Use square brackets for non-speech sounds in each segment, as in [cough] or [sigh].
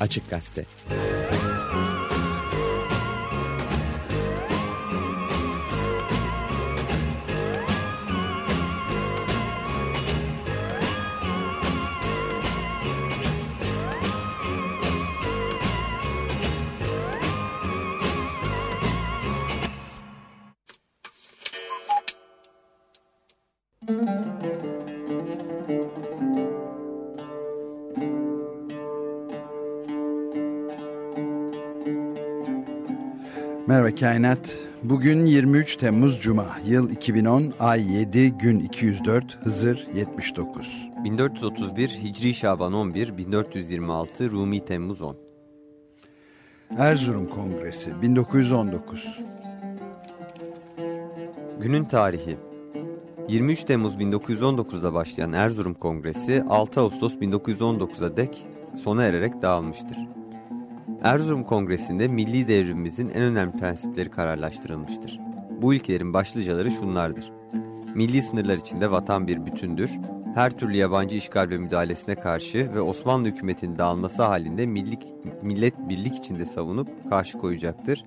Açık Gazete. Kainat. Bugün 23 Temmuz Cuma. Yıl 2010, ay 7, gün 204, Hızır 79. 1431 Hicri Şaban 11, 1426 Rumi Temmuz 10. Erzurum Kongresi 1919. Günün tarihi 23 Temmuz 1919'da başlayan Erzurum Kongresi 6 Ağustos 1919'a dek sona ererek dağılmıştır. Erzurum Kongresi'nde milli devrimimizin en önemli prensipleri kararlaştırılmıştır. Bu ilkelerin başlıcaları şunlardır. Milli sınırlar içinde vatan bir bütündür. Her türlü yabancı işgal ve müdahalesine karşı ve Osmanlı hükümetinin dağılması halinde millik, millet birlik içinde savunup karşı koyacaktır.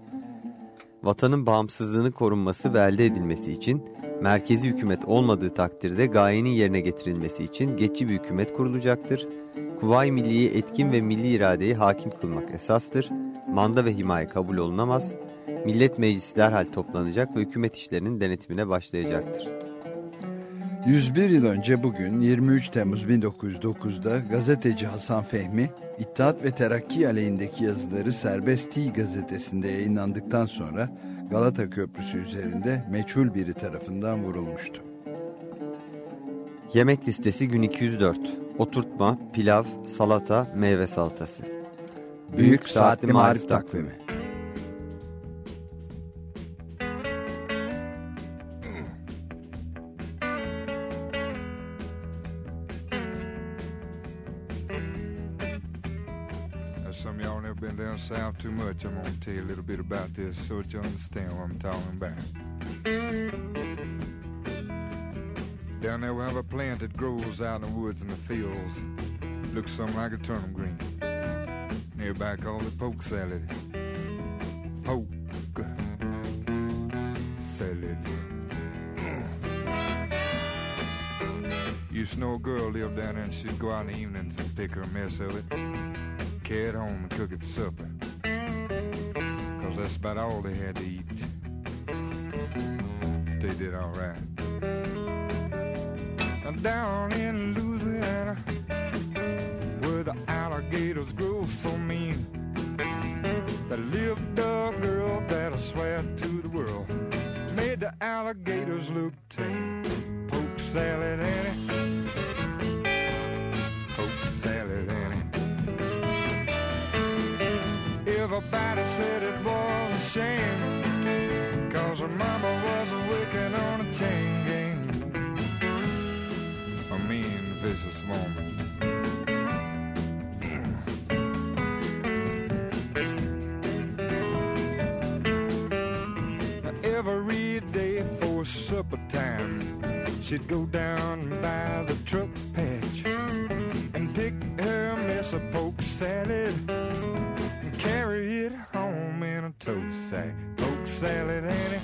Vatanın bağımsızlığını korunması ve elde edilmesi için merkezi hükümet olmadığı takdirde gayenin yerine getirilmesi için geçici bir hükümet kurulacaktır Kuvayi Milliye'yi etkin ve milli iradeyi hakim kılmak esastır. Manda ve himaye kabul olunamaz. Millet Meclisi derhal toplanacak ve hükümet işlerinin denetimine başlayacaktır. 101 yıl önce bugün 23 Temmuz 1909'da gazeteci Hasan Fehmi, İttihat ve Terakki aleyhindeki yazıları Serbest gazetesinde yayınlandıktan sonra Galata Köprüsü üzerinde meçhul biri tarafından vurulmuştu. Yemek listesi gün 204. Oturtma, pilav, salata, meyve salatası. Büyük Saatli Marif Takvimi Some of y'all never been down south too much. I'm gonna tell you a little bit about this so that you understand what I'm talking about. Down there we have a plant that grows out in the woods and the fields. Looks something like a turnip green. Nearby called it poke salad. Poke salad. Used to know a girl lived down there and she'd go out in the evenings and pick her mess of it. Carry it home and cook it for supper. Cause that's about all they had to eat. They did alright down in Louisiana where the alligators grow so mean. There lived a girl that I swear to the world made the alligators look tame. Poke salad Annie, poke salad Annie. Everybody said it was a shame, cause her mama was working on a chain gang vicious woman. Every day for supper time, she'd go down by the truck patch and pick her mess of poke salad and carry it home in a tow sack. Poke salad, Annie.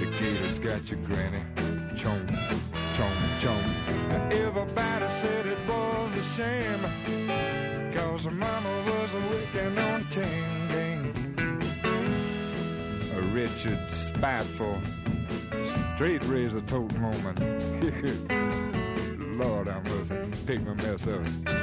The gator's got your granny. Chomp chomp, chomp. Everybody said it was a shame, cause her mama was working on chain gang. A wretched, spiteful, straight razor tote woman. [laughs] Lord, I must pick my mess up.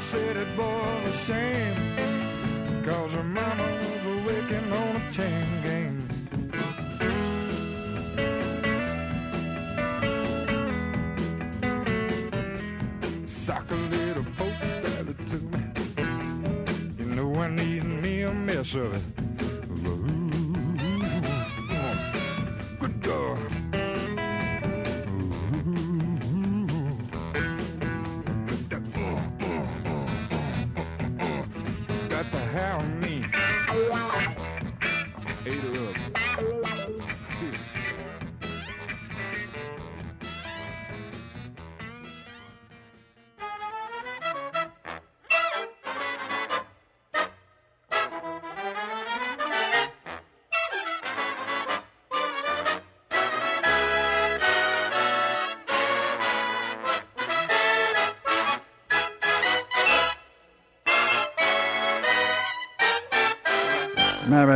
Said it was a shame. Cause your a working on a chain gang. Sock a little poke salad to me. You know I need me a mess of it.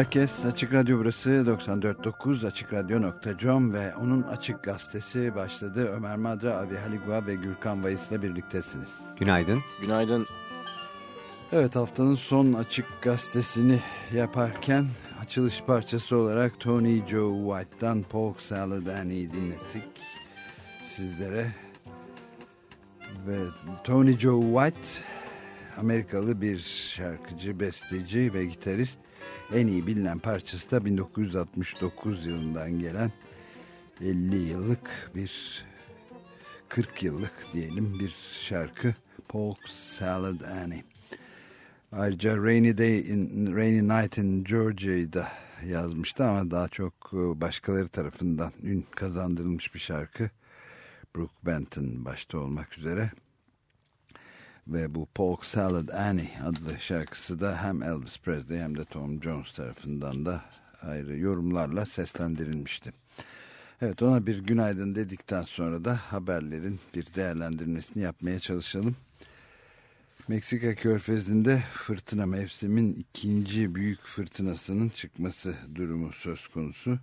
Herkes. Açık Radyo burası 94.9 AçıkRadyo.com ve onun Açık Gazetesi başladı. Ömer Madra, Avi Haligua ve Gürkan Vayıs'la birliktesiniz. Günaydın. Günaydın. Evet haftanın son Açık Gazetesini yaparken açılış parçası olarak Tony Joe White'dan Polk Salad Annie'yi dinlettik sizlere. Ve Tony Joe White Amerikalı bir şarkıcı, besteci ve gitarist. En iyi bilinen parçası da 1969 yılından gelen 50 yıllık bir 40 yıllık diyelim bir şarkı Polk Salad Annie. Ayrıca Rainy Day in Rainy Night in Georgia'yı da yazmıştı ama daha çok e, başkaları tarafından ün kazandırılmış bir şarkı. Brooke Benton başta olmak üzere. Ve bu Polk Salad Annie adlı şarkısı da hem Elvis Presley hem de Tom Jones tarafından da ayrı yorumlarla seslendirilmişti. Evet ona bir günaydın dedikten sonra da haberlerin bir değerlendirmesini yapmaya çalışalım. Meksika körfezinde fırtına mevsimin ikinci büyük fırtınasının çıkması durumu söz konusu.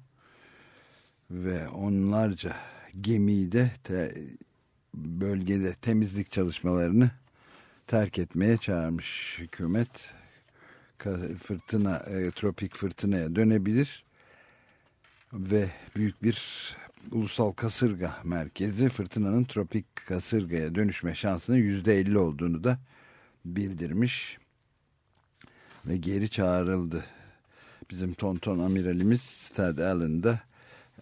Ve onlarca gemiyi de te, bölgede temizlik çalışmalarını terk etmeye çağırmış hükümet. Fırtına, e, tropik fırtınaya dönebilir ve büyük bir ulusal kasırga merkezi fırtınanın tropik kasırgaya dönüşme şansının yüzde elli olduğunu da bildirmiş ve geri çağrıldı. Bizim tonton amiralimiz Ted Allen da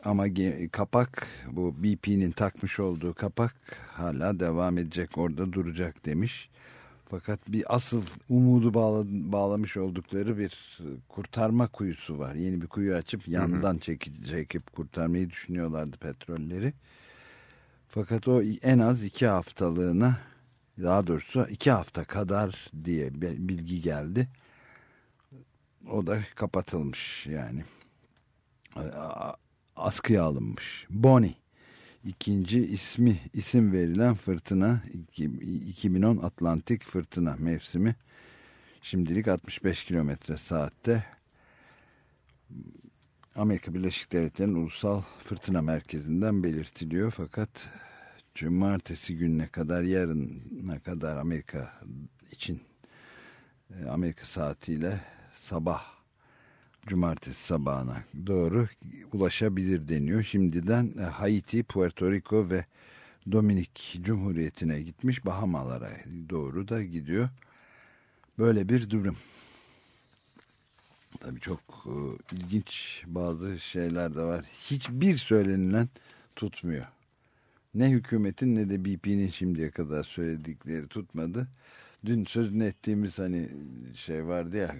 ama kapak bu BP'nin takmış olduğu kapak hala devam edecek orada duracak demiş. Fakat bir asıl umudu bağla, bağlamış oldukları bir kurtarma kuyusu var. Yeni bir kuyu açıp yandan çekip, çekip kurtarmayı düşünüyorlardı petrolleri. Fakat o en az iki haftalığına daha doğrusu iki hafta kadar diye bilgi geldi. O da kapatılmış yani. Askıya alınmış. Bonnie ikinci ismi isim verilen fırtına 2010 Atlantik fırtına mevsimi şimdilik 65 kilometre saatte. Amerika Birleşik Devletleri'nin ulusal fırtına merkezinden belirtiliyor. Fakat cumartesi gününe kadar yarına kadar Amerika için Amerika saatiyle sabah cumartesi sabahına doğru ulaşabilir deniyor. Şimdiden Haiti, Puerto Rico ve Dominik Cumhuriyeti'ne gitmiş Bahamalara doğru da gidiyor. Böyle bir durum. Tabii çok e, ilginç bazı şeyler de var. Hiçbir söylenilen tutmuyor. Ne hükümetin ne de BP'nin şimdiye kadar söyledikleri tutmadı. Dün sözünü ettiğimiz hani şey vardı ya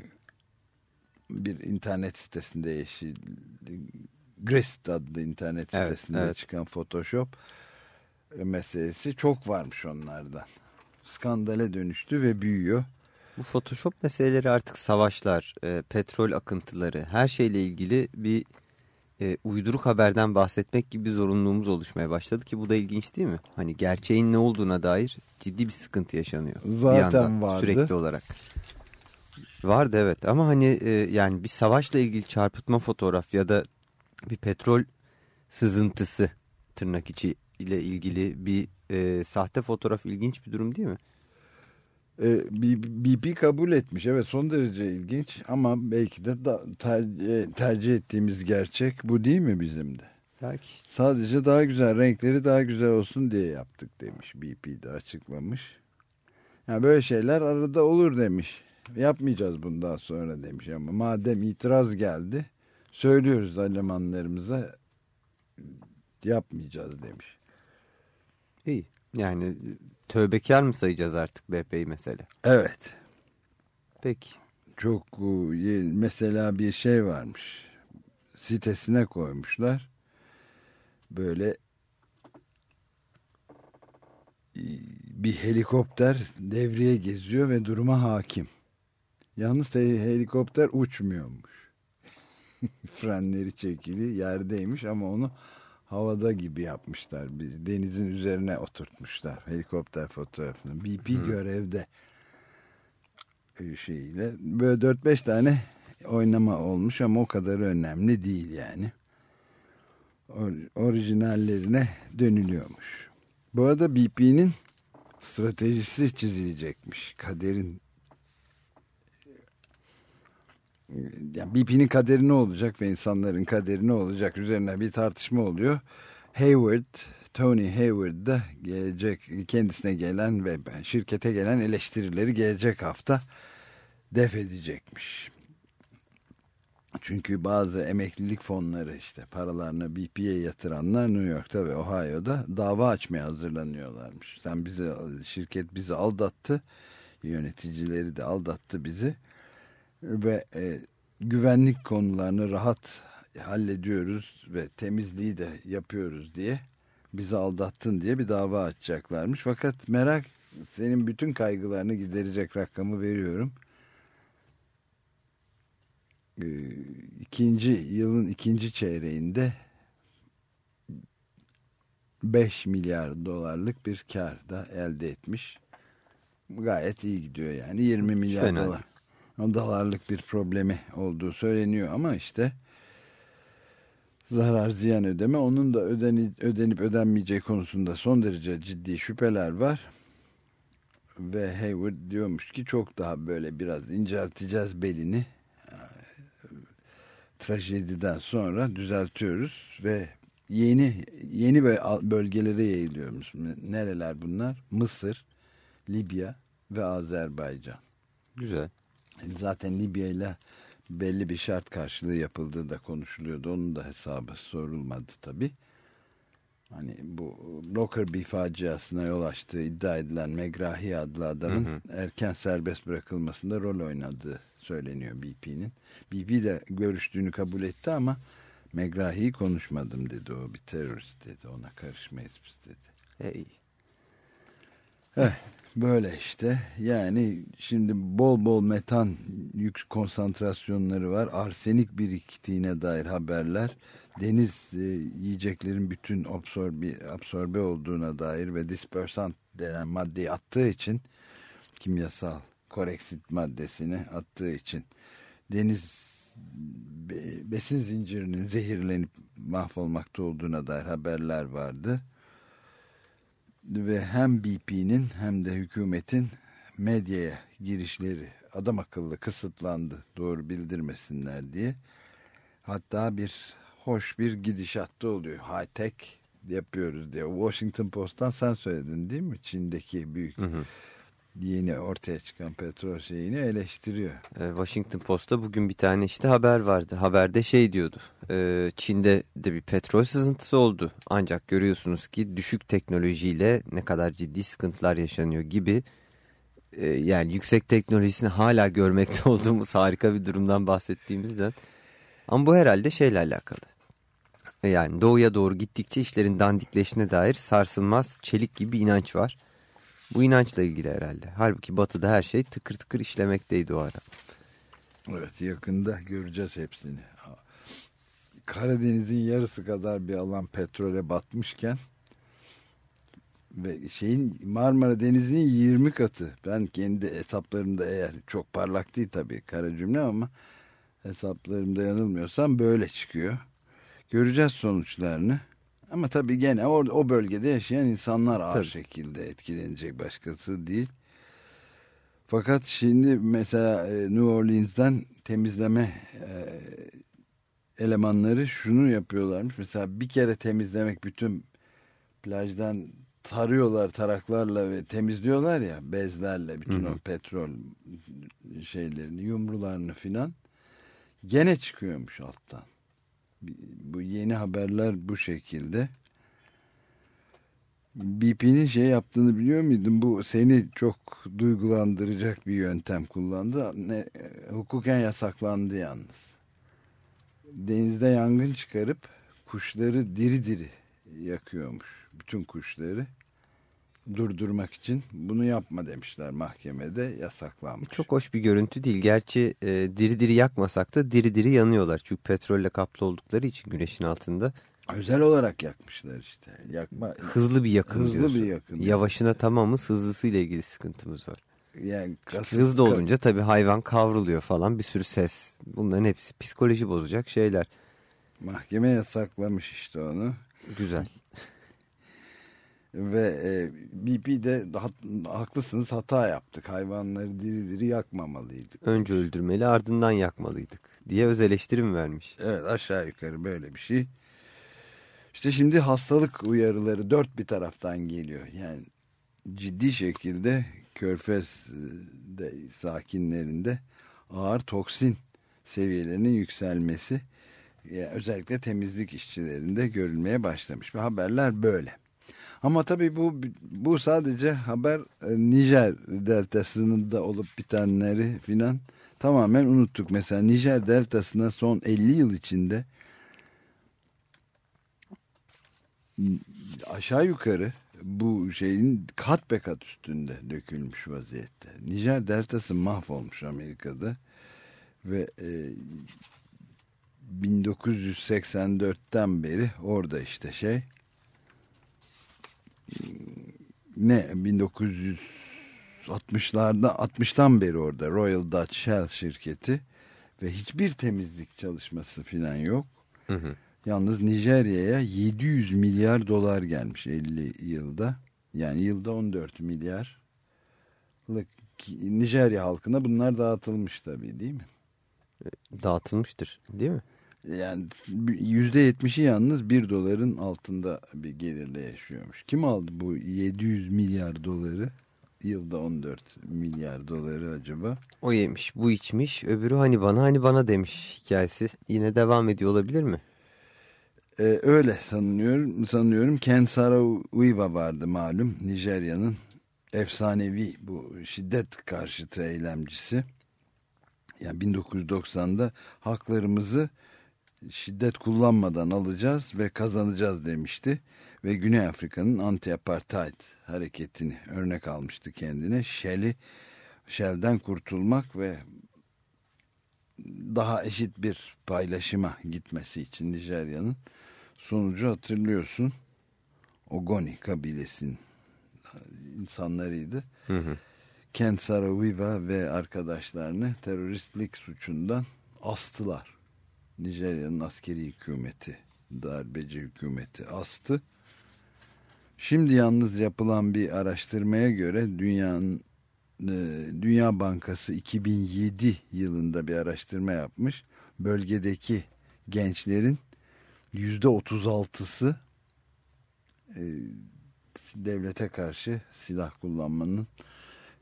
bir internet sitesinde yeşil Grist adlı internet evet, sitesinde evet. çıkan Photoshop meselesi çok varmış onlardan. Skandale dönüştü ve büyüyor. Bu Photoshop meseleleri artık savaşlar, e, petrol akıntıları her şeyle ilgili bir e, uyduruk haberden bahsetmek gibi bir zorunluluğumuz oluşmaya başladı ki bu da ilginç değil mi? Hani gerçeğin ne olduğuna dair ciddi bir sıkıntı yaşanıyor. Zaten bir yandan, vardı. Sürekli olarak. Vardı evet ama hani e, yani bir savaşla ilgili çarpıtma fotoğraf ya da bir petrol sızıntısı tırnak içi ile ilgili bir e, sahte fotoğraf ilginç bir durum değil mi? E, BP kabul etmiş. Evet son derece ilginç ama belki de da, tercih, tercih ettiğimiz gerçek bu değil mi bizim de? Belki. Sadece daha güzel renkleri daha güzel olsun diye yaptık demiş BP de açıklamış. Yani böyle şeyler arada olur demiş. Yapmayacağız bundan sonra demiş ama madem itiraz geldi söylüyoruz Almanlarımıza yapmayacağız demiş. İyi. Yani tövbekar mı sayacağız artık BP'yi mesela? Evet. Peki. Çok e, mesela bir şey varmış. Sitesine koymuşlar. Böyle bir helikopter devreye geziyor ve duruma hakim. Yalnız helikopter uçmuyormuş. [laughs] Frenleri çekili yerdeymiş ama onu havada gibi yapmışlar. Bir denizin üzerine oturtmuşlar helikopter fotoğrafını. BP hmm. görevde şeyiyle böyle 4-5 tane oynama olmuş ama o kadar önemli değil yani. Or orijinallerine dönülüyormuş. Bu arada BP'nin stratejisi çizilecekmiş. Kaderin yani BP'nin kaderi ne olacak ve insanların kaderi ne olacak üzerine bir tartışma oluyor. Hayward, Tony Hayward da gelecek kendisine gelen ve şirkete gelen eleştirileri gelecek hafta def edecekmiş. Çünkü bazı emeklilik fonları işte paralarını BP'ye yatıranlar New York'ta ve Ohio'da dava açmaya hazırlanıyorlarmış. Sen bizi şirket bizi aldattı, yöneticileri de aldattı bizi ve e, güvenlik konularını rahat hallediyoruz ve temizliği de yapıyoruz diye bizi aldattın diye bir dava açacaklarmış. Fakat merak senin bütün kaygılarını giderecek rakamı veriyorum. Ee, ikinci yılın ikinci çeyreğinde 5 milyar dolarlık bir kar da elde etmiş. Gayet iyi gidiyor yani 20 milyar Fena dolar. Değil dolarlık bir problemi olduğu söyleniyor ama işte zarar ziyan ödeme onun da ödenip, ödenip ödenmeyeceği konusunda son derece ciddi şüpheler var. Ve Hayward diyormuş ki çok daha böyle biraz incelteceğiz belini. Trajediden sonra düzeltiyoruz ve yeni yeni bölgelere yayılıyoruz. Nereler bunlar? Mısır, Libya ve Azerbaycan. Güzel. Zaten Libya ile belli bir şart karşılığı yapıldığı da konuşuluyordu. Onun da hesabı sorulmadı tabi. Hani bu Lockerbie faciasına yol açtığı iddia edilen Megrahi adlı adamın hı hı. erken serbest bırakılmasında rol oynadığı söyleniyor BP'nin. BP de görüştüğünü kabul etti ama Megrahi'yi konuşmadım dedi o bir terörist dedi ona karışmayız biz dedi. Hey. Evet. Böyle işte yani şimdi bol bol metan yük konsantrasyonları var. Arsenik biriktiğine dair haberler. Deniz e, yiyeceklerin bütün absorbe, absorbe olduğuna dair ve dispersant denen maddeyi attığı için kimyasal koreksit maddesini attığı için deniz besin zincirinin zehirlenip mahvolmakta olduğuna dair haberler vardı ve hem BP'nin hem de hükümetin medyaya girişleri adam akıllı kısıtlandı doğru bildirmesinler diye. Hatta bir hoş bir gidişatta oluyor. High tech yapıyoruz diye. Washington Post'tan sen söyledin değil mi? Çin'deki büyük hı hı yeni ortaya çıkan petrol şeyini eleştiriyor. E, Washington Post'ta bugün bir tane işte haber vardı. Haberde şey diyordu. E, Çin'de de bir petrol sızıntısı oldu. Ancak görüyorsunuz ki düşük teknolojiyle ne kadar ciddi sıkıntılar yaşanıyor gibi. E, yani yüksek teknolojisini hala görmekte [laughs] olduğumuz harika bir durumdan bahsettiğimizden. Ama bu herhalde şeyle alakalı. Yani doğuya doğru gittikçe işlerin dandikleşine dair sarsılmaz çelik gibi bir inanç var. Bu inançla ilgili herhalde. Halbuki batıda her şey tıkır tıkır işlemekteydi o ara. Evet yakında göreceğiz hepsini. Karadeniz'in yarısı kadar bir alan petrole batmışken ve şeyin Marmara Denizi'nin 20 katı. Ben kendi hesaplarımda eğer çok parlak değil tabii kara cümle ama hesaplarımda yanılmıyorsam böyle çıkıyor. Göreceğiz sonuçlarını. Ama tabii gene o, o bölgede yaşayan insanlar ağır tabii. şekilde etkilenecek başkası değil. Fakat şimdi mesela e, New Orleans'den temizleme e, elemanları şunu yapıyorlarmış. Mesela bir kere temizlemek bütün plajdan tarıyorlar taraklarla ve temizliyorlar ya bezlerle bütün Hı hı. o petrol şeylerini yumrularını filan gene çıkıyormuş alttan. Bu yeni haberler bu şekilde. BP'nin şey yaptığını biliyor muydun? Bu seni çok duygulandıracak bir yöntem kullandı. Ne, hukuken yasaklandı yalnız. Denizde yangın çıkarıp kuşları diri diri yakıyormuş. Bütün kuşları durdurmak için bunu yapma demişler mahkemede yasaklanmış. Çok hoş bir görüntü değil. Gerçi e, diri diri yakmasak da diri diri yanıyorlar. Çünkü petrolle kaplı oldukları için güneşin altında. Özel olarak yakmışlar işte. Yakma Hızlı bir yakın Hızlı diyorsun. bir yakın. Yavaşına tamamız hızlısıyla ilgili sıkıntımız var. yani kasıt- Hızlı olunca tabii hayvan kavruluyor falan bir sürü ses. Bunların hepsi psikoloji bozacak şeyler. mahkeme yasaklamış işte onu. Güzel. Ve e, BP de ha- haklısınız hata yaptık. Hayvanları diri diri yakmamalıydık. Önce öldürmeli ardından yakmalıydık diye öz eleştirim vermiş. Evet aşağı yukarı böyle bir şey. İşte şimdi hastalık uyarıları dört bir taraftan geliyor. Yani ciddi şekilde Körfez'de sakinlerinde ağır toksin seviyelerinin yükselmesi özellikle temizlik işçilerinde görülmeye başlamış. Ve haberler böyle. Ama tabii bu bu sadece haber e, Nijer deltasının da olup bitenleri filan tamamen unuttuk. Mesela Nijer deltasına son 50 yıl içinde aşağı yukarı bu şeyin kat be kat üstünde dökülmüş vaziyette. Nijer deltası mahvolmuş Amerika'da ve e, 1984'ten beri orada işte şey ne 1960'larda 60'tan beri orada Royal Dutch Shell şirketi ve hiçbir temizlik çalışması filan yok. Hı hı. Yalnız Nijerya'ya 700 milyar dolar gelmiş 50 yılda. Yani yılda 14 milyar. Nijerya halkına bunlar dağıtılmış tabii değil mi? Dağıtılmıştır değil mi? Yani %70'i yalnız 1 doların altında bir gelirle yaşıyormuş. Kim aldı bu 700 milyar doları? Yılda 14 milyar doları acaba? O yemiş, bu içmiş, öbürü hani bana hani bana demiş hikayesi. Yine devam ediyor olabilir mi? Ee, öyle sanıyorum. Sanıyorum Ken Saro-Wiwa vardı malum. Nijerya'nın efsanevi bu şiddet karşıtı eylemcisi. Yani 1990'da haklarımızı şiddet kullanmadan alacağız ve kazanacağız demişti. Ve Güney Afrika'nın anti-apartheid hareketini örnek almıştı kendine. Shell'i Shell'den kurtulmak ve daha eşit bir paylaşıma gitmesi için Nijerya'nın sonucu hatırlıyorsun. Ogoni kabilesinin insanlarıydı. Hı hı. Ken Saro-Wiwa ve arkadaşlarını teröristlik suçundan astılar. Nijerya'nın askeri hükümeti, darbeci hükümeti astı. Şimdi yalnız yapılan bir araştırmaya göre dünyanın e, Dünya Bankası 2007 yılında bir araştırma yapmış. Bölgedeki gençlerin yüzde 36'sı e, devlete karşı silah kullanmanın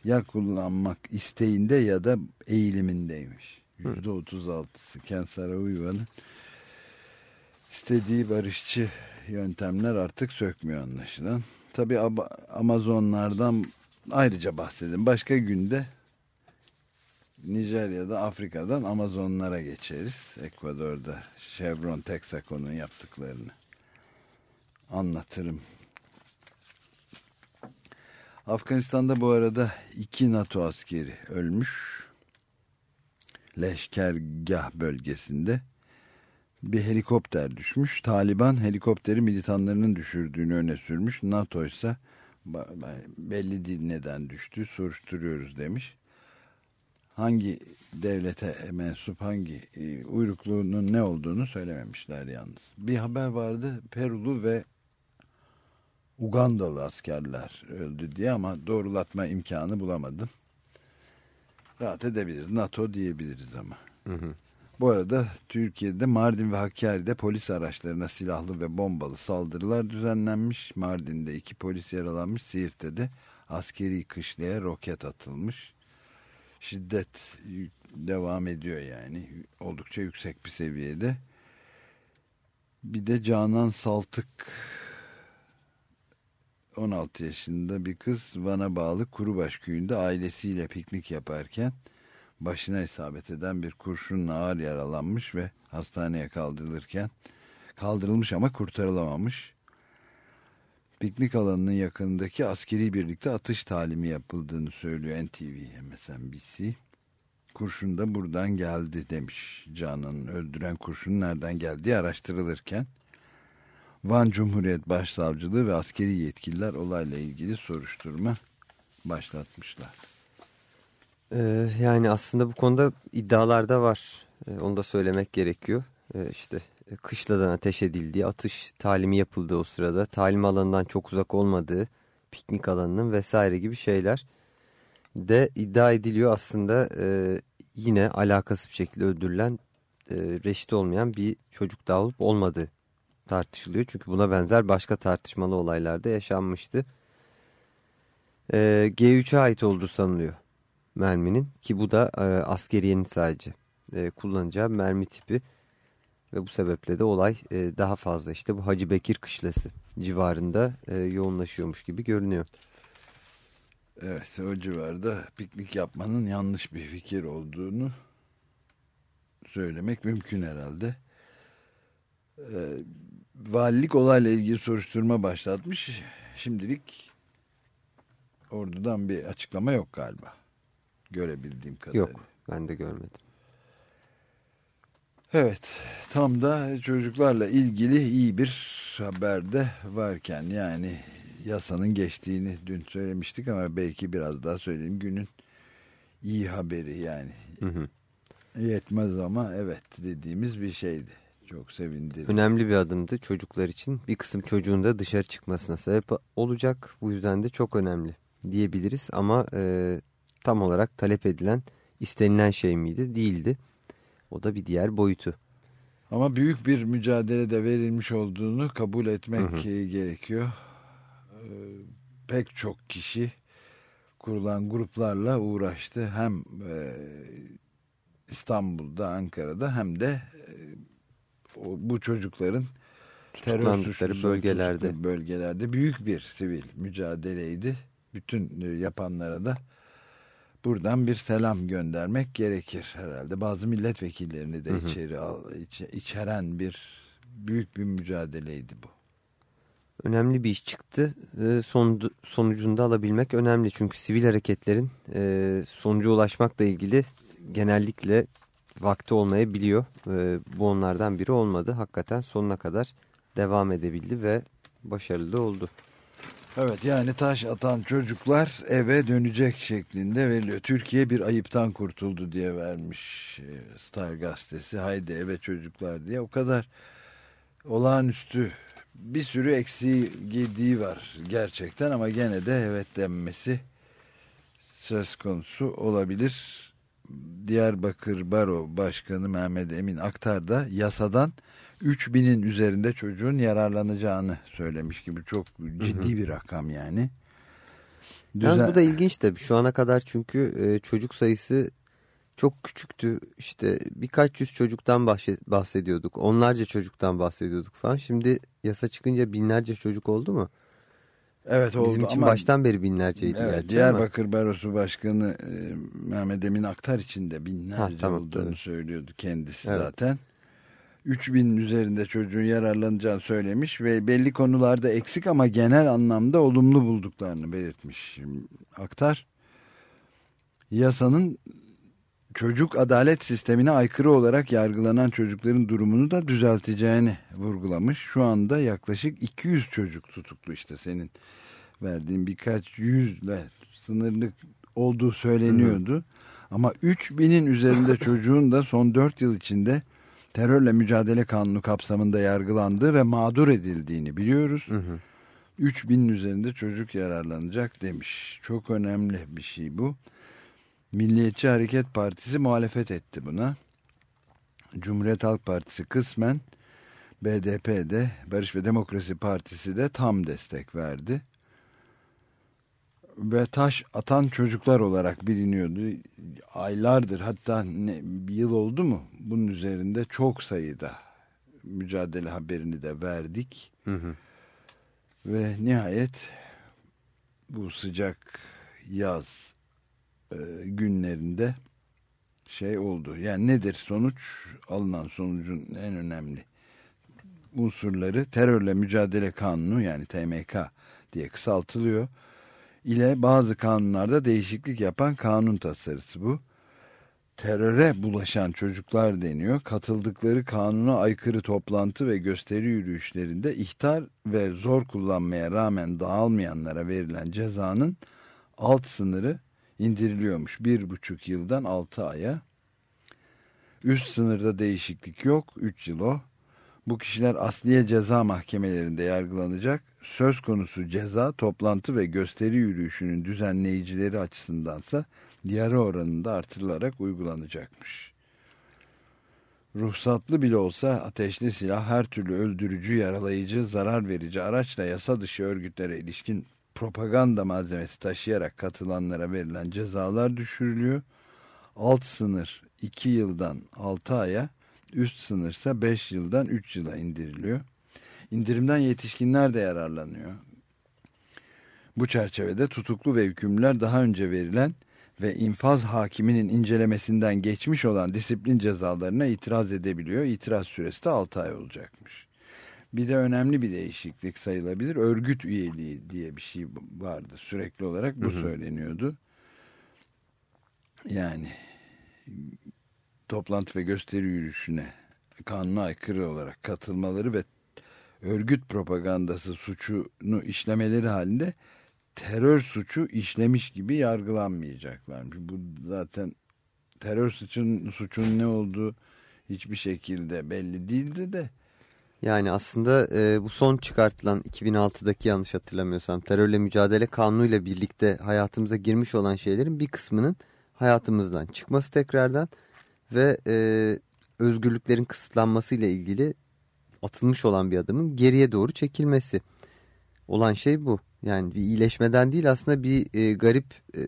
ya kullanmak isteğinde ya da eğilimindeymiş. Yüzde 36'sı Ken Saro-Wiwa'nın istediği barışçı yöntemler artık sökmüyor anlaşılan. Tabi Amazonlardan ayrıca bahsedin. Başka günde Nijerya'da, Afrika'dan Amazonlara geçeriz. Ekvador'da Chevron Texaco'nun yaptıklarını anlatırım. Afganistan'da bu arada iki NATO askeri ölmüş. Leşkergah bölgesinde bir helikopter düşmüş. Taliban helikopteri militanlarının düşürdüğünü öne sürmüş. NATO ise belli değil neden düştü soruşturuyoruz demiş. Hangi devlete mensup hangi e, uyrukluğunun ne olduğunu söylememişler yalnız. Bir haber vardı Perulu ve Ugandalı askerler öldü diye ama doğrulatma imkanı bulamadım. Rahat edebiliriz. NATO diyebiliriz ama. Hı hı. Bu arada Türkiye'de Mardin ve Hakkari'de polis araçlarına silahlı ve bombalı saldırılar düzenlenmiş. Mardin'de iki polis yaralanmış. Siirt'te de askeri kışlaya roket atılmış. Şiddet devam ediyor yani. Oldukça yüksek bir seviyede. Bir de Canan Saltık 16 yaşında bir kız Van'a bağlı Kurubaş köyünde ailesiyle piknik yaparken başına isabet eden bir kurşunla ağır yaralanmış ve hastaneye kaldırılırken kaldırılmış ama kurtarılamamış. Piknik alanının yakınındaki askeri birlikte atış talimi yapıldığını söylüyor NTV MSNBC. Kurşun da buradan geldi demiş. Canan'ın öldüren kurşun nereden geldiği araştırılırken. Van Cumhuriyet Başsavcılığı ve askeri yetkililer olayla ilgili soruşturma başlatmışlar. Ee, yani aslında bu konuda iddialar da var. Ee, onu da söylemek gerekiyor. Ee, işte kışladan ateş edildiği, atış talimi yapıldığı o sırada, talim alanından çok uzak olmadığı, piknik alanının vesaire gibi şeyler de iddia ediliyor. Aslında e, yine alakası bir şekilde öldürülen, e, reşit olmayan bir çocuk daha olup olmadığı tartışılıyor. Çünkü buna benzer başka tartışmalı olaylarda yaşanmıştı. E, G3'e ait olduğu sanılıyor merminin ki bu da e, askeriyenin sadece e, kullanacağı mermi tipi ve bu sebeple de olay e, daha fazla işte bu Hacı Bekir Kışlası civarında e, yoğunlaşıyormuş gibi görünüyor. Evet o civarda piknik yapmanın yanlış bir fikir olduğunu söylemek mümkün herhalde. Ee, valilik olayla ilgili soruşturma başlatmış. Şimdilik ordudan bir açıklama yok galiba. Görebildiğim kadarıyla. Yok ben de görmedim. Evet tam da çocuklarla ilgili iyi bir haber de varken yani yasanın geçtiğini dün söylemiştik ama belki biraz daha söyleyeyim günün iyi haberi yani. Hı hı. Yetmez ama evet dediğimiz bir şeydi. Çok sevindirici. Önemli bir adımdı çocuklar için. Bir kısım çocuğun da dışarı çıkmasına sebep olacak. Bu yüzden de çok önemli diyebiliriz. Ama e, tam olarak talep edilen, istenilen şey miydi? Değildi. O da bir diğer boyutu. Ama büyük bir mücadele de verilmiş olduğunu kabul etmek Hı hı. gerekiyor. Ee, pek çok kişi kurulan gruplarla uğraştı. Hem e, İstanbul'da, Ankara'da hem de e, bu çocukların terör bölgelerde. bölgelerde büyük bir sivil mücadeleydi. Bütün e, yapanlara da buradan bir selam göndermek gerekir herhalde. Bazı milletvekillerini de Hı hı. içeri al, içe- içeren bir büyük bir mücadeleydi bu. Önemli bir iş çıktı. Son, sonucunda alabilmek önemli. Çünkü sivil hareketlerin e, sonuca ulaşmakla ilgili genellikle vakti olmayabiliyor. E, bu onlardan biri olmadı. Hakikaten sonuna kadar devam edebildi ve başarılı oldu. Evet yani taş atan çocuklar eve dönecek şeklinde veriliyor. Türkiye bir ayıptan kurtuldu diye vermiş e, Star gazetesi. Haydi eve çocuklar diye. O kadar olağanüstü bir sürü eksiği gediği var gerçekten ama gene de evet denmesi söz konusu olabilir. Diyarbakır Baro Başkanı Mehmet Emin Aktar da yasadan 3000'in üzerinde çocuğun yararlanacağını söylemiş gibi çok ciddi bir rakam yani. Yalnız Düzen- bu da ilginç tabii. Şu ana kadar çünkü e, çocuk sayısı çok küçüktü. İşte birkaç yüz çocuktan bahsediyorduk. Onlarca çocuktan bahsediyorduk falan. Şimdi yasa çıkınca binlerce çocuk oldu mu? Evet oldu Bizim için ama baştan beri binlerceydi evet, gerçi ama. Diyarbakır Barosu Başkanı e, Mehmet Emin Aktar için de binlerce Ha, tamam, olduğunu tabii. söylüyordu kendisi Evet. zaten. 3000'in üzerinde çocuğun yararlanacağını söylemiş ve belli konularda eksik ama genel anlamda olumlu bulduklarını belirtmiş Aktar. Yasanın çocuk adalet sistemine aykırı olarak yargılanan çocukların durumunu da düzelteceğini vurgulamış. Şu anda yaklaşık 200 çocuk tutuklu işte senin verdiğin birkaç yüzle sınırlı olduğu söyleniyordu. Ama 3000'in üzerinde [laughs] çocuğun da son 4 yıl içinde terörle mücadele kanunu kapsamında yargılandığı ve mağdur edildiğini biliyoruz. Hı hı. 3000'in üzerinde çocuk yararlanacak demiş. Çok önemli bir şey bu. Milliyetçi Hareket Partisi muhalefet etti buna. Cumhuriyet Halk Partisi kısmen BDP'de Barış ve Demokrasi Partisi de tam destek verdi. Ve taş atan çocuklar olarak biliniyordu. Aylardır hatta ne, bir yıl oldu mu bunun üzerinde çok sayıda mücadele haberini de verdik. Hı hı. Ve nihayet bu sıcak yaz e, günlerinde şey oldu. Yani nedir sonuç? Alınan sonucun en önemli unsurları terörle mücadele kanunu yani TMK diye kısaltılıyor ile bazı kanunlarda değişiklik yapan kanun tasarısı bu. Teröre bulaşan çocuklar deniyor. Katıldıkları kanuna aykırı toplantı ve gösteri yürüyüşlerinde ihtar ve zor kullanmaya rağmen dağılmayanlara verilen cezanın alt sınırı indiriliyormuş. Bir buçuk yıldan altı aya. Üst sınırda değişiklik yok. Üç yıl o. Bu kişiler asliye ceza mahkemelerinde yargılanacak. Söz konusu ceza toplantı ve gösteri yürüyüşünün düzenleyicileri açısındansa yarı oranında artırılarak uygulanacakmış. Ruhsatlı bile olsa ateşli silah her türlü öldürücü, yaralayıcı, zarar verici araçla yasa dışı örgütlere ilişkin propaganda malzemesi taşıyarak katılanlara verilen cezalar düşürülüyor. Alt sınır 2 yıldan 6 aya, üst sınırsa 5 yıldan 3 yıla indiriliyor. İndirimden yetişkinler de yararlanıyor. Bu çerçevede tutuklu ve hükümler daha önce verilen ve infaz hakiminin incelemesinden geçmiş olan disiplin cezalarına itiraz edebiliyor. İtiraz süresi de 6 ay olacakmış. Bir de önemli bir değişiklik sayılabilir. Örgüt üyeliği diye bir şey vardı. Sürekli olarak bu hı hı. söyleniyordu. Yani toplantı ve gösteri yürüyüşüne kanuna aykırı olarak katılmaları ve örgüt propagandası suçunu işlemeleri halinde terör suçu işlemiş gibi yargılanmayacaklarmış. Bu zaten terör suçun suçun ne olduğu hiçbir şekilde belli değildi de. Yani aslında e, bu son çıkartılan 2006'daki yanlış hatırlamıyorsam terörle mücadele kanunuyla birlikte hayatımıza girmiş olan şeylerin bir kısmının hayatımızdan çıkması tekrardan ve e, özgürlüklerin kısıtlanması ile ilgili atılmış olan bir adımın geriye doğru çekilmesi olan şey bu. Yani bir iyileşmeden değil aslında bir e, garip e,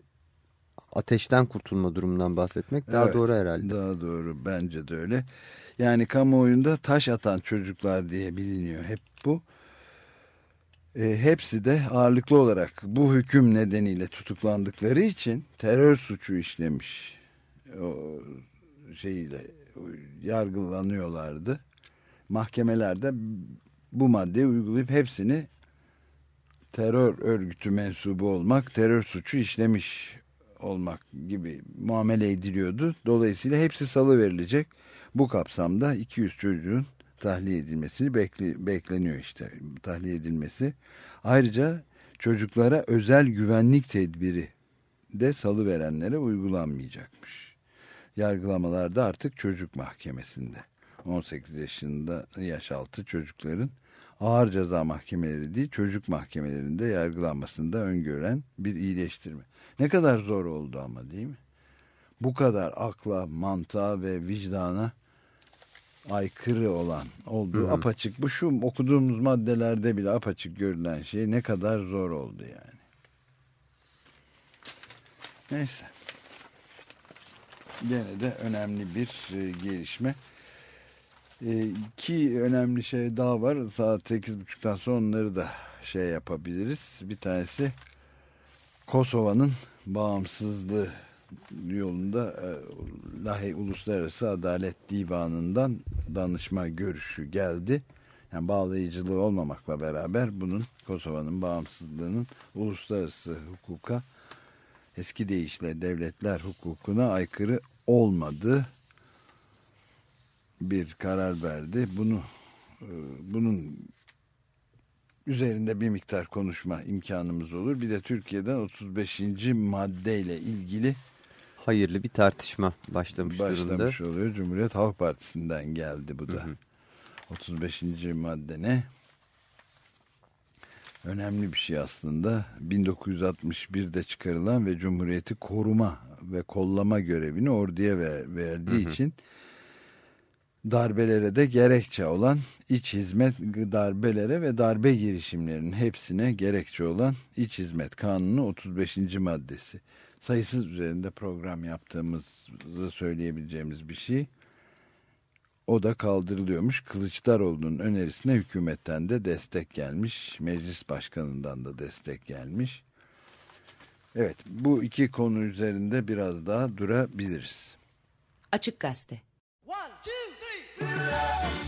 ateşten kurtulma durumundan bahsetmek daha evet, doğru herhalde. Daha doğru bence de öyle. Yani kamuoyunda taş atan çocuklar diye biliniyor hep bu. E, hepsi de ağırlıklı olarak bu hüküm nedeniyle tutuklandıkları için terör suçu işlemiş o şeyiyle yargılanıyorlardı. Mahkemelerde bu maddeyi uygulayıp hepsini terör örgütü mensubu olmak, terör suçu işlemiş olmak gibi muamele ediliyordu. Dolayısıyla hepsi salı verilecek. Bu kapsamda 200 çocuğun tahliye edilmesi bekli, bekleniyor işte tahliye edilmesi. Ayrıca çocuklara özel güvenlik tedbiri de salı verenlere uygulanmayacakmış. Yargılamalarda artık çocuk mahkemesinde. 18 yaşında yaş altı çocukların ağır ceza mahkemeleri değil çocuk mahkemelerinde yargılanmasında öngören bir iyileştirme. Ne kadar zor oldu ama değil mi? Bu kadar akla, mantığa ve vicdana aykırı olan olduğu Hı -hı. apaçık. Bu şu okuduğumuz maddelerde bile apaçık görülen şey ne kadar zor oldu yani. Neyse. Gene de önemli bir e, gelişme. E, iki önemli şey daha var. Saat 8.30'dan sonra onları da şey yapabiliriz. Bir tanesi Kosova'nın bağımsızlığı yolunda e, Lahey Uluslararası Adalet Divanı'ndan danışma görüşü geldi. Yani bağlayıcılığı olmamakla beraber bunun Kosova'nın bağımsızlığının uluslararası hukuka eski deyişle devletler hukukuna aykırı olmadığı bir karar verdi. Bunu e, bunun üzerinde bir miktar konuşma imkanımız olur. Bir de Türkiye'den 35. maddeyle ilgili hayırlı bir tartışma başlamış, başlamış durumda. oluyor. Cumhuriyet Halk Partisi'nden geldi bu da. Hı hı. 35. madde ne? önemli bir şey aslında. 1961'de çıkarılan ve Cumhuriyeti koruma ve kollama görevini orduya ver, verdiği hı hı. için darbelere de gerekçe olan iç hizmet darbelere ve darbe girişimlerinin hepsine gerekçe olan iç hizmet kanunu 35. maddesi. Sayısız üzerinde program yaptığımızı söyleyebileceğimiz bir şey. O da kaldırılıyormuş. Kılıçdaroğlu'nun önerisine hükümetten de destek gelmiş. Meclis başkanından da destek gelmiş. Evet bu iki konu üzerinde biraz daha durabiliriz. Açık Gazete One, two, three.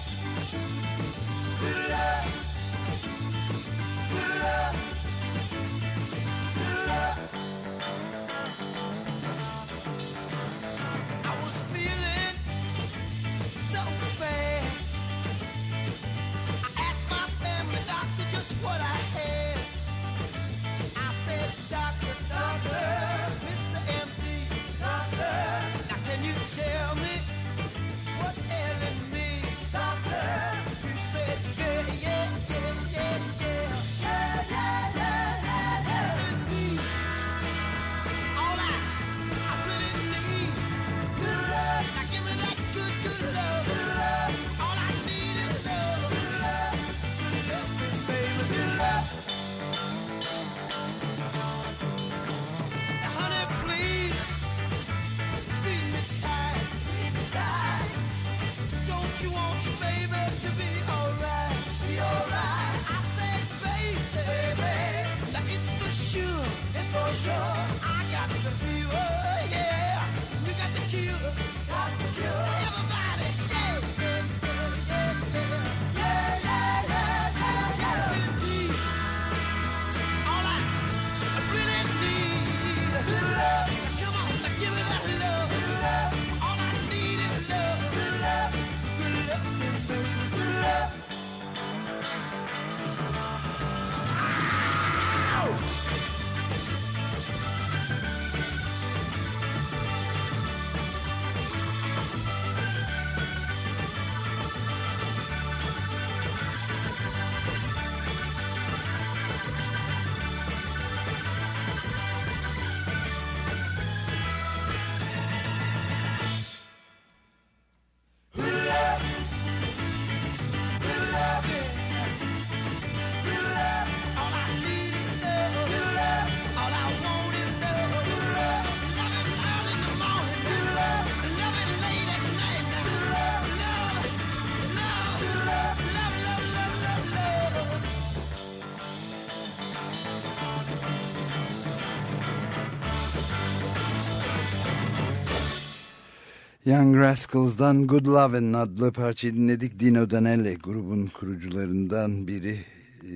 Young Rascals'dan Good Lovin' adlı parçayı dinledik. Dino Danelli grubun kurucularından biri e,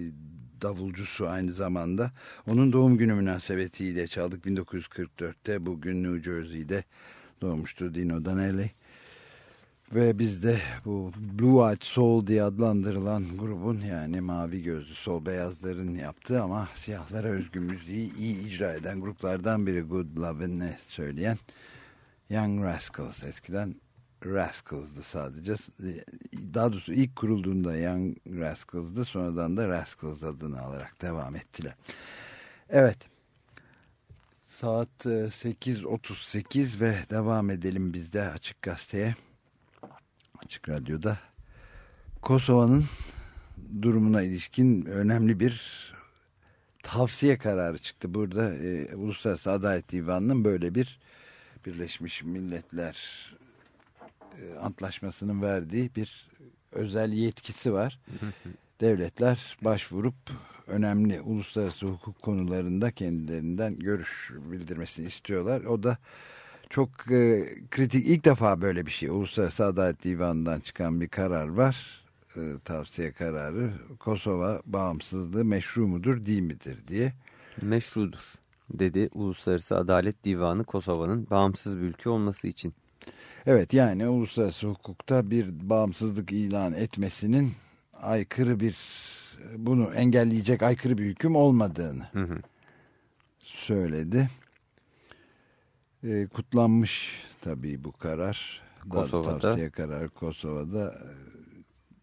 davulcusu aynı zamanda. Onun doğum günü münasebetiyle çaldık 1944'te. Bugün New Jersey'de doğmuştu Dino Danelli. Ve biz de bu Blue Eyed Soul diye adlandırılan grubun yani mavi gözlü sol beyazların yaptığı ama siyahlara özgü müziği iyi icra eden gruplardan biri Good Lovin'e söyleyen Young Rascals eskiden Rascals'dı sadece. Daha doğrusu ilk kurulduğunda Young Rascals'dı. Sonradan da Rascals adını alarak devam ettiler. Evet. Saat 8.38 e, ve devam edelim biz de Açık Gazete'ye. Açık Radyo'da. Kosova'nın durumuna ilişkin önemli bir tavsiye kararı çıktı. Burada e, Uluslararası Adalet Divanı'nın böyle bir Birleşmiş Milletler e, Antlaşması'nın verdiği bir özel yetkisi var. Devletler başvurup önemli uluslararası hukuk konularında kendilerinden görüş bildirmesini istiyorlar. O da çok e, kritik ilk defa böyle bir şey. Uluslararası Adalet Divanı'ndan çıkan bir karar var. E, tavsiye kararı. Kosova bağımsızlığı meşru mudur değil midir diye. Meşrudur dedi Uluslararası Adalet Divanı Kosova'nın bağımsız bir ülke olması için. Evet yani uluslararası hukukta bir bağımsızlık ilan etmesinin aykırı bir bunu engelleyecek aykırı bir hüküm olmadığını hı hı. söyledi. E, kutlanmış tabii bu karar. Kosova'da. Tavsiye karar Kosova'da e,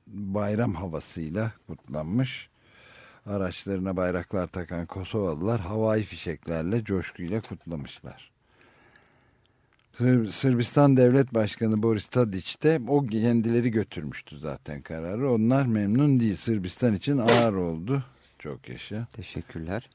bayram havasıyla kutlanmış. Araçlarına bayraklar takan Kosovalılar havai fişeklerle coşkuyla kutlamışlar. Sırbistan Devlet Başkanı Boris Tadic de o kendileri götürmüştü zaten kararı. Onlar memnun değil. Sırbistan için ağır oldu. Çok yaşa. Teşekkürler.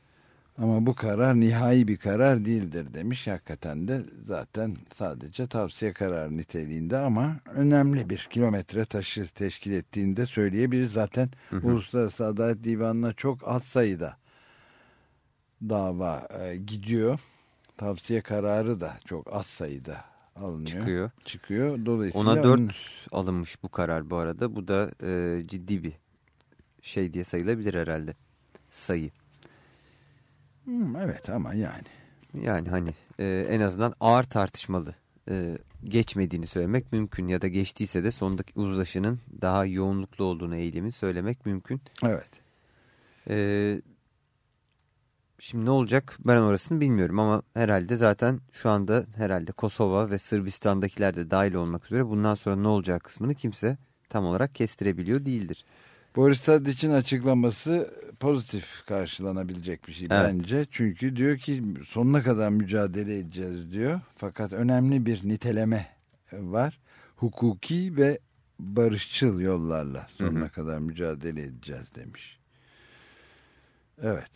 Ama bu karar nihai bir karar değildir demiş. Hakikaten de zaten sadece tavsiye kararı niteliğinde ama önemli bir kilometre taşı teşkil ettiğini de söyleyebiliriz. Zaten hı hı. Uluslararası Adalet Divanı'na çok az sayıda dava e, gidiyor. Tavsiye kararı da çok az sayıda alınıyor. Çıkıyor. Çıkıyor. Dolayısıyla Ona dört onun... alınmış bu karar bu arada. Bu da e, ciddi bir şey diye sayılabilir herhalde. Sayı. Hmm, evet ama yani. Yani hani e, en azından ağır tartışmalı e, geçmediğini söylemek mümkün. Ya da geçtiyse de sondaki uzlaşının daha yoğunluklu olduğunu eğilimi söylemek mümkün. Evet. Evet. Şimdi ne olacak ben orasını bilmiyorum ama herhalde zaten şu anda herhalde Kosova ve Sırbistan'dakiler de dahil olmak üzere bundan sonra ne olacağı kısmını kimse tam olarak kestirebiliyor değildir. Boris Tadic'in açıklaması pozitif karşılanabilecek bir şey evet. bence. Çünkü diyor ki sonuna kadar mücadele edeceğiz diyor. Fakat önemli bir niteleme var. Hukuki ve barışçıl yollarla sonuna hı hı. kadar mücadele edeceğiz demiş. Evet.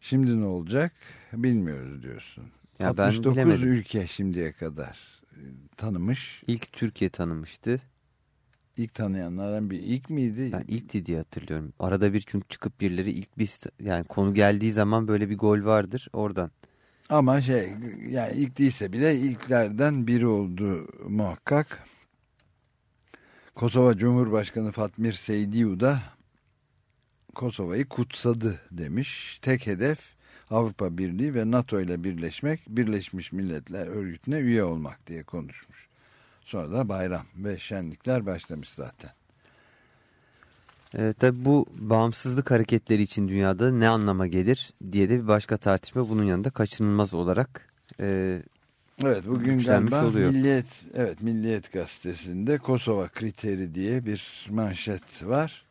Şimdi ne olacak bilmiyoruz diyorsun. Ya 69 ben ülke şimdiye kadar e, tanımış. İlk Türkiye tanımıştı. İlk tanıyanlardan bir ilk miydi? Ben ilkti diye hatırlıyorum. Arada bir çünkü çıkıp birileri ilk bir yani konu geldiği zaman böyle bir gol vardır oradan. Ama şey yani ilk değilse bile ilklerden biri oldu muhakkak. Kosova Cumhurbaşkanı Fatmir Seydiu da Kosova'yı kutsadı demiş. Tek hedef Avrupa Birliği ve NATO ile birleşmek, Birleşmiş Milletler Örgütü'ne üye olmak diye konuşmuş. Sonra da bayram ve şenlikler başlamış zaten. E, tabi bu bağımsızlık hareketleri için dünyada ne anlama gelir diye de bir başka tartışma bunun yanında kaçınılmaz olarak e, Evet bugün galiba oluyor. Milliyet, evet, Milliyet gazetesinde Kosova kriteri diye bir manşet var.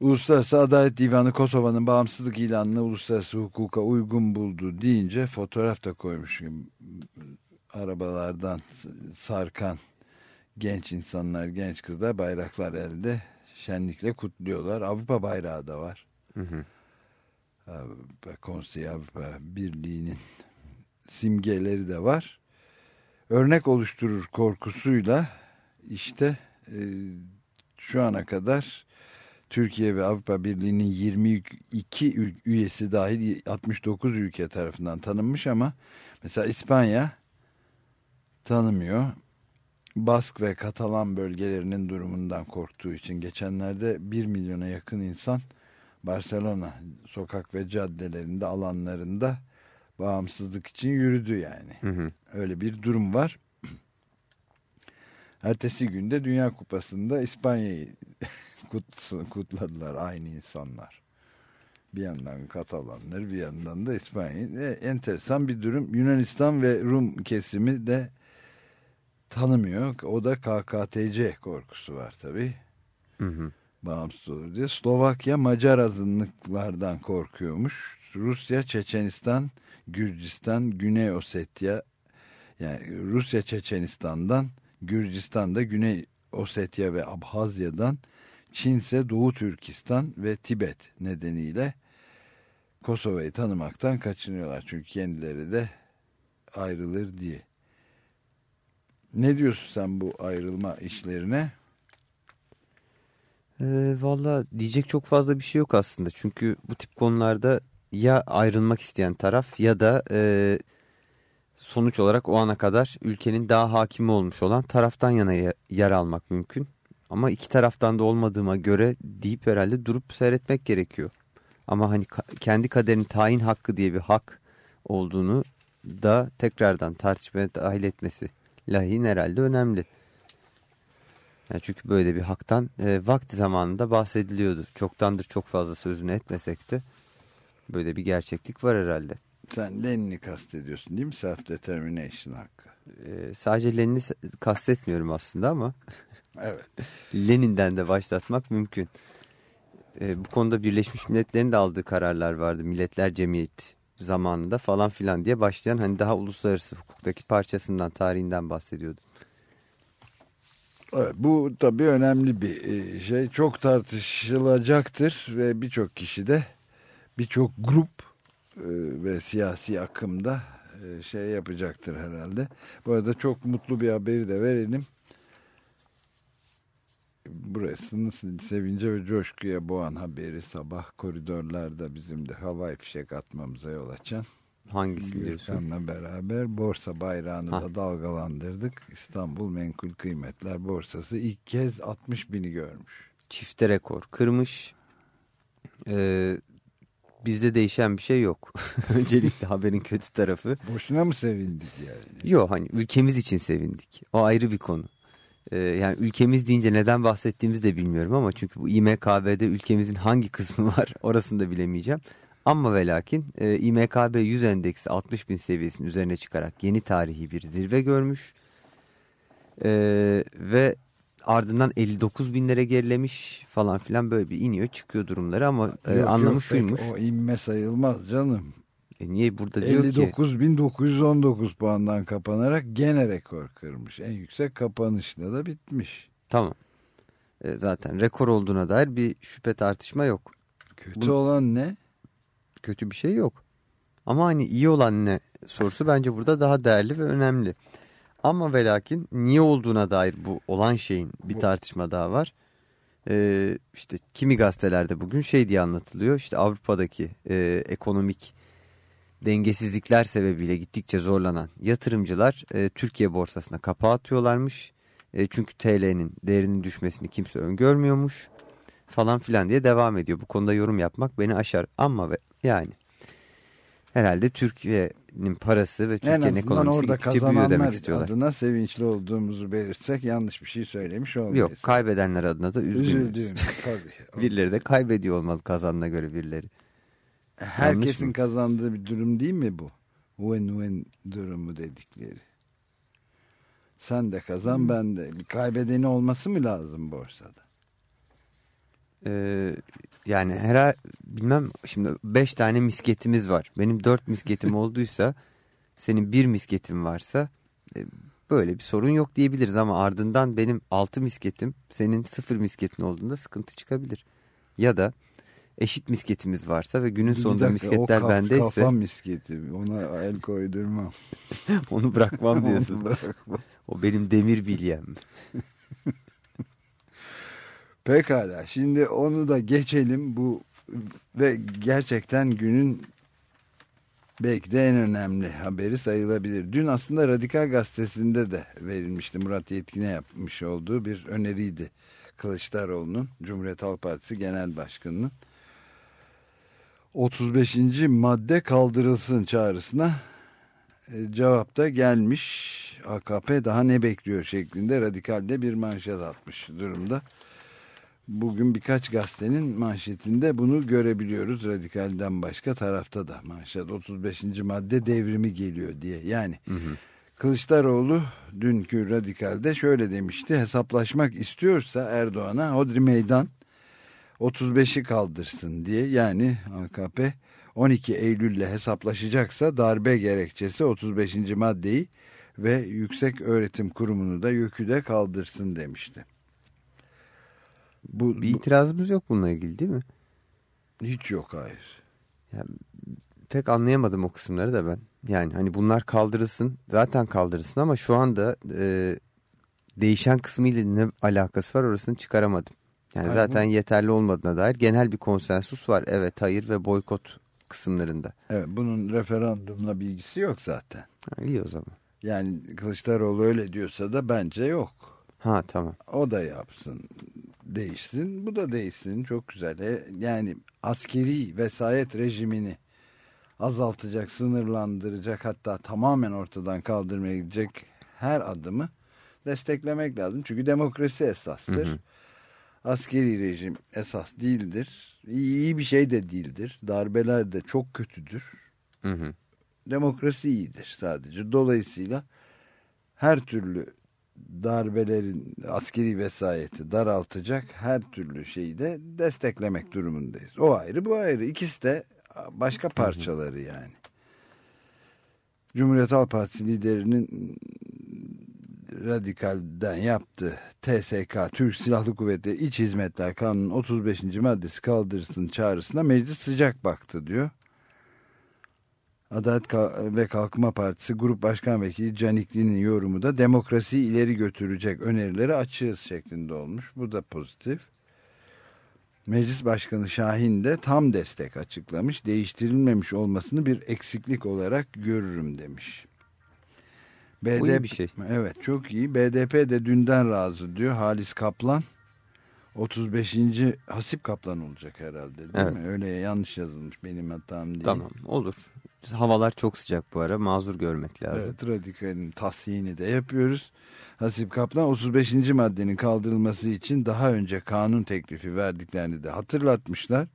Uluslararası Adalet Divanı Kosova'nın bağımsızlık ilanını uluslararası hukuka uygun buldu deyince fotoğraf da koymuş. Arabalardan sarkan genç insanlar, genç kızlar bayraklar elde şenlikle kutluyorlar. Avrupa bayrağı da var. Hı hı. Avrupa Konsey Avrupa Birliği'nin simgeleri de var. Örnek oluşturur korkusuyla işte e, şu ana kadar Türkiye ve Avrupa Birliği'nin 22 üyesi dahil 69 ülke tarafından tanınmış ama mesela İspanya tanımıyor. Bask ve Katalan bölgelerinin durumundan korktuğu için geçenlerde 1 milyona yakın insan Barcelona sokak ve caddelerinde alanlarında bağımsızlık için yürüdü yani. Hı hı. Öyle bir durum var. Ertesi günde Dünya Kupası'nda İspanya'yı [laughs] kutladılar aynı insanlar. Bir yandan Katalanlar bir yandan da İspanya. E, enteresan bir durum. Yunanistan ve Rum kesimi de tanımıyor. O da KKTC korkusu var tabii. Hı hı. Bağımsız olur diye. Slovakya Macar azınlıklardan korkuyormuş. Rusya, Çeçenistan, Gürcistan, Güney Osetya yani Rusya Çeçenistan'dan Gürcistan'da Güney Osetya ve Abhazya'dan Çin ise Doğu Türkistan ve Tibet nedeniyle Kosova'yı tanımaktan kaçınıyorlar. Çünkü kendileri de ayrılır diye. Ne diyorsun sen bu ayrılma işlerine? E, Valla diyecek çok fazla bir şey yok aslında. Çünkü bu tip konularda ya ayrılmak isteyen taraf ya da e, sonuç olarak o ana kadar ülkenin daha hakimi olmuş olan taraftan yana yer almak mümkün. Ama iki taraftan da olmadığıma göre deyip herhalde durup seyretmek gerekiyor. Ama hani kendi kaderini tayin hakkı diye bir hak olduğunu da tekrardan tartışmaya dahil etmesi lahin herhalde önemli. Yani çünkü böyle bir haktan e, vakti zamanında bahsediliyordu. Çoktandır çok fazla sözünü etmesek de böyle bir gerçeklik var herhalde. Sen Lenin'i kastediyorsun değil mi? Self-determination hakkı. E, sadece Lenin'i kastetmiyorum aslında ama [laughs] Evet. Lenin'den de başlatmak mümkün. e, bu konuda Birleşmiş Milletler'in de aldığı kararlar vardı. Milletler Cemiyeti zamanında falan filan diye başlayan hani daha uluslararası hukuktaki parçasından, tarihinden bahsediyordu. Evet, bu tabii önemli bir e, şey. Çok tartışılacaktır ve birçok kişi de birçok grup e, ve siyasi akımda e, şey yapacaktır herhalde. Bu arada çok mutlu bir haberi de verelim. Burasını sevince ve coşkuya boğan haberi sabah koridorlarda bizim de havai fişek atmamıza yol açan. Hangisi diyorsun? Beraber borsa bayrağını ha. da dalgalandırdık. İstanbul Menkul Kıymetler Borsası ilk kez 60 bini görmüş. Çifte rekor kırmış. Ee, bizde değişen bir şey yok. [laughs] Öncelikle haberin kötü tarafı. Boşuna mı sevindik yani? Yok hani ülkemiz için sevindik. O ayrı bir konu. Ee, yani ülkemiz deyince neden bahsettiğimizi de bilmiyorum ama çünkü bu İMKB'de ülkemizin hangi kısmı [laughs] var orasını da bilemeyeceğim. Ama ve lakin e, İMKB 100 endeksi 60 bin seviyesinin üzerine çıkarak yeni tarihi bir zirve görmüş. E, ve ardından 59 binlere gerilemiş falan filan böyle bir iniyor çıkıyor durumları ama e, yok, anlamı yok, şuymuş. O inme sayılmaz canım. E niye burada diyor 59.919 ki, puandan kapanarak gene rekor kırmış. En yüksek kapanışla da bitmiş. Tamam. E, zaten rekor olduğuna dair bir şüphe tartışma yok. Kötü Bu, olan ne? kötü bir şey yok. Ama hani iyi olan ne sorusu bence burada daha değerli ve önemli. Ama ve lakin niye olduğuna dair bu olan şeyin bir tartışma daha var. Ee, işte kimi gazetelerde bugün şey diye anlatılıyor. İşte Avrupa'daki e, ekonomik dengesizlikler sebebiyle gittikçe zorlanan yatırımcılar e, Türkiye borsasına kapağı atıyorlarmış. E, çünkü TL'nin değerinin düşmesini kimse öngörmüyormuş falan filan diye devam ediyor. Bu konuda yorum yapmak beni aşar ama ve yani herhalde Türkiye'nin parası ve Türkiye'nin ekonomisi gittikçe büyüyor demek istiyorlar. adına sevinçli olduğumuzu belirtsek yanlış bir şey söylemiş olmayız. Yok kaybedenler adına da üzgünüz. tabii. [laughs] birileri de kaybediyor olmalı kazanına göre birileri. Herkesin kazandığı bir durum değil mi bu? Win-win durumu dedikleri. Sen de kazan hmm. ben de. Bir kaybedeni olması mı lazım borsada? Ee, yani her bilmem şimdi beş tane misketimiz var. Benim dört misketim [laughs] olduysa senin bir misketin varsa e, böyle bir sorun yok diyebiliriz ama ardından benim altı misketim senin sıfır misketin olduğunda sıkıntı çıkabilir. Ya da eşit misketimiz varsa ve günün sonunda dakika, misketler o kaf, bendeyse. Kafa misketi ona el koydurmam. [laughs] Onu bırakmam diyorsun. Onu bırakmam. O benim demir bilyem. [laughs] Pekala şimdi onu da geçelim bu ve gerçekten günün belki de en önemli haberi sayılabilir. Dün aslında Radikal Gazetesi'nde de verilmişti Murat Yetkin'e yapmış olduğu bir öneriydi. Kılıçdaroğlu'nun Cumhuriyet Halk Partisi Genel Başkanı'nın 35. madde kaldırılsın çağrısına e, cevapta gelmiş. AKP daha ne bekliyor şeklinde radikalde bir manşet atmış durumda. Bugün birkaç gazetenin manşetinde bunu görebiliyoruz. Radikalden başka tarafta da manşet 35. madde devrimi geliyor diye. Yani hı hı. Kılıçdaroğlu dünkü radikalde şöyle demişti. Hesaplaşmak istiyorsa Erdoğan'a Hodri Meydan 35'i kaldırsın diye. Yani AKP 12 Eylül'le hesaplaşacaksa darbe gerekçesi 35. maddeyi ve Yüksek Öğretim Kurumu'nu da yükü de kaldırsın demişti. Bu, bir itirazımız yok bununla ilgili değil mi? Hiç yok hayır. Ya, pek anlayamadım o kısımları da ben. Yani hani bunlar kaldırılsın zaten kaldırılsın ama şu anda e, değişen kısmıyla ne alakası var orasını çıkaramadım. Yani hayır, zaten bu... yeterli olmadığına dair genel bir konsensus var. Evet hayır ve boykot kısımlarında. Evet bunun referandumla bilgisi yok zaten. Ha, iyi o zaman. Yani Kılıçdaroğlu öyle diyorsa da bence yok. Ha tamam. O da yapsın değişsin bu da değişsin çok güzel. E, yani askeri vesayet rejimini azaltacak, sınırlandıracak hatta tamamen ortadan kaldırmaya gidecek her adımı desteklemek lazım. Çünkü demokrasi esastır. Hı hı. Askeri rejim esas değildir. İyi bir şey de değildir. Darbeler de çok kötüdür. Hı hı. Demokrasi iyidir sadece. Dolayısıyla her türlü darbelerin askeri vesayeti daraltacak her türlü şeyi de desteklemek durumundayız. O ayrı bu ayrı. İkisi de başka parçaları yani. Cumhuriyet Halk Partisi liderinin radikalden yaptı. TSK, Türk Silahlı Kuvvetleri İç Hizmetler Kanunu'nun 35. maddesi kaldırılsın çağrısına meclis sıcak baktı diyor. Adalet ve Kalkınma Partisi Grup Başkan Vekili Canikli'nin yorumu da demokrasiyi ileri götürecek önerileri açığız şeklinde olmuş. Bu da pozitif. Meclis Başkanı Şahin de tam destek açıklamış. Değiştirilmemiş olmasını bir eksiklik olarak görürüm demiş. BDP, Bu iyi bir şey. Evet çok iyi. BDP de dünden razı diyor Halis Kaplan. 35. Hasip Kaplan olacak herhalde değil evet. mi? Öyle yanlış yazılmış benim hatam değil. Tamam olur. Havalar çok sıcak bu ara mazur görmek lazım. Evet radikalin tasihini de yapıyoruz. Hasip Kaplan 35. maddenin kaldırılması için daha önce kanun teklifi verdiklerini de hatırlatmışlar.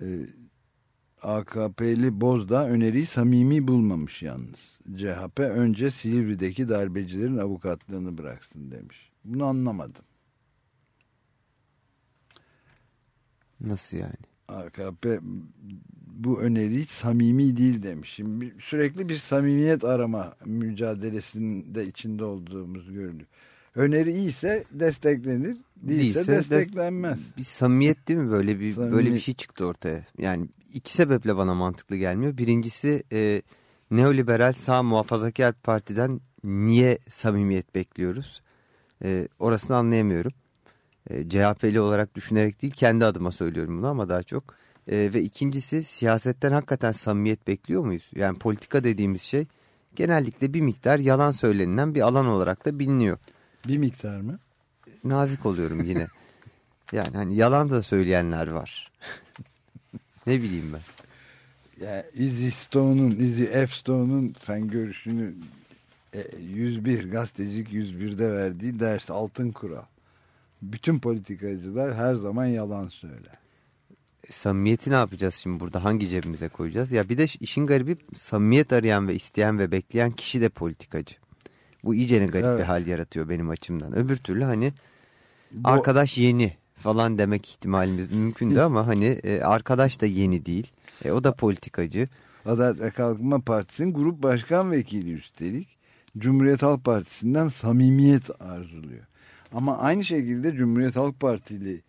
Ee, AKP'li Bozda öneriyi samimi bulmamış yalnız. CHP önce Silivri'deki darbecilerin avukatlığını bıraksın demiş. Bunu anlamadım. Nasıl yani? AKP bu öneri hiç samimi değil demiş. Şimdi sürekli bir samimiyet arama mücadelesinde içinde olduğumuz görülüyor. Öneri iyiyse desteklenir, değilse, değilse desteklenmez. bir samimiyet değil mi böyle bir samimiyet. böyle bir şey çıktı ortaya. Yani iki sebeple bana mantıklı gelmiyor. Birincisi e, neoliberal sağ muhafazakar partiden niye samimiyet bekliyoruz? E, orasını anlayamıyorum. E, CHP'li olarak düşünerek değil kendi adıma söylüyorum bunu ama daha çok. E, ve ikincisi siyasetten hakikaten samimiyet bekliyor muyuz? Yani politika dediğimiz şey genellikle bir miktar yalan söylenilen bir alan olarak da biliniyor. Bir miktar mı? Nazik oluyorum yine. [laughs] yani hani yalan da söyleyenler var. ne bileyim ben. Ya Izzy Stone'un, Izzy F. Stone'un sen görüşünü 101 e, gazetecilik 101'de verdiği ders altın kural. Bütün politikacılar her zaman yalan söyler. E, samimiyeti ne yapacağız şimdi burada? Hangi cebimize koyacağız? Ya bir de işin garibi samimiyet arayan ve isteyen ve bekleyen kişi de politikacı. Bu iyice garip evet. bir hal yaratıyor benim açımdan. Öbür türlü hani Bu... arkadaş yeni falan demek ihtimalimiz mümkündü ama hani e, arkadaş da yeni değil. E, o da politikacı. Adalet ve Kalkınma Partisi'nin grup başkan vekili üstelik. Cumhuriyet Halk Partisi'nden samimiyet arzuluyor. Ama aynı şekilde Cumhuriyet Halk Partili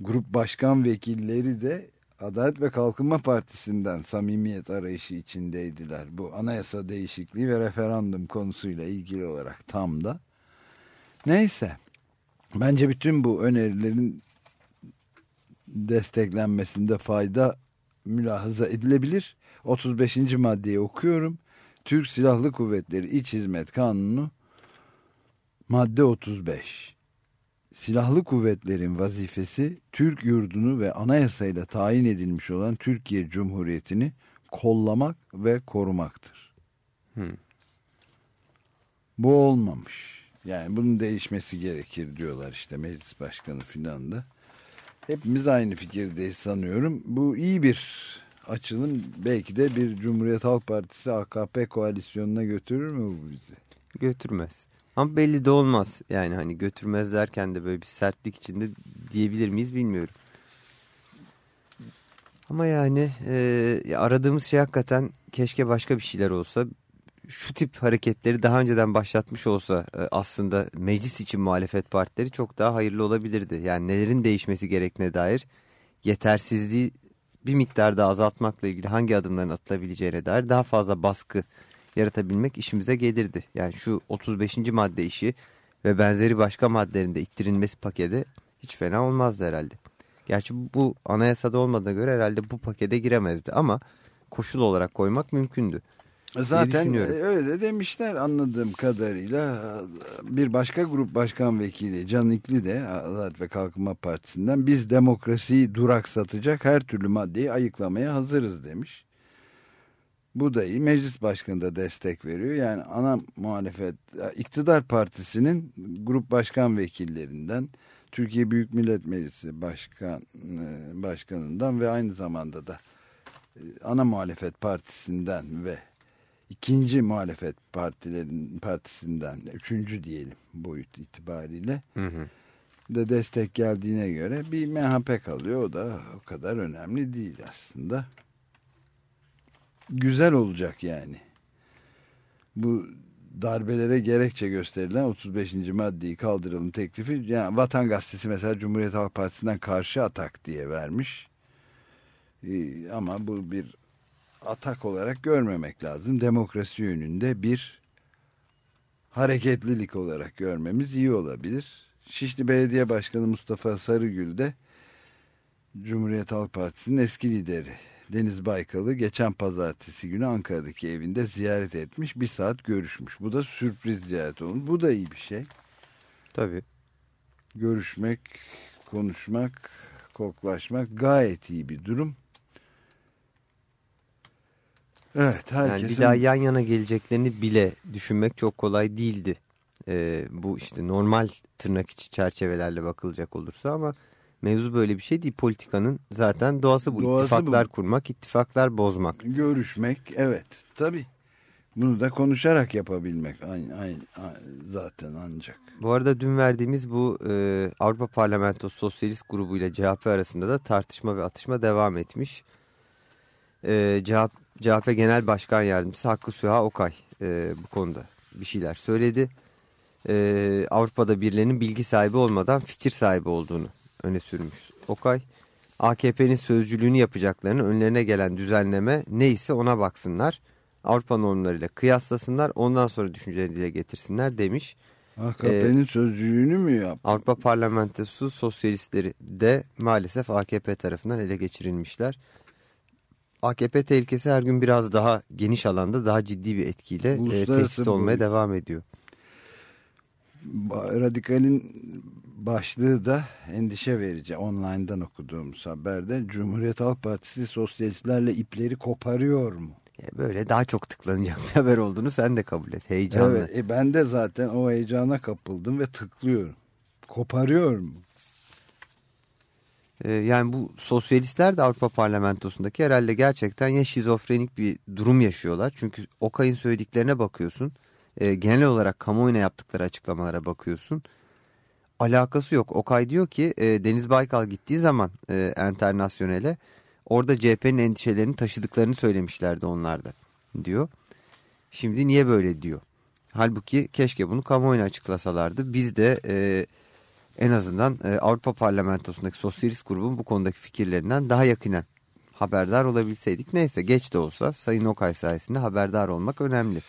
grup başkan vekilleri de Adalet ve Kalkınma Partisi'nden samimiyet arayışı içindeydiler. Bu anayasa değişikliği ve referandum konusuyla ilgili olarak tam da. Neyse. Bence bütün bu önerilerin desteklenmesinde fayda mülahaza edilebilir. 35. maddeyi okuyorum. Türk Silahlı Kuvvetleri İç Hizmet Kanunu madde 35 silahlı kuvvetlerin vazifesi Türk yurdunu ve anayasayla tayin edilmiş olan Türkiye Cumhuriyeti'ni kollamak ve korumaktır. Hmm. Bu olmamış. Yani bunun değişmesi gerekir diyorlar işte meclis başkanı filan da. Hepimiz aynı fikirdeyiz sanıyorum. Bu iyi bir açılım. Belki de bir Cumhuriyet Halk Partisi AKP koalisyonuna götürür mü bu bizi? Götürmez. Ama belli de olmaz. Yani hani götürmez derken de böyle bir sertlik içinde diyebilir miyiz bilmiyorum. Ama yani e, aradığımız şey hakikaten keşke başka bir şeyler olsa. Şu tip hareketleri daha önceden başlatmış olsa e, aslında meclis için muhalefet partileri çok daha hayırlı olabilirdi. Yani nelerin değişmesi gerektiğine dair yetersizliği bir miktarda azaltmakla ilgili hangi adımların atılabileceğine dair daha fazla baskı yaratabilmek işimize gelirdi. Yani şu 35. madde işi ve benzeri başka maddelerinde ittirilmesi pakete hiç fena olmazdı herhalde. Gerçi bu anayasada olmadığına göre herhalde bu pakete giremezdi ama koşul olarak koymak mümkündü. Zaten öyle demişler anladığım kadarıyla bir başka grup başkan vekili Can İkli de Adalet ve Kalkınma Partisi'nden biz demokrasiyi duraksatacak her türlü maddeyi ayıklamaya hazırız demiş. Bu da iyi. Meclis Başkanı da destek veriyor. Yani ana muhalefet iktidar partisinin grup başkan vekillerinden Türkiye Büyük Millet Meclisi Başkan e, Başkanından ve aynı zamanda da e, ana muhalefet partisinden ve ikinci muhalefet partilerin partisinden üçüncü diyelim boyut itibariyle Hı hı. de destek geldiğine göre bir MHP kalıyor. O da o kadar önemli değil aslında. Güzel olacak yani. Bu darbelere gerekçe gösterilen 35. maddeyi kaldıralım teklifi. Yani Vatan Gazetesi mesela Cumhuriyet Halk Partisi'nden karşı atak diye vermiş. Ee, ama bu bir atak olarak görmemek lazım. Demokrasi yönünde bir hareketlilik olarak görmemiz iyi olabilir. Şişli Belediye Başkanı Mustafa Sarıgül de Cumhuriyet Halk Partisi'nin eski lideri Deniz Baykal'ı geçen pazartesi günü Ankara'daki evinde ziyaret etmiş. Bir saat görüşmüş. Bu da sürpriz ziyaret olmuş. Bu da iyi bir şey. Tabii. Görüşmek, konuşmak, koklaşmak gayet iyi bir durum. Evet, herkesin... Yani bir daha yan yana geleceklerini bile düşünmek çok kolay değildi. Ee, bu işte normal tırnak içi çerçevelerle bakılacak olursa ama mevzu böyle bir şey değil. Politikanın zaten doğası bu. Doğası ittifaklar bu. kurmak, ittifaklar bozmak. Görüşmek, evet. Tabii. Bunu da konuşarak yapabilmek aynı, aynı, zaten ancak. Bu arada dün verdiğimiz bu e, Avrupa Parlamentosu Sosyalist Grubu ile CHP arasında da tartışma ve atışma devam etmiş. E, CHP, CHP Genel Başkan Yardımcısı Hakkı Süha Okay e, bu konuda bir şeyler söyledi. E, Avrupa'da birilerinin bilgi sahibi olmadan fikir sahibi olduğunu öne sürmüş Okay. AKP'nin sözcülüğünü yapacaklarını önlerine gelen düzenleme neyse ona baksınlar. Avrupa normlarıyla kıyaslasınlar ondan sonra düşüncelerini dile getirsinler demiş. AKP'nin sözcüğünü mü yap? Avrupa Parlamentosu sosyalistleri de maalesef AKP tarafından ele geçirilmişler. AKP tehlikesi her gün biraz daha geniş alanda daha ciddi bir etkiyle e, tehdit olmaya devam ediyor. Radikal'in başlığı da endişe verici. Online'dan okuduğumuz haberde Cumhuriyet Halk Partisi sosyalistlerle ipleri koparıyor mu? E, Böyle daha çok tıklanacak bir haber olduğunu sen de kabul et. Heyecanla. Evet, e ben de zaten o heyecana kapıldım ve tıklıyorum. Koparıyor mu? E, yani bu sosyalistler de Avrupa Parlamentosu'ndaki herhalde gerçekten ya şizofrenik bir durum yaşıyorlar. Çünkü Okay'ın söylediklerine bakıyorsun. E, genel olarak kamuoyuna yaptıkları açıklamalara bakıyorsun. Alakası yok. Okay diyor ki e, Deniz Baykal gittiği zaman e, Enternasyonel'e orada CHP'nin endişelerini taşıdıklarını söylemişlerdi onlar da diyor. Şimdi niye böyle diyor. Halbuki keşke bunu kamuoyuna açıklasalardı. Biz de e, en azından e, Avrupa Parlamentosu'ndaki sosyalist grubun bu konudaki fikirlerinden daha yakinen haberdar olabilseydik. Neyse geç de olsa Sayın Okay sayesinde haberdar olmak önemli.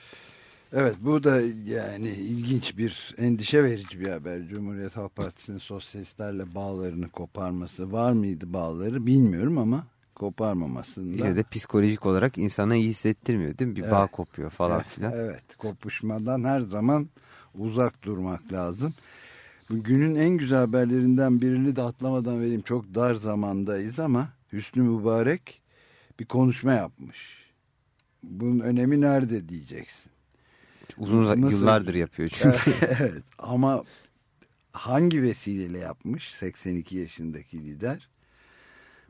Evet bu da yani ilginç bir endişe verici bir haber. Cumhuriyet Halk Partisi'nin sosyalistlerle bağlarını koparması var mıydı bağları bilmiyorum ama koparmamasında. Yine de psikolojik olarak insana iyi hissettirmiyor değil mi? Bir Evet. bağ kopuyor falan Evet, filan. Evet kopuşmadan her zaman uzak durmak lazım. Günün en güzel haberlerinden birini de atlamadan vereyim. Çok dar zamandayız ama Hüsnü Mübarek bir konuşma yapmış. Bunun önemi nerede diyeceksin. Uzun Nasıl- yıllardır yapıyor çünkü. [laughs] evet ama hangi vesileyle yapmış 82 yaşındaki lider?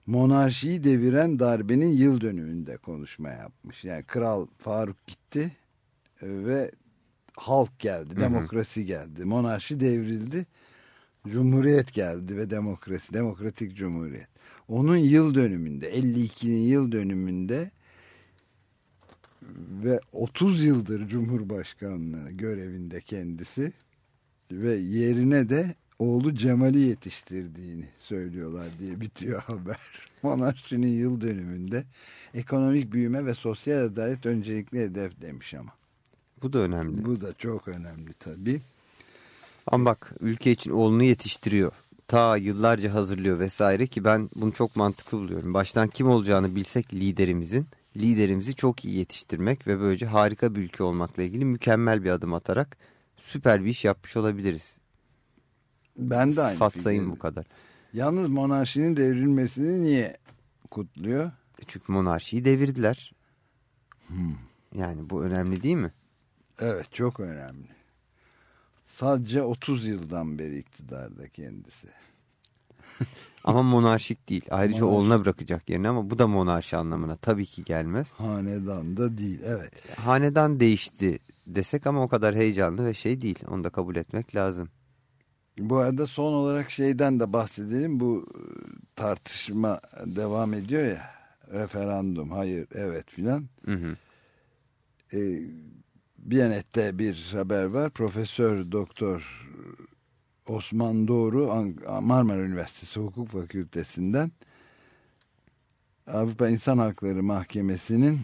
Monarşiyi deviren darbenin yıl dönümünde konuşma yapmış. Yani Kral Faruk gitti e, ve halk geldi, demokrasi geldi. Monarşi devrildi, cumhuriyet geldi ve demokrasi, demokratik cumhuriyet. Onun yıl dönümünde, 52'nin yıl dönümünde ve 30 yıldır Cumhurbaşkanlığı görevinde kendisi ve yerine de oğlu Cemal'i yetiştirdiğini söylüyorlar diye bitiyor [laughs] haber. Monarşinin yıl dönümünde ekonomik büyüme ve sosyal adalet öncelikli hedef demiş ama. Bu da önemli. Bu da çok önemli tabii. Ama bak ülke için oğlunu yetiştiriyor. Ta yıllarca hazırlıyor vesaire ki ben bunu çok mantıklı buluyorum. Baştan kim olacağını bilsek liderimizin, liderimizi çok iyi yetiştirmek ve böylece harika bir ülke olmakla ilgili mükemmel bir adım atarak süper bir iş yapmış olabiliriz. Ben de aynı Sıfat sayın fikirdeyim. bu kadar. Yalnız monarşinin devrilmesini niye kutluyor? E Çünkü monarşiyi devirdiler. Hmm. Yani bu önemli değil mi? Evet çok önemli. Sadece 30 yıldan beri iktidarda kendisi. [laughs] ama monarşik değil. Ayrıca monarşik. oğluna bırakacak yerine ama bu da monarşi anlamına tabii ki gelmez. Hanedan da değil evet. Hanedan değişti desek ama o kadar heyecanlı ve şey değil. Onu da kabul etmek lazım. Bu arada son olarak şeyden de bahsedelim. Bu e, tartışma devam ediyor ya. Referandum, hayır, evet filan. Hı hı. Ee, Biyanet'te bir haber var. Profesör Doktor Osman Doğru Marmara Üniversitesi Hukuk Fakültesinden Avrupa İnsan Hakları Mahkemesi'nin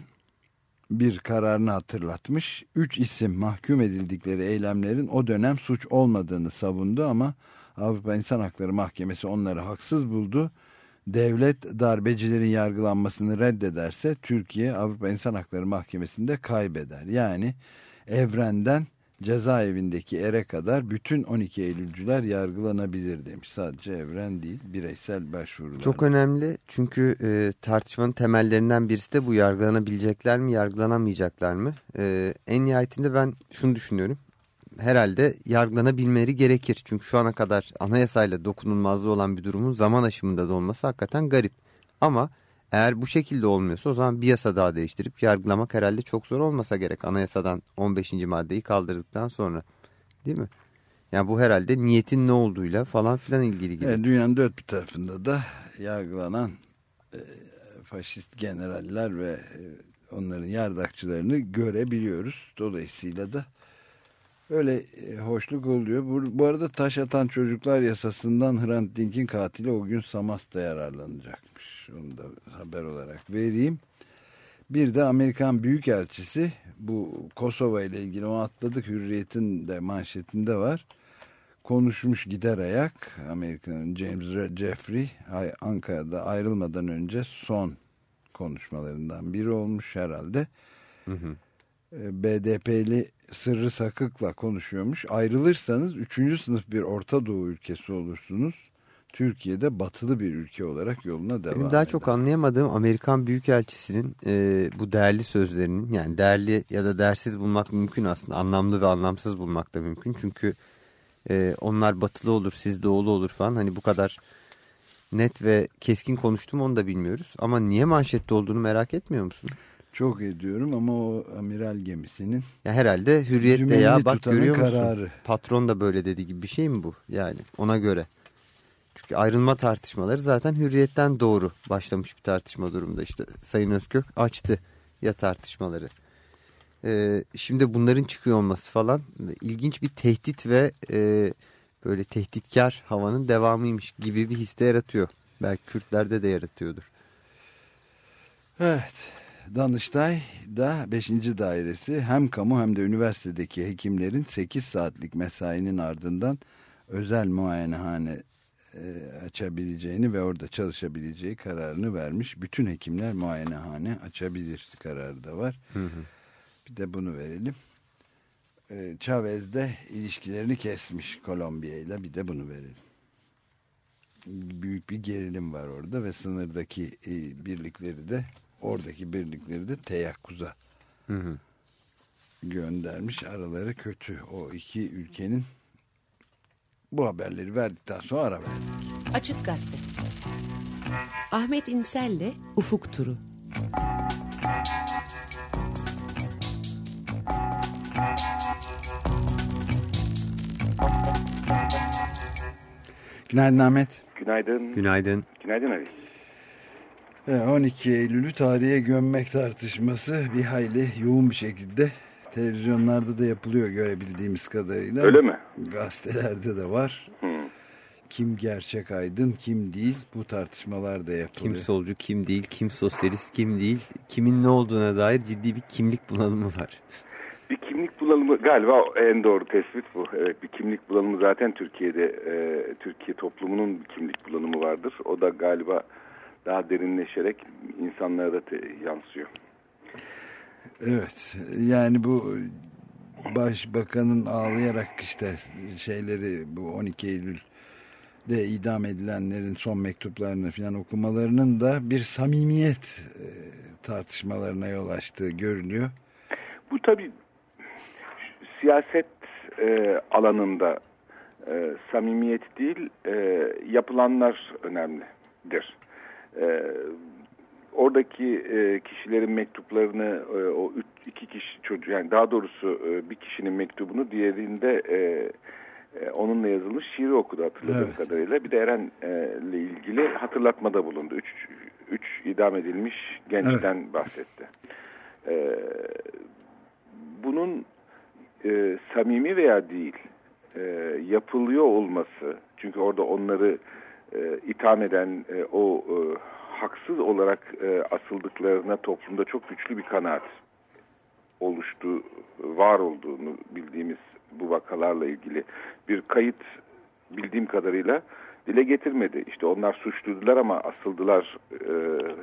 bir kararını hatırlatmış. Üç isim mahkum edildikleri eylemlerin o dönem suç olmadığını savundu ama Avrupa İnsan Hakları Mahkemesi onları haksız buldu. Devlet darbecilerin yargılanmasını reddederse Türkiye Avrupa İnsan Hakları Mahkemesi'nde kaybeder. Yani evrenden cezaevindeki ere kadar bütün 12 Eylülcüler yargılanabilir demiş. Sadece evren değil bireysel başvurular. Çok önemli çünkü e, tartışmanın temellerinden birisi de bu yargılanabilecekler mi yargılanamayacaklar mı? E, en nihayetinde ben şunu düşünüyorum. Herhalde yargılanabilmeleri gerekir. Çünkü şu ana kadar anayasayla dokunulmazlığı olan bir durumun zaman aşımında da olması hakikaten garip. Ama eğer bu şekilde olmuyorsa o zaman bir yasa daha değiştirip yargılamak herhalde çok zor olmasa gerek. Anayasadan 15. maddeyi kaldırdıktan sonra değil mi? Yani bu herhalde niyetin ne olduğuyla falan filan ilgili gibi. Evet, dünyanın dört bir tarafında da yargılanan e, faşist generaller ve e, onların yardakçılarını görebiliyoruz. Dolayısıyla da öyle e, hoşluk oluyor. Bu, bu arada taş atan çocuklar yasasından Hrant Dink'in katili o gün Samas da yararlanacak. Onu da haber olarak vereyim. Bir de Amerikan Büyükelçisi bu Kosova ile ilgili o atladık hürriyetin de manşetinde var. Konuşmuş gider ayak Amerika'nın James Jeffrey Ankara'da ayrılmadan önce son konuşmalarından biri olmuş herhalde. Hı hı. Ee, BDP'li Sırrı Sakık'la konuşuyormuş. Ayrılırsanız 3. sınıf bir Orta Doğu ülkesi olursunuz. Türkiye'de batılı bir ülke olarak yoluna devam Benim daha eder. çok anlayamadığım Amerikan Büyükelçisi'nin e, bu değerli sözlerinin yani değerli ya da değersiz bulmak mümkün aslında. Anlamlı ve anlamsız bulmak da mümkün. Çünkü e, onlar batılı olur, siz doğulu olur falan. Hani bu kadar net ve keskin konuştum onu da bilmiyoruz. Ama niye manşette olduğunu merak etmiyor musun? Çok ediyorum ama o amiral gemisinin ya herhalde hürriyette ya bak görüyor musun? Kararı. Patron da böyle dedi gibi bir şey mi bu? Yani ona göre. Çünkü ayrılma tartışmaları zaten hürriyetten doğru başlamış bir tartışma durumda. İşte Sayın Özkök açtı ya tartışmaları. Ee, şimdi bunların çıkıyor olması falan ilginç bir tehdit ve e, böyle tehditkar havanın devamıymış gibi bir histe yaratıyor. Belki Kürtlerde de yaratıyordur. Evet. Danıştay da 5. dairesi hem kamu hem de üniversitedeki hekimlerin 8 saatlik mesainin ardından özel muayenehane e, açabileceğini ve orada çalışabileceği kararını vermiş. Bütün hekimler muayenehane açabilir kararı da var. Hı hı. Bir de bunu verelim. E, Chavez de ilişkilerini kesmiş Kolombiya ile bir de bunu verelim. Büyük bir gerilim var orada ve sınırdaki e, birlikleri de oradaki birlikleri de teyakkuza hı hı. göndermiş. Araları kötü. O iki ülkenin bu haberleri verdikten sonra ara verdik. Açık Gazete Ahmet İnsel'le Ufuk Turu Günaydın Ahmet. Günaydın. Günaydın. Günaydın Ali. 12 Eylül'ü tarihe gömmek tartışması bir hayli yoğun bir şekilde televizyonlarda da yapılıyor görebildiğimiz kadarıyla. Öyle mi? Gazetelerde de var. Hmm. Kim gerçek aydın, kim değil bu tartışmalar da yapılıyor. Kim solcu, kim değil, kim sosyalist, kim değil, kimin ne olduğuna dair ciddi bir kimlik bulanımı var. [laughs] Bir kimlik bulanımı galiba en doğru tespit bu. Evet bir kimlik bulanımı zaten Türkiye'de e, Türkiye toplumunun bir kimlik bulanımı vardır. O da galiba daha derinleşerek insanlara da yansıyor. Evet yani bu başbakanın ağlayarak işte şeyleri bu 12 Eylül de idam edilenlerin son mektuplarını falan okumalarının da bir samimiyet e, tartışmalarına yol açtığı görünüyor. Bu tabi siyaset e, alanında e, samimiyet değil e, yapılanlar önemlidir. E, oradaki e, kişilerin mektuplarını e, o üç, iki kişi çocuğu yani daha doğrusu e, bir kişinin mektubunu diğerinde e, e, onunla yazılmış şiiri okudu hatırladığım Evet. kadarıyla. Bir de Eren'le ilgili hatırlatmada bulundu. Üç, üç idam edilmiş gençten bahsetti. E, bunun e, samimi veya değil e, yapılıyor olması çünkü orada onları e, itham eden e, o e, haksız olarak e, asıldıklarına toplumda çok güçlü bir kanaat oluştu, var olduğunu bildiğimiz bu vakalarla ilgili bir kayıt bildiğim kadarıyla dile getirmedi. İşte onlar suçluydular ama asıldılar e,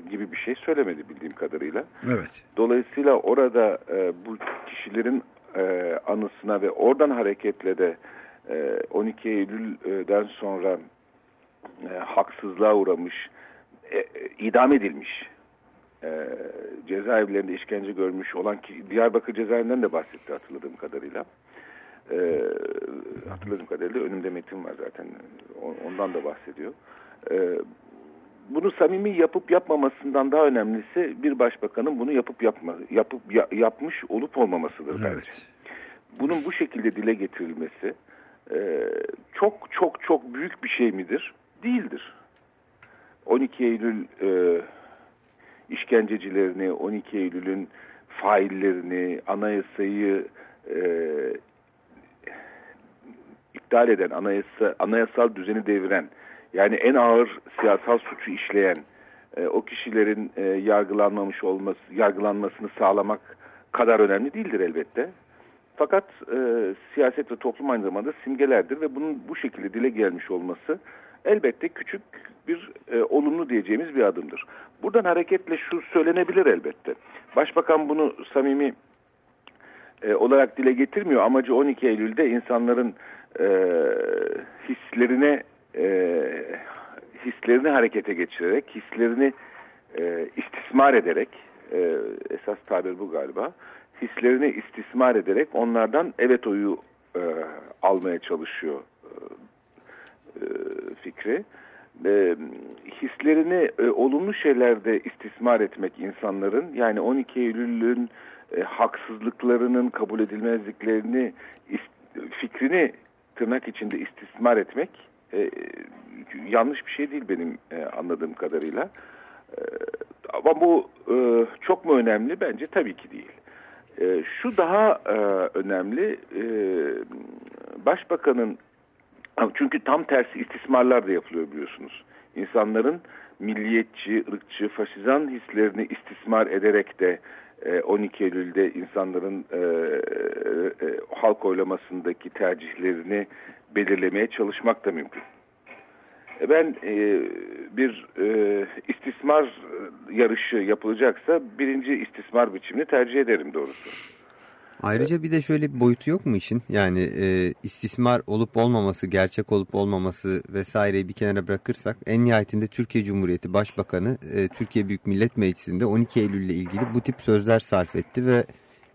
gibi bir şey söylemedi bildiğim kadarıyla. Evet. Dolayısıyla orada e, bu kişilerin e, anısına ve oradan hareketle de e, 12 Eylül'den sonra e, haksızlığa uğramış, e, e, idam edilmiş, e, cezaevlerinde işkence görmüş olan ki Diyarbakır cezaevinden de bahsetti hatırladığım kadarıyla. E, hatırladığım kadarıyla önümde metin var zaten ondan da bahsediyor. E, bunu samimi yapıp yapmamasından daha önemlisi bir başbakanın bunu yapıp yapma yapıp ya- yapmış olup olmamasıdır bence. Evet. Bunun bu şekilde dile getirilmesi e, çok çok çok büyük bir şey midir? Değildir. 12 Eylül e, işkencecilerini, 12 Eylül'ün faillerini, anayasayı e, iptal eden, anayasa, anayasal düzeni deviren, yani en ağır siyasal suçu işleyen, e, o kişilerin e, yargılanmamış olması, yargılanmasını sağlamak kadar önemli değildir elbette. Fakat e, siyaset ve toplum aynı zamanda simgelerdir ve bunun bu şekilde dile gelmiş olması elbette küçük bir e, olumlu diyeceğimiz bir adımdır. Buradan hareketle şu söylenebilir elbette. Başbakan bunu samimi e, olarak dile getirmiyor. Amacı 12 Eylül'de insanların e, hislerine e, hislerini harekete geçirerek, hislerini e, istismar ederek, e, esas tabir bu galiba, hislerini istismar ederek onlardan evet oyu e, almaya çalışıyor e, fikri. E, hislerini e, olumlu şeylerde istismar etmek insanların yani 12 Eylül'ün e, haksızlıklarının kabul edilmezliklerini is- fikrini tırnak içinde istismar etmek e, yanlış bir şey değil benim e, anladığım kadarıyla. E, ama bu e, çok mu önemli? Bence tabii ki değil. E, şu daha e, önemli. E, başbakanın çünkü tam tersi istismarlar da yapılıyor biliyorsunuz. İnsanların milliyetçi, ırkçı, faşizan hislerini istismar ederek de e, 12 Eylül'de insanların e, e, halk oylamasındaki tercihlerini belirlemeye çalışmak da mümkün. E, Ben e, bir e, istismar yarışı yapılacaksa birinci istismar biçimini tercih ederim doğrusu. Ayrıca bir de şöyle bir boyutu yok mu işin? Yani e, istismar olup olmaması, gerçek olup olmaması vesaireyi bir kenara bırakırsak en nihayetinde Türkiye Cumhuriyeti Başbakanı e, Türkiye Büyük Millet Meclisi'nde 12 Eylül ile ilgili bu tip sözler sarf etti ve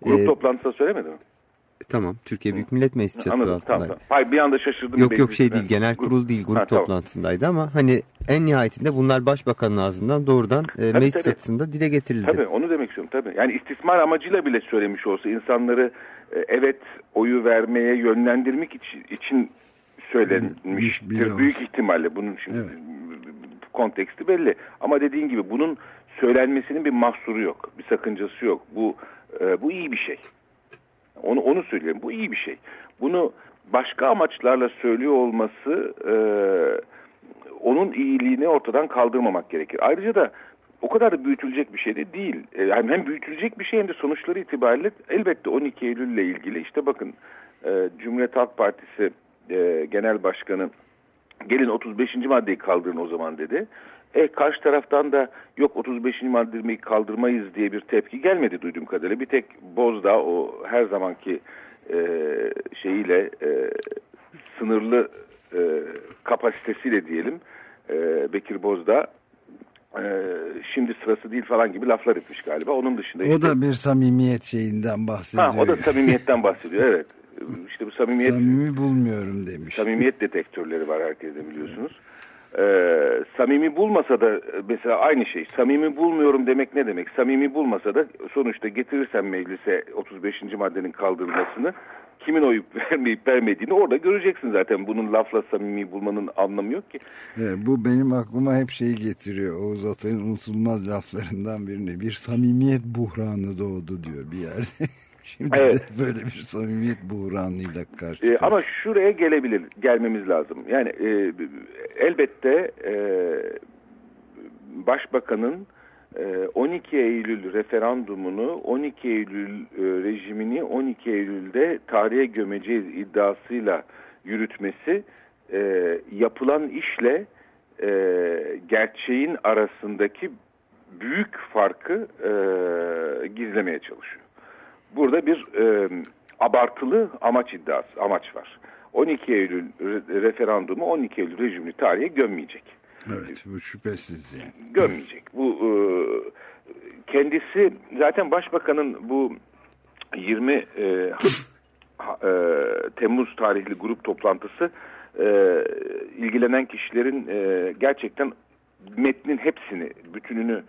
Grup e, toplantısında söylemedi mi? Tamam Türkiye Büyük Millet Meclisi çatısı Anladım tamam, altındaydı. tamam. Hayır bir anda şaşırdım. Yok yok şey değil genel kurul değil grup Ha, tamam. toplantısındaydı ama hani en nihayetinde bunlar başbakanın ağzından doğrudan e, meclis tabii. çatısında dile getirildi. Tabii onu demek istiyorum tabii. Yani istismar amacıyla bile söylemiş olsa insanları e, evet oyu vermeye yönlendirmek için, için söylenmiştir. Büyük ihtimalle bunun için Evet. konteksti belli. Ama dediğin gibi bunun söylenmesinin bir mahsuru yok. Bir sakıncası yok. Bu e, bu iyi bir şey. Onu onu söyleyeyim. Bu iyi bir şey. Bunu başka amaçlarla söylüyor olması e, onun iyiliğini ortadan kaldırmamak gerekir. Ayrıca da o kadar da büyütülecek bir şey de değil. E, hem, hem büyütülecek bir şey hem de sonuçları itibariyle elbette 12 Eylül ile ilgili işte bakın e, Cumhuriyet Halk Partisi e, Genel Başkanı gelin 35. maddeyi kaldırın o zaman dedi. E karşı taraftan da yok 35. maddeyi kaldırmayız diye bir tepki gelmedi duyduğum kadarıyla. Bir tek Bozdağ o her zamanki e, şeyiyle e, sınırlı e, kapasitesiyle diyelim e, Bekir Bozdağ e, şimdi sırası değil falan gibi laflar etmiş galiba. Onun dışında O işte- da bir samimiyet şeyinden bahsediyor. Ha, o da samimiyetten bahsediyor evet. işte bu samimiyet Samimi bulmuyorum demiş. samimiyet detektörleri var herkeste biliyorsunuz. Ee, samimi bulmasa da mesela aynı şey. Samimi bulmuyorum demek ne demek? Samimi bulmasa da sonuçta getirirsen meclise 35. maddenin kaldırılmasını kimin oy [laughs] vermeyip vermediğini orada göreceksin zaten. Bunun lafla samimi bulmanın anlamı yok ki. Evet, bu benim aklıma hep şeyi getiriyor. Oğuz Atay'ın unutulmaz laflarından birini. Bir samimiyet buhranı doğdu diyor bir yerde. [laughs] Şimdi Evet. de [laughs] böyle bir samimiyet buhranıyla karşı Ee, ama şuraya gelebilir, gelmemiz lazım. Yani e, elbette e, Başbakanın e, 12 Eylül referandumunu, 12 Eylül e, rejimini 12 Eylül'de tarihe gömeceğiz iddiasıyla yürütmesi e, yapılan işle e, gerçeğin arasındaki büyük farkı e, gizlemeye çalışıyor. Burada bir e, abartılı amaç iddiası, amaç var. 12 Eylül re- referandumu 12 Eylül rejimini tarihe gömmeyecek. Evet bu şüphesiz yani. Gömmeyecek. Bu e, kendisi zaten başbakanın bu 20 e, e, Temmuz tarihli grup toplantısı e, ilgilenen kişilerin e, gerçekten metnin hepsini, bütününü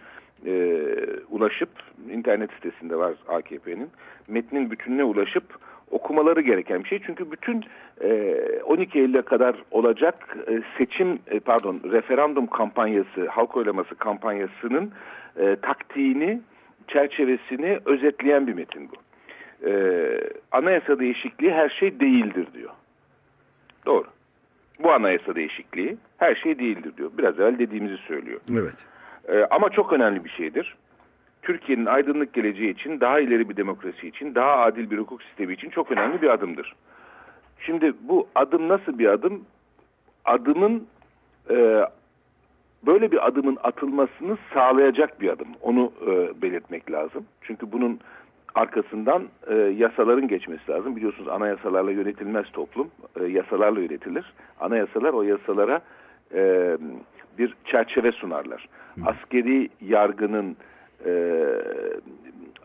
e, ulaşıp internet sitesinde var AKP'nin metnin bütününe ulaşıp okumaları gereken bir şey. Çünkü bütün e, 12 Eylül'e kadar olacak e, seçim e, pardon referandum kampanyası, halk oylaması kampanyasının e, taktiğini, çerçevesini özetleyen bir metin bu. E, anayasa değişikliği her şey değildir diyor. Doğru. Bu anayasa değişikliği her şey değildir diyor. Biraz evvel dediğimizi söylüyor. Evet. Ee, ama çok önemli bir şeydir. Türkiye'nin aydınlık geleceği için, daha ileri bir demokrasi için, daha adil bir hukuk sistemi için çok önemli bir adımdır. Şimdi bu adım nasıl bir adım? Adımın e, böyle bir adımın atılmasını sağlayacak bir adım. Onu e, belirtmek lazım. Çünkü bunun arkasından e, yasaların geçmesi lazım. Biliyorsunuz anayasalarla yönetilmez toplum. E, yasalarla yönetilir. Anayasalar o yasalara e, bir çerçeve sunarlar. Askeri yargının e,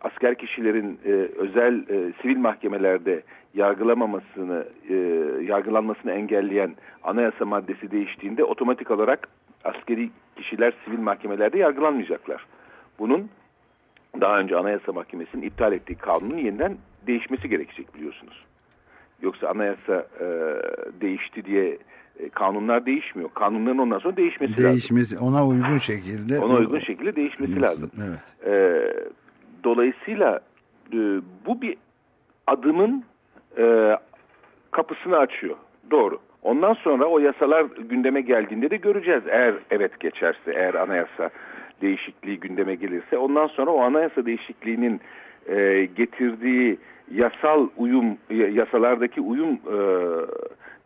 asker kişilerin e, özel e, sivil mahkemelerde yargılamamasını e, yargılanmasını engelleyen anayasa maddesi değiştiğinde otomatik olarak askeri kişiler sivil mahkemelerde yargılanmayacaklar. Bunun daha önce Anayasa Mahkemesi'nin iptal ettiği kanunun yeniden değişmesi gerekecek biliyorsunuz. Yoksa anayasa e, değişti diye e, kanunlar değişmiyor. Kanunların ondan sonra değişmesi lazım. Değişmesi ona uygun şekilde. Ona uygun şekilde değişmesi lazım. Evet. E, dolayısıyla e, bu bir adımın e, kapısını açıyor. Doğru. Ondan sonra o yasalar gündeme geldiğinde de göreceğiz. Eğer evet geçerse, eğer anayasa değişikliği gündeme gelirse ondan sonra o anayasa değişikliğinin e, getirdiği yasal uyum, yasalardaki uyum e,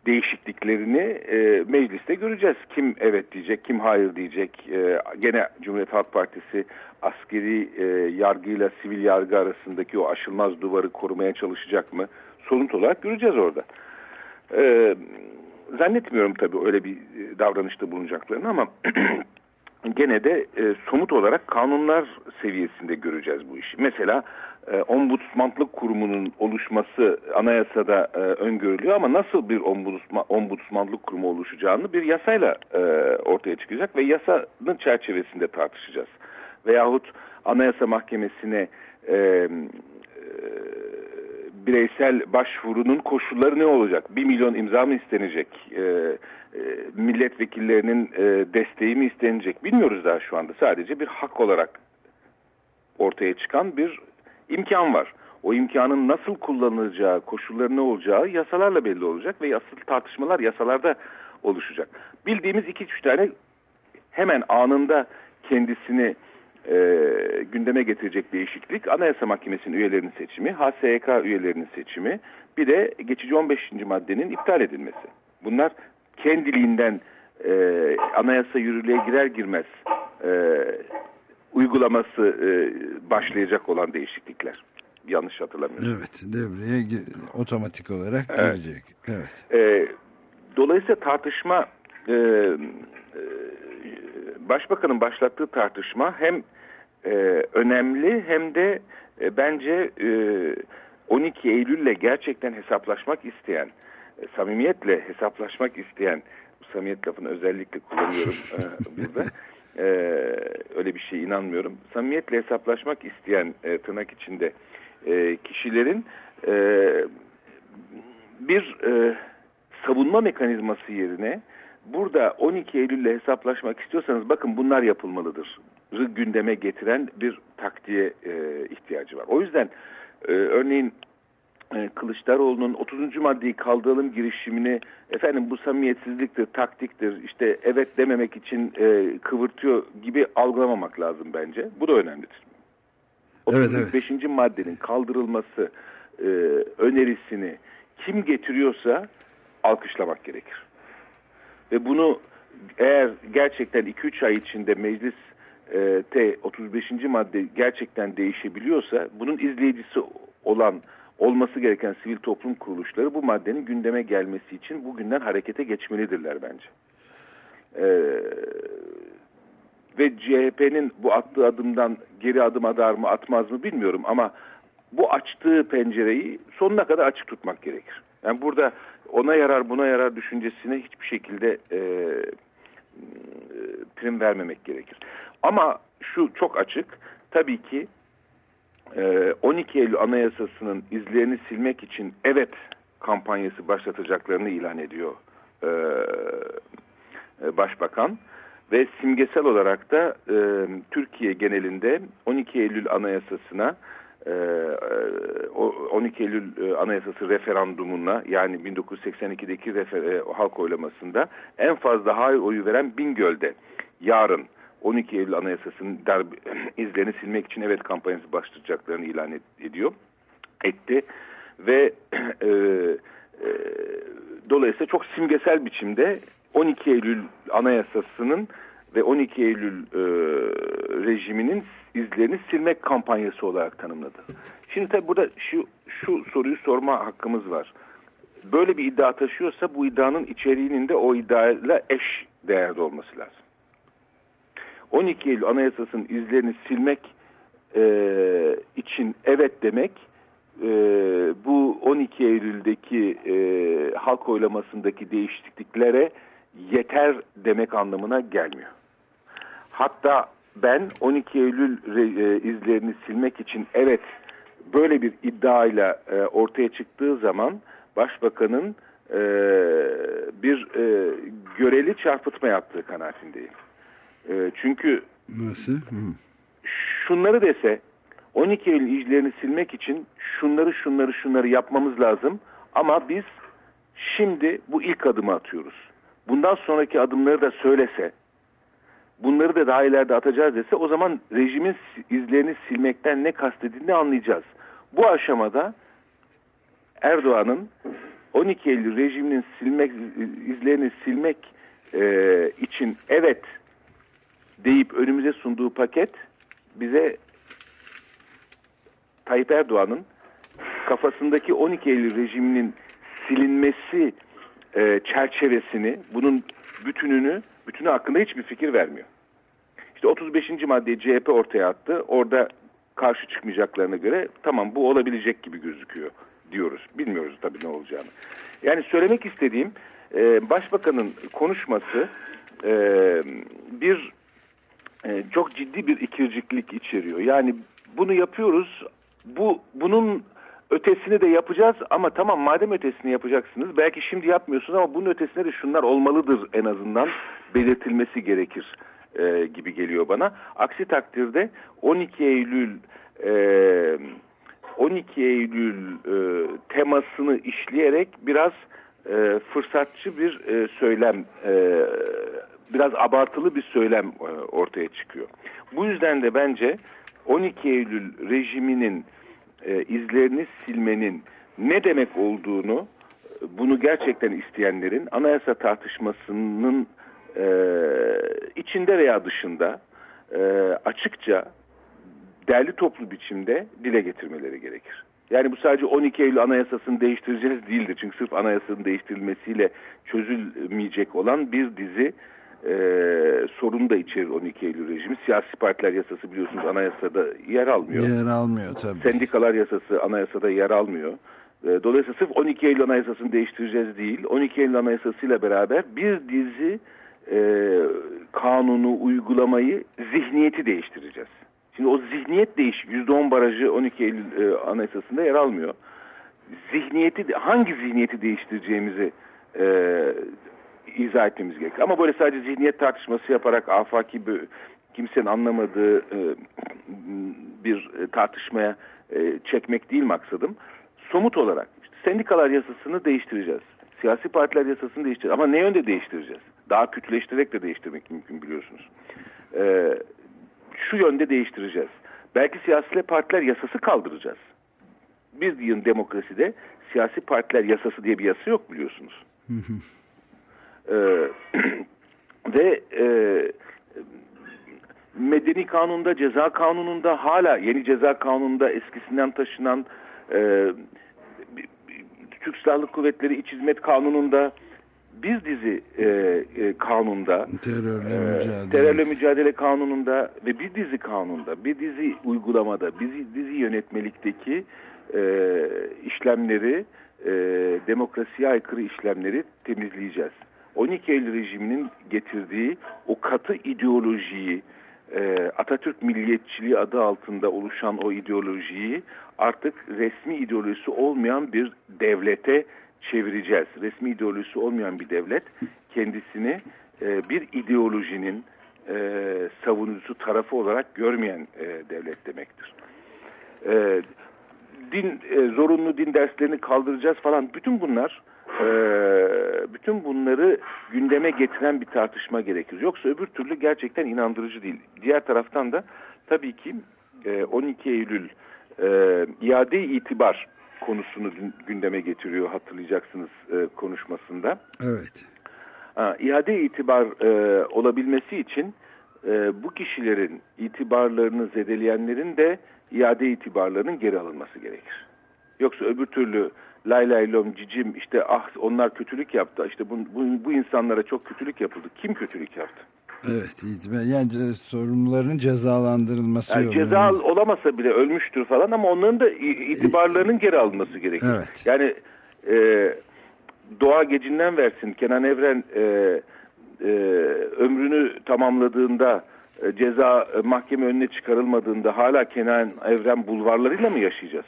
değişikliklerini e, mecliste göreceğiz. Kim evet diyecek, kim hayır diyecek. E, gene Cumhuriyet Halk Partisi askeri e, yargıyla sivil yargı arasındaki o aşılmaz duvarı korumaya çalışacak mı? Sonuç olarak göreceğiz orada. E, zannetmiyorum tabii öyle bir davranışta bulunacaklarını ama [clears throat] gene de e, somut olarak kanunlar seviyesinde göreceğiz bu işi. Mesela e, ombudsmanlık kurumunun oluşması anayasada e, öngörülüyor ama nasıl bir ombudsman, ombudsmanlık kurumu oluşacağını bir yasayla e, ortaya çıkacak ve yasanın çerçevesinde tartışacağız. Veyahut anayasa mahkemesine e, e, bireysel başvurunun koşulları ne olacak? Bir milyon imza mı istenecek? E, e, milletvekillerinin e, desteği mi istenecek? Bilmiyoruz daha şu anda. Sadece bir hak olarak ortaya çıkan bir imkan var. O imkanın nasıl kullanılacağı, koşulları ne olacağı yasalarla belli olacak ve asıl tartışmalar yasalarda oluşacak. Bildiğimiz iki üç tane hemen anında kendisini e, gündeme getirecek değişiklik Anayasa Mahkemesi'nin üyelerinin seçimi, HSYK üyelerinin seçimi, bir de geçici 15. maddenin iptal edilmesi. Bunlar kendiliğinden e, anayasa yürürlüğe girer girmez e, uygulaması e, başlayacak olan değişiklikler. Yanlış hatırlamıyorum. Evet devreye gir- otomatik olarak Evet. girecek. Evet. E, dolayısıyla tartışma e, e, başbakanın başlattığı tartışma hem e, önemli hem de e, bence e, 12 Eylül'le gerçekten hesaplaşmak isteyen, e, samimiyetle hesaplaşmak isteyen, samimiyet lafını özellikle kullanıyorum e, burada. [laughs] E, öyle bir şey inanmıyorum. Samimiyetle hesaplaşmak isteyen e, tırnak içinde e, kişilerin e, bir e, savunma mekanizması yerine burada 12 Eylül'le hesaplaşmak istiyorsanız bakın bunlar yapılmalıdır. Gündeme getiren bir taktiğe e, ihtiyacı var. O yüzden e, örneğin Kılıçdaroğlu'nun 30. maddeyi kaldıralım girişimini efendim bu samimiyetsizliktir, taktiktir, işte evet dememek için e, kıvırtıyor gibi algılamamak lazım bence. Bu da önemlidir. 35. Evet, evet. maddenin kaldırılması e, önerisini kim getiriyorsa alkışlamak gerekir. Ve bunu eğer gerçekten 2-3 ay içinde meclis e, T 35. madde gerçekten değişebiliyorsa bunun izleyicisi olan olması gereken sivil toplum kuruluşları bu maddenin gündeme gelmesi için bugünden harekete geçmelidirler bence. Ee, ve CHP'nin bu attığı adımdan geri adım atar mı atmaz mı bilmiyorum ama bu açtığı pencereyi sonuna kadar açık tutmak gerekir. Yani burada ona yarar buna yarar düşüncesine hiçbir şekilde e, prim vermemek gerekir. Ama şu çok açık tabii ki 12 Eylül Anayasası'nın izlerini silmek için evet kampanyası başlatacaklarını ilan ediyor e, e, Başbakan. Ve simgesel olarak da e, Türkiye genelinde 12 Eylül Anayasası'na 12 Eylül Anayasası referandumuna yani 1982'deki refer, halk oylamasında en fazla hayır oyu veren Bingöl'de yarın 12 Eylül Anayasası'nın [clears throat] izlerini silmek için evet kampanyası başlayacaklarını ilan et, ediyor, etti ve [clears throat] e, e, dolayısıyla çok simgesel biçimde 12 Eylül Anayasası'nın ve 12 Eylül e, rejiminin izlerini silmek kampanyası olarak tanımladı. Şimdi tabi burada şu, şu soruyu sorma hakkımız var. Böyle bir iddia taşıyorsa bu iddianın içeriğinin de o iddiayla eş değerde olması lazım. 12 Eylül Anayasası'nın izlerini silmek e, için evet demek e, bu 12 Eylül'deki e, halk oylamasındaki değişikliklere yeter demek anlamına gelmiyor. Hatta ben 12 Eylül e, izlerini silmek için evet böyle bir iddiayla e, ortaya çıktığı zaman başbakanın e, bir e, göreli çarpıtma yaptığı kanaatindeyim. E, çünkü Nasıl? Hı. şunları dese 12 Eylül izlerini silmek için şunları şunları şunları yapmamız lazım ama biz şimdi bu ilk adımı atıyoruz. Bundan sonraki adımları da söylese bunları da daha ileride atacağız dese o zaman rejimin izlerini silmekten ne kastedildiğini anlayacağız. Bu aşamada Erdoğan'ın 12 Eylül rejiminin silmek izlerini silmek e, için evet deyip önümüze sunduğu paket bize Tayyip Erdoğan'ın kafasındaki 12 Eylül rejiminin silinmesi e, çerçevesini, bunun bütününü, bütünü hakkında hiçbir fikir vermiyor. İşte 35. maddeyi CHP ortaya attı. Orada karşı çıkmayacaklarına göre tamam bu olabilecek gibi gözüküyor diyoruz. Bilmiyoruz tabii ne olacağını. Yani söylemek istediğim e, başbakanın konuşması e, bir e, çok ciddi bir ikirciklik içeriyor. Yani bunu yapıyoruz. Bu bunun ötesini de yapacağız ama tamam madem ötesini yapacaksınız belki şimdi yapmıyorsunuz ama bunun ötesinde de şunlar olmalıdır en azından belirtilmesi gerekir e, gibi geliyor bana. Aksi takdirde 12 Eylül e, 12 Eylül e, temasını işleyerek biraz e, fırsatçı bir e, söylem e, biraz abartılı bir söylem e, ortaya çıkıyor. Bu yüzden de bence 12 Eylül rejiminin e, izlerini silmenin ne demek olduğunu bunu gerçekten isteyenlerin anayasa tartışmasının e, içinde veya dışında e, açıkça derli toplu biçimde dile getirmeleri gerekir. Yani bu sadece 12 Eylül Anayasası'nı değiştireceğiz değildir. Çünkü sırf anayasanın değiştirilmesiyle çözülmeyecek olan bir dizi e, sorunu da içerir 12 Eylül rejimi. Siyasi partiler yasası biliyorsunuz anayasada yer almıyor. Yer almıyor tabii. Sendikalar yasası anayasada yer almıyor. E, dolayısıyla sırf 12 Eylül anayasasını değiştireceğiz değil. 12 Eylül anayasasıyla beraber bir dizi e, kanunu, uygulamayı, zihniyeti değiştireceğiz. Şimdi o zihniyet değiş, %10 barajı 12 Eylül e, anayasasında yer almıyor. Zihniyeti, hangi zihniyeti değiştireceğimizi e, izah etmemiz gerekiyor. Ama böyle sadece zihniyet tartışması yaparak afaki bir, kimsenin anlamadığı e, bir tartışmaya e, çekmek değil maksadım. Somut olarak işte sendikalar yasasını değiştireceğiz. Siyasi partiler yasasını değiştireceğiz. Ama ne yönde değiştireceğiz? Daha kötüleştirerek de değiştirmek mümkün biliyorsunuz. E, şu yönde değiştireceğiz. Belki siyasi partiler yasası kaldıracağız. Bir yıl demokraside siyasi partiler yasası diye bir yasa yok biliyorsunuz. Ee, [clears throat] ve e, medeni kanunda, ceza kanununda hala yeni ceza kanununda eskisinden taşınan e, Türk Silahlı Kuvvetleri İç Hizmet Kanununda bir dizi e, e, kanunda terörle, e, mücadele. terörle mücadele kanununda ve bir dizi kanunda bir dizi uygulamada bir dizi yönetmelikteki e, işlemleri e, demokrasiye aykırı işlemleri temizleyeceğiz. 12 Eylül rejiminin getirdiği o katı ideolojiyi e, Atatürk milliyetçiliği adı altında oluşan o ideolojiyi artık resmi ideolojisi olmayan bir devlete çevireceğiz. Resmi ideolojisi olmayan bir devlet kendisini e, bir ideolojinin e, savunucusu tarafı olarak görmeyen e, devlet demektir. E, din e, zorunlu din derslerini kaldıracağız falan bütün bunlar e, bütün bunları gündeme getiren bir tartışma gerekir. Yoksa öbür türlü gerçekten inandırıcı değil. Diğer taraftan da tabii ki e, 12 Eylül e, iade itibar konusunu gündeme getiriyor hatırlayacaksınız e, konuşmasında. Evet. Ha, iade itibar e, olabilmesi için e, bu kişilerin itibarlarını zedeleyenlerin de iade itibarlarının geri alınması gerekir. Yoksa öbür türlü lay lay lom cicim işte ah onlar kötülük yaptı işte bu, bu, bu insanlara çok kötülük yapıldı. Kim kötülük yaptı? Evet yani sorumluların cezalandırılması yani Ceza olamasa bile ölmüştür falan ama onların da itibarlarının geri alınması gerekir. Evet. Yani e, doğa gecinden versin Kenan Evren e, e, ömrünü tamamladığında e, ceza e, mahkeme önüne çıkarılmadığında hala Kenan Evren bulvarlarıyla mı yaşayacağız?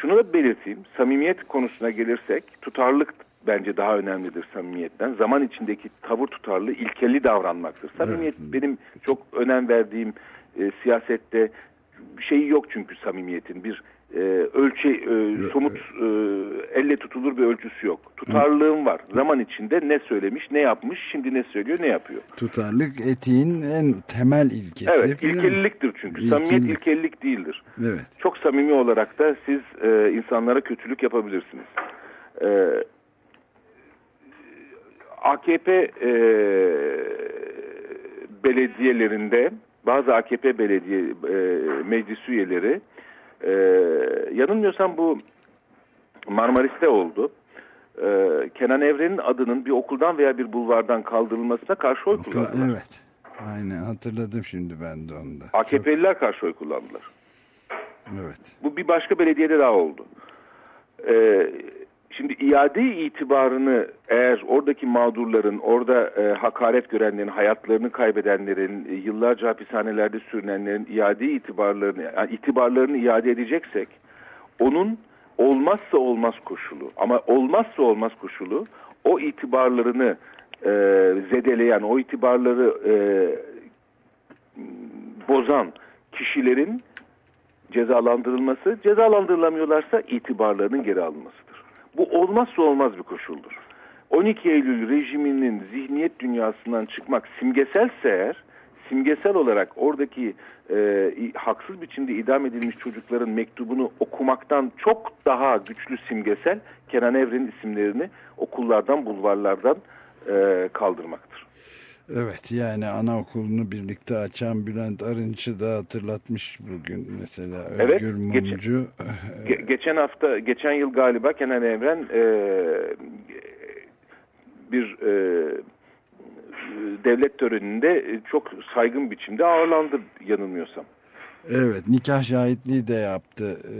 Şunu da belirteyim. Samimiyet konusuna gelirsek tutarlılık bence daha önemlidir samimiyetten. Zaman içindeki tavır tutarlı, ilkeli davranmaktır. Samimiyet evet. benim çok önem verdiğim e, siyasette şeyi yok çünkü samimiyetin. Bir e, ölçü e, somut e, elle tutulur bir ölçüsü yok. Tutarlılığım var. Zaman içinde ne söylemiş, ne yapmış, şimdi ne söylüyor, ne yapıyor. Tutarlık etiğin en temel ilkesi. Evet, ilkeliliktir çünkü. İlkelilik. Samimiyet ilkelilik değildir. Evet. Çok samimi olarak da siz e, insanlara kötülük yapabilirsiniz. E, AKP e, belediyelerinde bazı AKP belediye e, meclis üyeleri ee, yanılmıyorsam bu Marmaris'te oldu. Ee, Kenan Evren'in adının bir okuldan veya bir bulvardan kaldırılmasına karşı oy kullandılar. Evet. Aynen hatırladım şimdi ben de onu da. AKP'liler karşı oy kullandılar. Evet. Bu bir başka belediyede daha oldu. Ee, Şimdi iade itibarını eğer oradaki mağdurların, orada e, hakaret görenlerin, hayatlarını kaybedenlerin, e, yıllarca hapishanelerde sürünenlerin iade itibarlarını, yani itibarlarını iade edeceksek, onun olmazsa olmaz koşulu ama olmazsa olmaz koşulu o itibarlarını e, zedeleyen, o itibarları e, bozan kişilerin cezalandırılması, cezalandırılamıyorlarsa itibarlarının geri alınması. Bu olmazsa olmaz bir koşuldur. 12 Eylül rejiminin zihniyet dünyasından çıkmak simgeselse eğer, simgesel olarak oradaki e, haksız biçimde idam edilmiş çocukların mektubunu okumaktan çok daha güçlü simgesel Kenan Evren'in isimlerini okullardan, bulvarlardan e, kaldırmaktır. Evet yani anaokulunu birlikte açan Bülent Arınç'ı da hatırlatmış bugün mesela evet, Özgür Mumcu. Geçen, ge geçen hafta, geçen yıl galiba Kenan Evren e, bir e, devlet töreninde çok saygın biçimde ağırlandı yanılmıyorsam. Evet nikah şahitliği de yaptı e,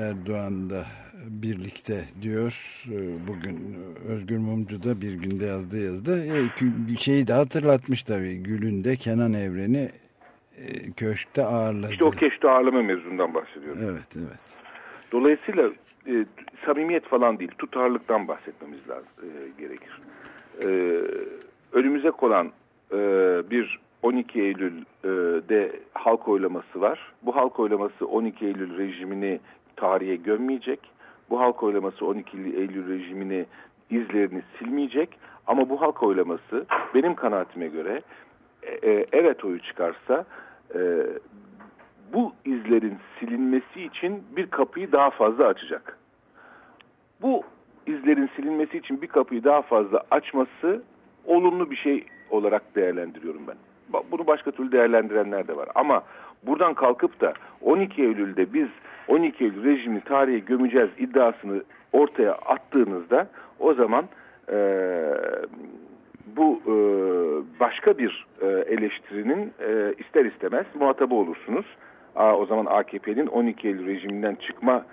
Erdoğan'da birlikte diyor e, bugün Özgür Mumcu da bir günde yazdığı yazıda e, bir şeyi de hatırlatmış tabii Gül'ün de Kenan Evren'i köşkte ağırladı. İşte o köşkte ağırlama mevzundan bahsediyorum. Evet evet. Dolayısıyla e, samimiyet falan değil tutarlıktan bahsetmemiz lazım e, gerekir. E, önümüze konan e, bir 12 Eylül'de halk oylaması var. Bu halk oylaması 12 Eylül rejimini tarihe gömmeyecek. Bu halk oylaması 12 Eylül rejimini izlerini silmeyecek. Ama bu halk oylaması benim kanaatime göre e, evet oyu çıkarsa e, bu izlerin silinmesi için bir kapıyı daha fazla açacak. Bu izlerin silinmesi için bir kapıyı daha fazla açması olumlu bir şey olarak değerlendiriyorum ben. Bunu başka türlü değerlendirenler de var. Ama buradan kalkıp da 12 Eylül'de biz 12 Eylül rejimini tarihe gömeceğiz iddiasını ortaya attığınızda o zaman e, bu e, başka bir e, eleştirinin e, ister istemez muhatabı olursunuz. Aa, o zaman AKP'nin 12 Eylül rejiminden çıkma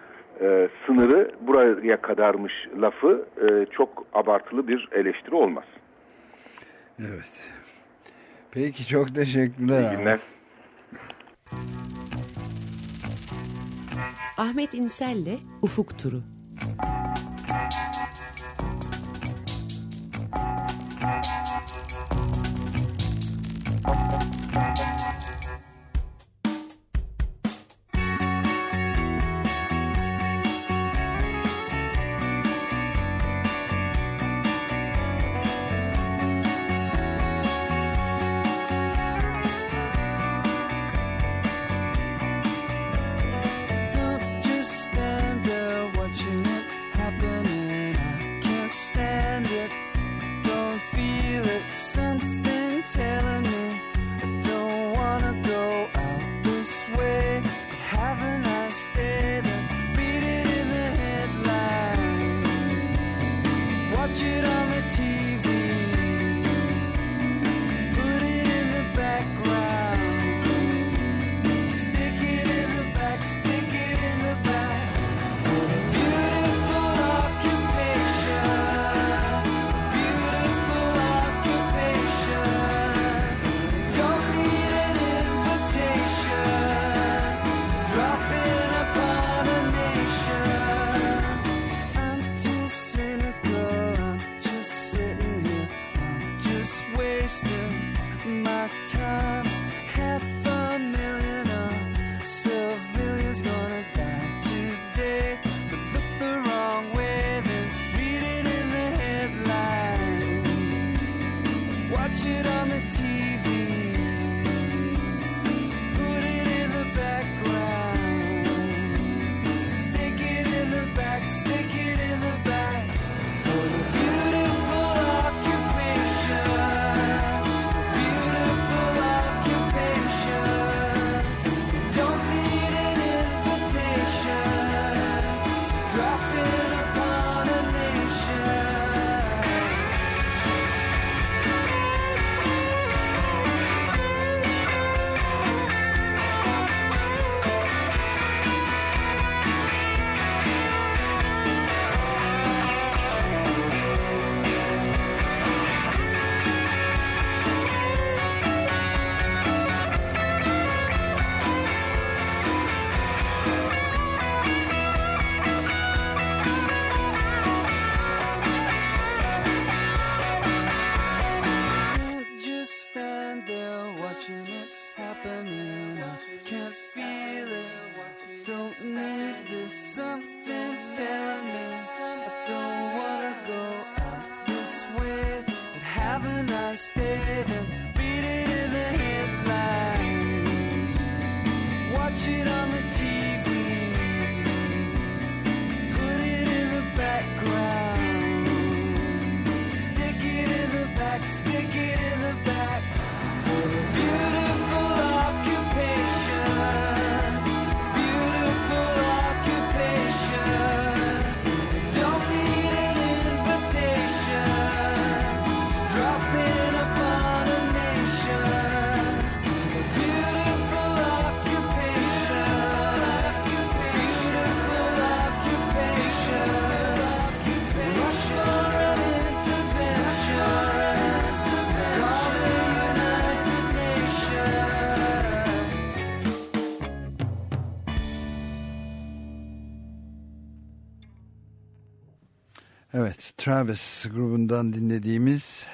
e, sınırı buraya kadarmış lafı e, çok abartılı bir eleştiri olmaz. Evet. Peki çok teşekkürler. İyi günler. Ahmet İnsel'le Ufuk Turu. Travis grubundan dinlediğimiz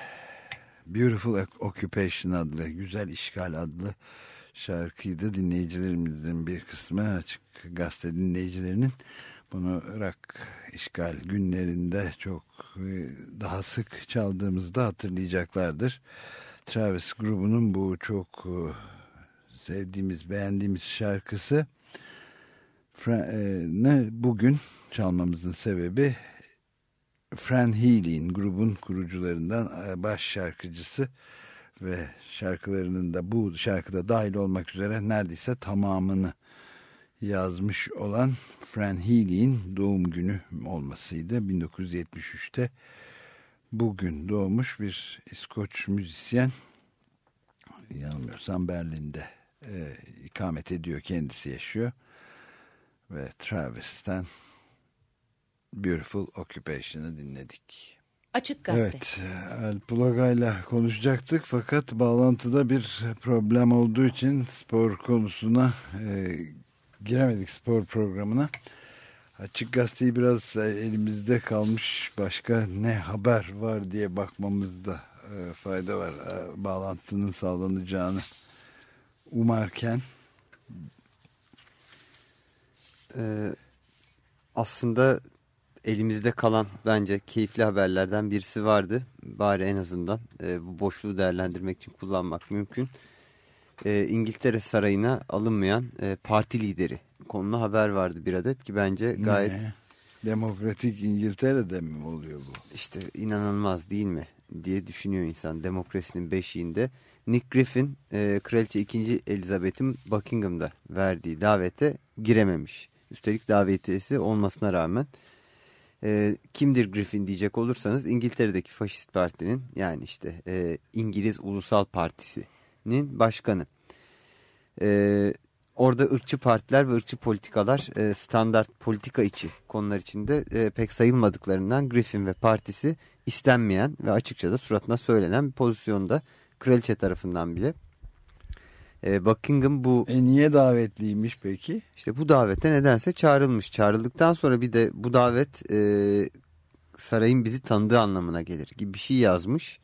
Beautiful Occupation adlı, Güzel İşgal adlı şarkıydı. Dinleyicilerimizin bir kısmı açık gazete dinleyicilerinin bunu Irak işgal günlerinde çok e, daha sık çaldığımızda hatırlayacaklardır. Travis grubunun bu çok e, sevdiğimiz, beğendiğimiz şarkısı e, ne bugün çalmamızın sebebi Fran Healy'in grubun kurucularından e, baş şarkıcısı ve şarkılarının da bu şarkıda dahil olmak üzere neredeyse tamamını yazmış olan Fran Healy'in doğum günü olmasıydı. 1973'te bugün doğmuş bir İskoç müzisyen yanılmıyorsam Berlin'de e, ikamet ediyor kendisi yaşıyor ve Travis'ten Beautiful Occupation'ı dinledik. Açık Gazete. Evet, Alp ile konuşacaktık fakat bağlantıda bir problem olduğu için spor konusuna e, giremedik spor programına. Açık Gazete'yi biraz e, elimizde kalmış başka ne haber var diye bakmamızda e, fayda var. E, bağlantının sağlanacağını umarken. Ee, aslında elimizde kalan bence keyifli haberlerden birisi vardı. Bari en azından e, bu boşluğu değerlendirmek için kullanmak mümkün. E, İngiltere Sarayı'na alınmayan e, parti lideri konulu haber vardı bir adet ki bence gayet... Ne? Demokratik İngiltere'de mi oluyor bu? İşte inanılmaz değil mi diye düşünüyor insan demokrasinin beşiğinde. Nick Griffin e, Kraliçe 2. Elizabeth'in Buckingham'da verdiği davete girememiş. Üstelik davetiyesi olmasına rağmen e, kimdir Griffin diyecek olursanız İngiltere'deki faşist partinin yani işte e, İngiliz Ulusal Partisi'nin başkanı. E, orada ırkçı partiler ve ırkçı politikalar e, standart politika içi konular içinde e, pek sayılmadıklarından Griffin ve partisi istenmeyen ve açıkça da suratına söylenen bir pozisyonda kraliçe tarafından bile. E, Buckingham bu... E niye davetliymiş peki? İşte bu davete nedense çağrılmış. Çağrıldıktan sonra bir de bu davet e, sarayın bizi tanıdığı anlamına gelir gibi bir şey yazmış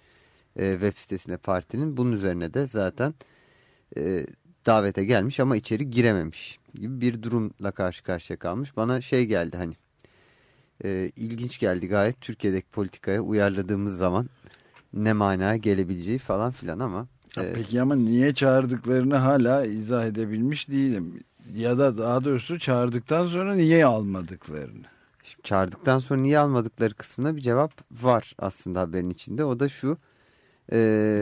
e, web sitesine partinin. Bunun üzerine de zaten e, davete gelmiş ama içeri girememiş gibi bir durumla karşı karşıya kalmış. Bana şey geldi hani e, ilginç geldi gayet Türkiye'deki politikaya uyarladığımız zaman ne manaya gelebileceği falan filan ama Evet. Peki ama niye çağırdıklarını hala izah edebilmiş değilim. Ya da daha doğrusu çağırdıktan sonra niye almadıklarını. Şimdi çağırdıktan sonra niye almadıkları kısmına bir cevap var aslında haberin içinde. O da şu. E,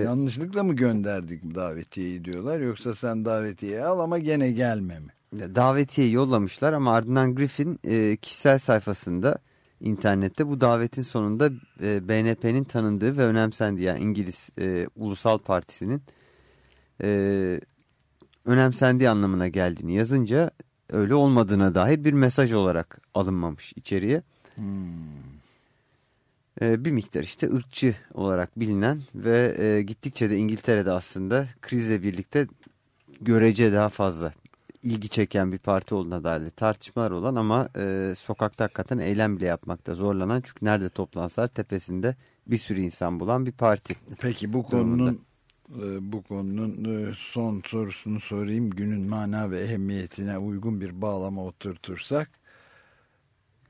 Yanlışlıkla mı gönderdik davetiyeyi diyorlar yoksa sen davetiyeyi al ama gene gelme mi? Davetiye yollamışlar ama ardından Griffin e, kişisel sayfasında internette bu davetin sonunda e, BNP'nin tanındığı ve önemsendiği yani İngiliz e, Ulusal Partisi'nin e, önemsendiği anlamına geldiğini yazınca öyle olmadığına dair bir mesaj olarak alınmamış içeriye. Hmm. E, bir miktar işte ırkçı olarak bilinen ve e, gittikçe de İngiltere'de aslında krizle birlikte görece daha fazla ilgi çeken bir parti olduğuna dair tartışmalar olan ama e, sokakta hakikaten eylem bile yapmakta zorlanan çünkü nerede toplansalar tepesinde bir sürü insan bulan bir parti. Peki bu konunun e, bu konunun e, son sorusunu sorayım. Günün mana ve ehemmiyetine uygun bir bağlama oturtursak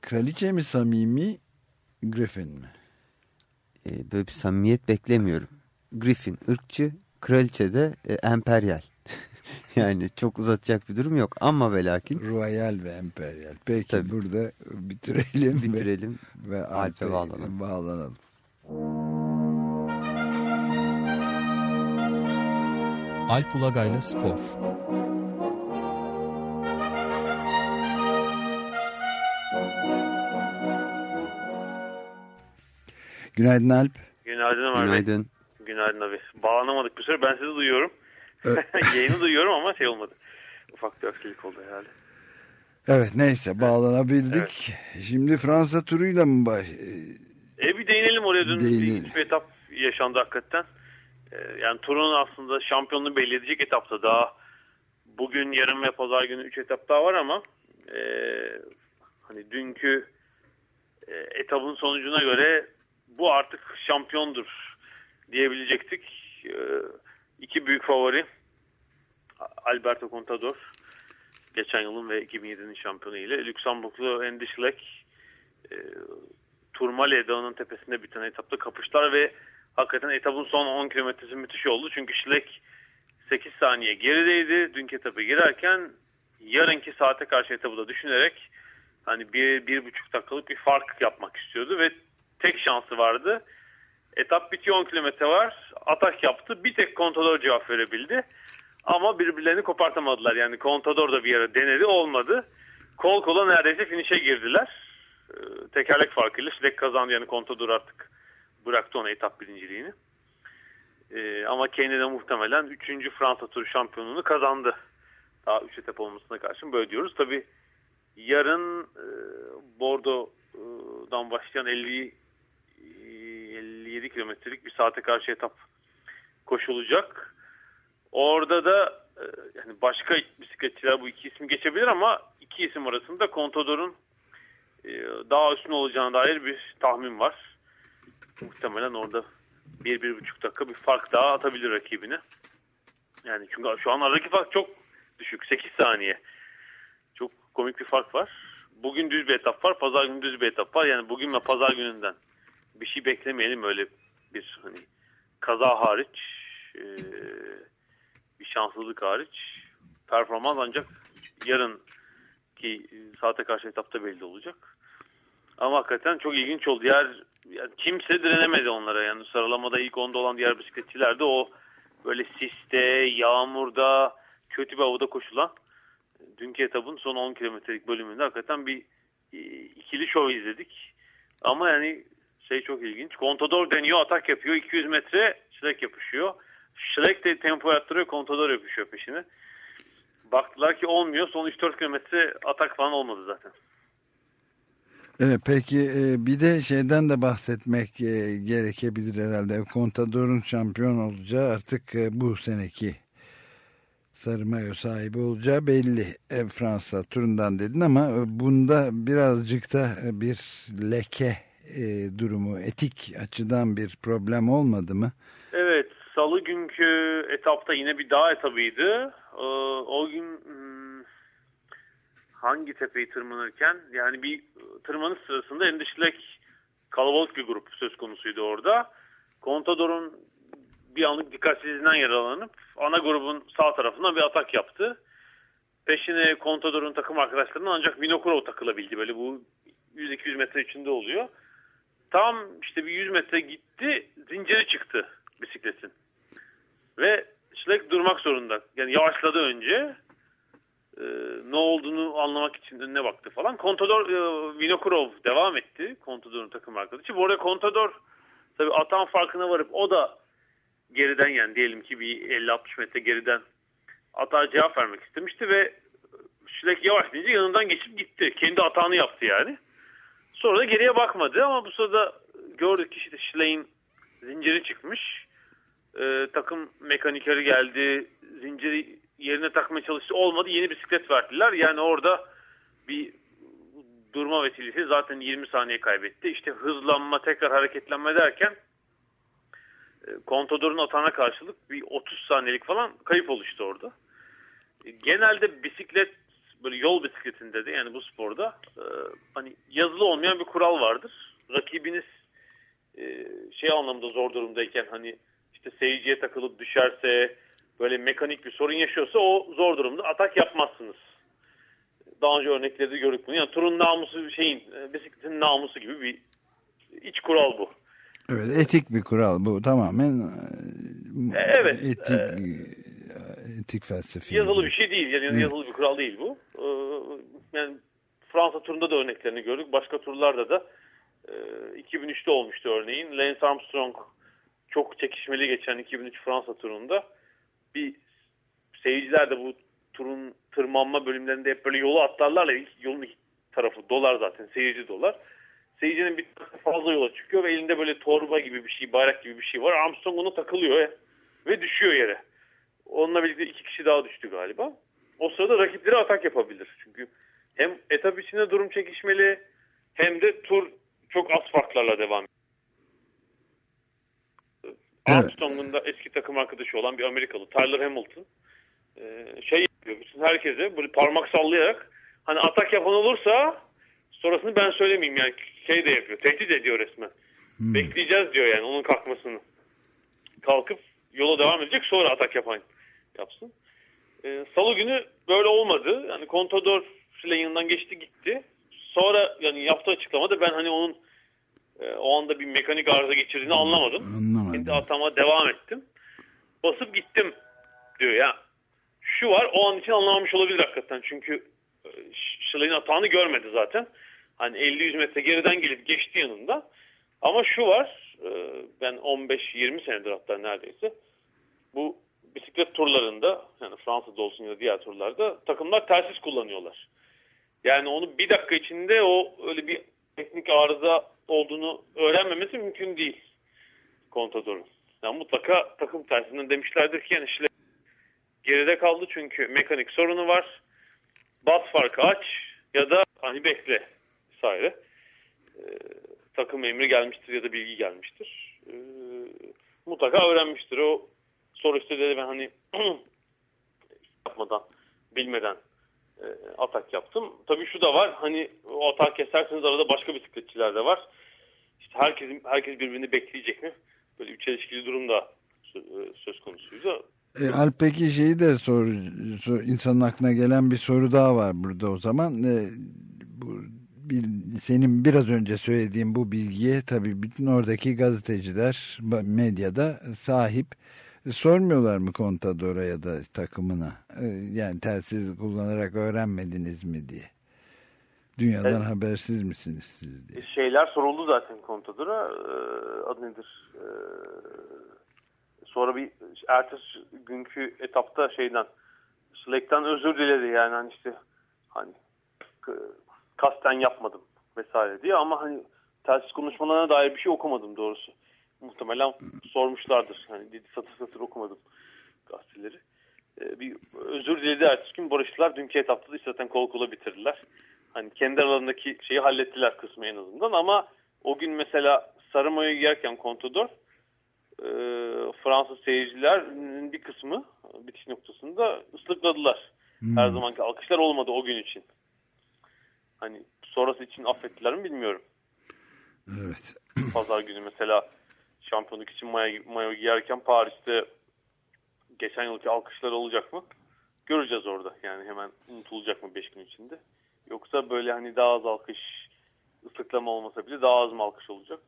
kraliçe mi samimi Griffin mi? E, böyle bir samimiyet beklemiyorum. Griffin ırkçı, kraliçe de e, emperyal. [laughs] yani çok uzatacak bir durum yok ama ve lakin. Royal ve emperyal. Peki Tabii. burada bitirelim. Bitirelim [laughs] ve, ve Alp'e bağlanalım. bağlanalım. Alp Ulagay'la Spor Günaydın Alp. Günaydın Ömer Günaydın. Günaydın abi. Bağlanamadık bir süre. Ben sizi duyuyorum. [laughs] Yayını duyuyorum ama şey olmadı. Ufak bir aksilik oldu herhalde. Evet neyse bağlanabildik. Evet. Şimdi Fransa turuyla mı baş... E bir değinelim oraya dün değinelim. bir etap yaşandı hakikaten. E, yani turun aslında şampiyonluğu belli edecek etapta daha bugün yarın ve pazar günü 3 etap daha var ama e, hani dünkü e, etabın sonucuna göre bu artık şampiyondur diyebilecektik. E, iki büyük favori Alberto Contador geçen yılın ve 2007'nin şampiyonu ile Lüksemburglu Andy Schleck e, Turmale Dağı'nın tepesinde bir tane etapta kapıştılar ve hakikaten etapın son 10 kilometresi müthiş oldu. Çünkü Schleck 8 saniye gerideydi. Dünkü etapı girerken yarınki saate karşı etabı da düşünerek hani bir, bir buçuk dakikalık bir fark yapmak istiyordu ve tek şansı vardı. Etap bitiyor 10 kilometre var. Atak yaptı. Bir tek Contador cevap verebildi. Ama birbirlerini kopartamadılar. Yani Contador da bir yere denedi olmadı. Kol kola neredeyse finişe girdiler. Ee, tekerlek farkıyla Schleck kazandı. Yani Contador artık bıraktı ona etap birinciliğini. Ee, ama kendi de muhtemelen 3. Fransa turu şampiyonluğunu kazandı. Daha 3 etap olmasına karşın böyle diyoruz. Tabi yarın e, Bordeaux'dan başlayan 50 57 kilometrelik bir saate karşı etap koşulacak. Orada da e, yani başka bisikletçiler bu iki isim geçebilir ama iki isim arasında Contador'un e, daha üstün olacağına dair bir tahmin var. Muhtemelen orada bir, bir buçuk dakika bir fark daha atabilir rakibine. Yani çünkü şu an aradaki fark çok düşük. 8 saniye. Çok komik bir fark var. Bugün düz bir etap var. Pazar günü düz bir etap var. Yani bugün ve pazar gününden bir şey beklemeyelim öyle bir hani kaza hariç e, bir şanssızlık hariç performans ancak yarın ki saate karşı etapta belli olacak. Ama hakikaten çok ilginç oldu. Diğer yani kimse direnemedi onlara. Yani sıralamada ilk onda olan diğer bisikletçiler de o böyle siste, yağmurda, kötü bir havada koşulan dünkü etapın son 10 kilometrelik bölümünde hakikaten bir e, ikili şov izledik. Ama yani şey çok ilginç. Contador deniyor, atak yapıyor. 200 metre Schleck yapışıyor. Schleck de tempo attırıyor, Contador yapışıyor peşine. Baktılar ki olmuyor. Son 3-4 kilometre atak falan olmadı zaten. Evet, peki e, bir de şeyden de bahsetmek e, gerekebilir herhalde. Contador'un şampiyon olacağı artık e, bu seneki sarı mayo sahibi olacağı belli Fransa turundan dedin ama bunda birazcık da bir leke durumu etik açıdan bir problem olmadı mı? Salı günkü etapta yine bir dağ etabıydı. O gün hmm, hangi tepeyi tırmanırken yani bir tırmanış sırasında endişlek kalabalık bir grup söz konusuydu orada. Contador'un bir anlık dikkatsizliğinden yaralanıp ana grubun sağ tarafından bir atak yaptı. Peşine Contador'un takım arkadaşlarından ancak Vinokurov takılabildi. Böyle bu 100-200 metre içinde oluyor. Tam işte bir 100 metre gitti zinciri çıktı bisikletin. Ve Schleck durmak zorunda. Yani yavaşladı önce e, ne olduğunu anlamak için önüne baktı falan. Contador e, Vinokurov devam etti. Contador'un takım arkadaşı. Bu arada Contador tabii atan farkına varıp o da geriden yani diyelim ki bir 50-60 metre geriden atağa cevap vermek istemişti ve Schleck yavaş deyince yanından geçip gitti. Kendi atağını yaptı yani. Sonra da geriye bakmadı ama bu sırada gördük ki işte Schleck'in zinciri çıkmış. Ee, takım mekanikeri geldi. Zinciri yerine takmaya çalıştı. Olmadı. Yeni bisiklet verdiler. Yani orada bir durma vesilesi zaten 20 saniye kaybetti. İşte hızlanma, tekrar hareketlenme derken e, Contador'un atana karşılık bir 30 saniyelik falan kayıp oluştu orada. E, genelde bisiklet böyle yol bisikletinde de yani bu sporda e, hani yazılı olmayan bir kural vardır. Rakibiniz şey anlamda zor durumdayken hani işte seyirciye takılıp düşerse böyle mekanik bir sorun yaşıyorsa o zor durumda atak yapmazsınız. Daha önce örnekleri de gördük bunu. Yani turun namusu şeyin e, bisikletin namusu gibi bir iç kural bu. Evet etik bir kural bu tamamen e, evet, etik e, etik felsefi. Yazılı bir şey değil yani yazılı bir kural değil bu. Yani Fransa turunda da örneklerini gördük. Başka turlarda da 2003'te olmuştu örneğin. Lance Armstrong çok çekişmeli geçen 2003 Fransa turunda bir seyirciler de bu turun tırmanma bölümlerinde hep böyle yolu atlarlar ya yolun iki tarafı dolar zaten seyirci dolar. Seyircinin bir fazla yola çıkıyor ve elinde böyle torba gibi bir şey bayrak gibi bir şey var. Armstrong ona takılıyor ve düşüyor yere. Onunla birlikte iki kişi daha düştü galiba. O sırada rakipleri atak yapabilir. Çünkü hem etap içinde durum çekişmeli hem de tur çok az farklarla devam. Evet. Armstrong'un da eski takım arkadaşı olan bir Amerikalı Tyler Hamilton e, şey yapıyor. Bütün herkese böyle parmak sallayarak hani atak yapan olursa sonrasını ben söylemeyeyim yani şey de yapıyor. Tehdit ediyor resmen. Bekleyeceğiz diyor yani onun kalkmasını. Kalkıp yola devam edecek sonra atak yapan yapsın. E, Salı günü böyle olmadı. Yani Contador filan yanından geçti gitti. Sonra yani yaptığı açıklamada ben hani onun o anda bir mekanik arıza geçirdiğini anlamadım. Anlamadım. Kendi atama devam ettim. Basıp gittim diyor ya. Şu var o an için anlamamış olabilir hakikaten. Çünkü e, Schiller'in atağını görmedi zaten. Hani 50-100 metre geriden gelip geçti yanında. Ama şu var e, ben 15-20 senedir hatta neredeyse bu bisiklet turlarında yani Fransa'da olsun ya da diğer turlarda takımlar telsiz kullanıyorlar. Yani onu bir dakika içinde o öyle bir teknik arıza olduğunu öğrenmemesi mümkün değil Contador'un. Yani mutlaka takım tersinden demişlerdir ki yani Schiller geride kaldı çünkü mekanik sorunu var. Bas farkı aç ya da hani bekle vesaire. Ee, takım emri gelmiştir ya da bilgi gelmiştir. Ee, mutlaka öğrenmiştir. O soru istedi ben hani [clears throat] yapmadan, bilmeden e, atak yaptım. Tabii şu da var. Hani o atak keserseniz arada başka bisikletçiler de var. İşte herkesin herkes birbirini bekleyecek mi? Böyle bir çelişkili durum e, söz konusuydu. E, Alp peki şeyi de sor, sor- insanın aklına gelen bir soru daha var burada o zaman. E, bu bil- senin biraz önce söylediğin bu bilgiye tabii bütün oradaki gazeteciler medyada sahip. Sormuyorlar mı Contador'a ya da takımına? E, yani telsiz kullanarak öğrenmediniz mi diye. Dünyadan Evet. habersiz misiniz siz diye. Şeyler soruldu zaten Contador'a. Ee, adı nedir? Ee, sonra bir ertesi günkü etapta şeyden Slack'tan özür diledi yani hani işte hani kasten yapmadım vesaire diye ama hani telsiz konuşmalarına dair bir şey okumadım doğrusu. Muhtemelen sormuşlardır. Hani dedi satır satır okumadım gazeteleri. Ee, bir özür diledi ertesi gün barıştılar. Dünkü etapta da işte zaten kol kola bitirdiler. Hani kendi aralarındaki şeyi hallettiler kısmı en azından ama o gün mesela sarı mayo giyerken Contador e, Fransız seyircilerin bir kısmı bitiş noktasında ıslıkladılar. Her zamanki alkışlar olmadı o gün için. Hani sonrası için affettiler mi bilmiyorum. Evet. Pazar günü mesela şampiyonluk için mayo, mayo giyerken Paris'te geçen yılki alkışlar olacak mı? Göreceğiz orada. Yani hemen unutulacak mı 5 gün içinde? Yoksa böyle hani daha az alkış ıslıklama olmasa bile daha az mı alkış olacak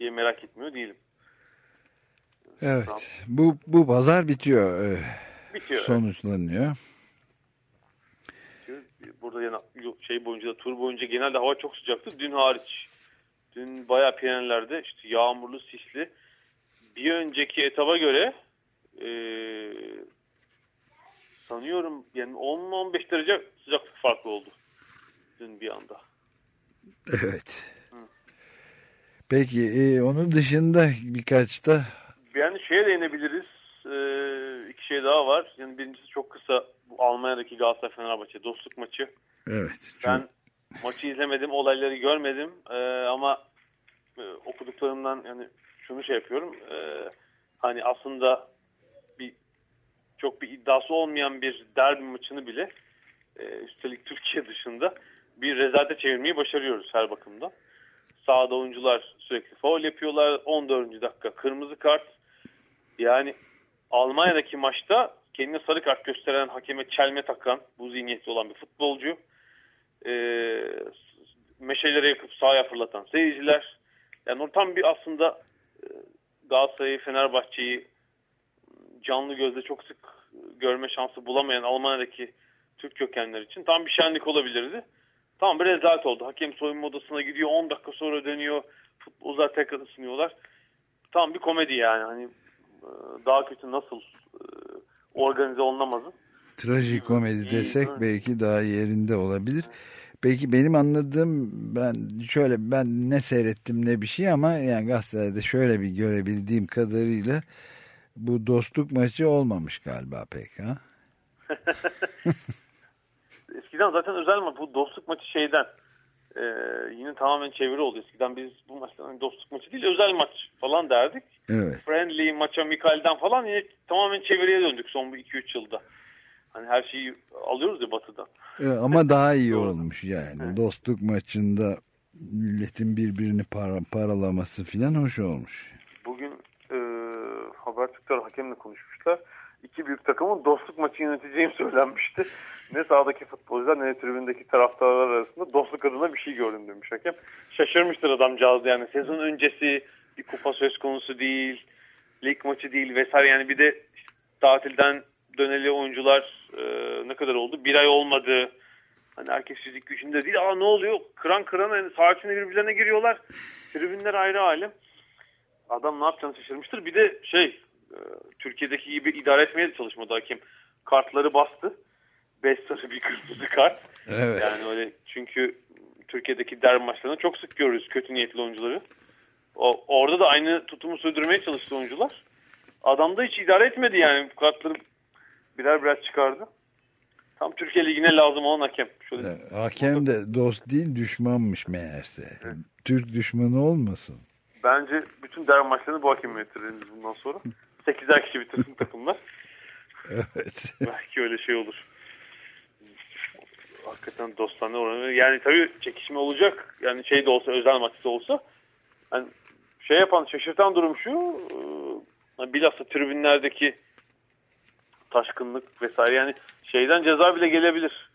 diye merak etmiyor değilim. Evet. Bu, bu pazar bitiyor. e, Bitiyor. sonuçlanıyor. bitiyor. Burada yani şey boyunca da tur boyunca genelde hava çok sıcaktı. Dün hariç. Dün bayağı Pirenelerde işte yağmurlu, sisli. Bir önceki etaba göre eee, sanıyorum yani 10-15 derece sıcaklık farklı oldu. Dün bir anda. Evet. Peki e, onun dışında birkaç da Yani şeye değinebiliriz. Ee, iki şey daha var. Yani birincisi çok kısa bu Almanya'daki Galatasaray Fenerbahçe dostluk maçı. evet. çok- Ben maçı izlemedim, olayları görmedim Ee, ama e, okuduklarımdan yani şunu şey yapıyorum. Ee, hani aslında bir çok bir iddiası olmayan bir derbi maçını bile e, üstelik Türkiye dışında bir rezalete çevirmeyi başarıyoruz her bakımdan. Sahada oyuncular sürekli faul yapıyorlar. 14. dakika kırmızı kart. Yani Almanya'daki maçta kendine sarı kart gösteren hakeme çelme takan bu zihniyeti olan bir futbolcu. E, meşaleleri yakıp sahaya fırlatan seyirciler. Yani tam bir aslında e, Galatasaray'ı, Fenerbahçe'yi canlı gözle çok sık görme şansı bulamayan Almanya'daki Türk kökenler için tam bir şenlik olabilirdi. Tam bir rezalet oldu. Hakem soyunma odasına gidiyor 10 dakika sonra dönüyor. Futbolcular tekrar ısınıyorlar. Tam bir komedi yani. Hani e, daha kötü nasıl e, organize olunamazın. trajikomedi desek belki daha yerinde olabilir. Peki benim anladığım ben şöyle ben ne seyrettim ne bir şey ama yani gazetelerde şöyle bir görebildiğim kadarıyla bu dostluk maçı olmamış galiba pek ha. [laughs] Eskiden zaten özel maç bu dostluk maçı şeyden e, yine tamamen çeviri oldu. Eskiden biz bu maçtan hani dostluk maçı değil özel maç falan derdik. Evet. Friendly maça Mikal'den falan yine tamamen çeviriye döndük son bu 2-3 yılda. Hani her şeyi alıyoruz ya batıdan. Evet, ama daha iyi [laughs] olmuş yani. Dostluk maçında milletin birbirini para, paralaması filan hoş olmuş. Bugün e, Habertürk'ler hakemle konuşmuşlar. İki büyük takımın dostluk maçı yöneteceğim [laughs] söylenmişti. Ne sahadaki futbolcular ne de tribündeki taraftarlar arasında dostluk adına bir şey gördüm demiş hakem. Şaşırmıştır adamcağız yani. Sezon öncesi bir kupa söz konusu değil. Lig maçı değil vesaire. Yani bir de işte tatilden döneli oyuncular e, ne kadar oldu? Bir ay olmadı. Hani herkes fizik gücünde değil. Aa ne oluyor? Kıran kırana yani içinde birbirlerine giriyorlar. Tribünler ayrı alem. Adam ne yapacağını şaşırmıştır. Bir de şey e, Türkiye'deki gibi idare etmeye de çalışmadı hakem. Kartları bastı. 5 sarı bir kırmızı kart. Evet. Yani öyle çünkü Türkiye'deki derbi maçlarında çok sık görürüz kötü niyetli oyuncuları. O, orada da aynı tutumu sürdürmeye çalıştı oyuncular. Adam da hiç idare etmedi yani. Kartları birer birer çıkardı. Tam Türkiye Ligi'ne lazım olan hakem. Şöyle Evet, Hakem de dost değil düşmanmış meğerse. Türk düşmanı olmasın. Bence bütün derbi maçlarını bu hakem yönetir bundan sonra. [laughs] 8'er kişi bitirsin takımlar. [laughs] Evet. Belki öyle şey olur. Hakikaten dostane oranı. Yani tabii çekişme olacak. Yani şey de olsa özel maçta olsa. Yani şey yapan şaşırtan durum şu. e, Bilhassa tribünlerdeki taşkınlık vesaire. Yani şeyden ceza bile gelebilir.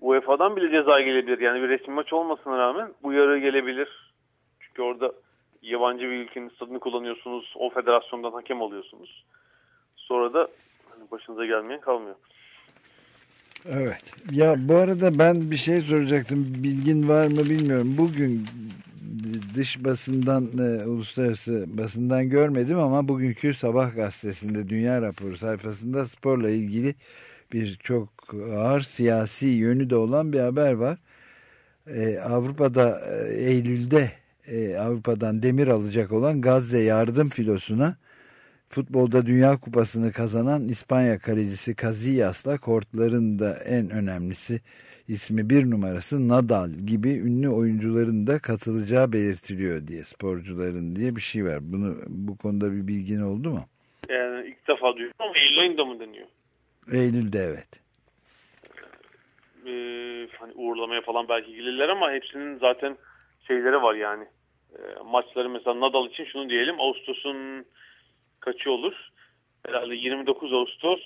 UEFA'dan bile ceza gelebilir. Yani bir resim maç olmasına rağmen uyarı gelebilir. Çünkü orada yabancı bir ülkenin stadını kullanıyorsunuz. O federasyondan hakem alıyorsunuz. Sonra da hani başınıza gelmeyen kalmıyor. Evet. Ya bu arada ben bir şey soracaktım. Bilgin var mı bilmiyorum. Bugün dış basından, e, uluslararası basından görmedim ama bugünkü Sabah gazetesinde Dünya Raporu sayfasında sporla ilgili bir çok ağır siyasi yönü de olan bir haber var. E, Avrupa'da e, Eylül'de e, Avrupa'dan demir alacak olan Gazze yardım filosuna futbolda Dünya Kupası'nı kazanan İspanya kalecisi Casillas'la kortların da en önemlisi ismi bir numarası Nadal gibi ünlü oyuncuların da katılacağı belirtiliyor diye sporcuların diye bir şey var. Bunu bu konuda bir bilgin oldu mu? Yani ilk defa duydum ama Eylül ayında mı deniyor? Eylül'de evet. Ee, hani uğurlamaya falan belki gelirler ama hepsinin zaten şeyleri var yani. Ee, maçları mesela Nadal için şunu diyelim Ağustos'un kaçı olur? Herhalde 29 Ağustos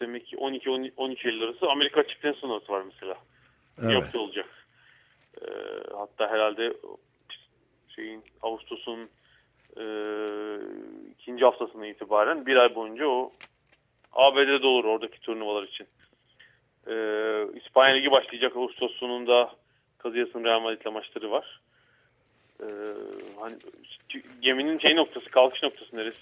demek ki 12-13 Eylül arası Amerika açık tenis turnuvası var mesela. Evet. Yaptı olacak. Ee, hatta herhalde şeyin Ağustos'un e, ikinci haftasına itibaren bir ay boyunca o ABD'de olur oradaki turnuvalar için. Ee, İspanya Ligi başlayacak Ağustos sonunda Kazıyas'ın Real Madrid'le maçları var. Ee, hani geminin şey noktası, kalkış noktası neresi?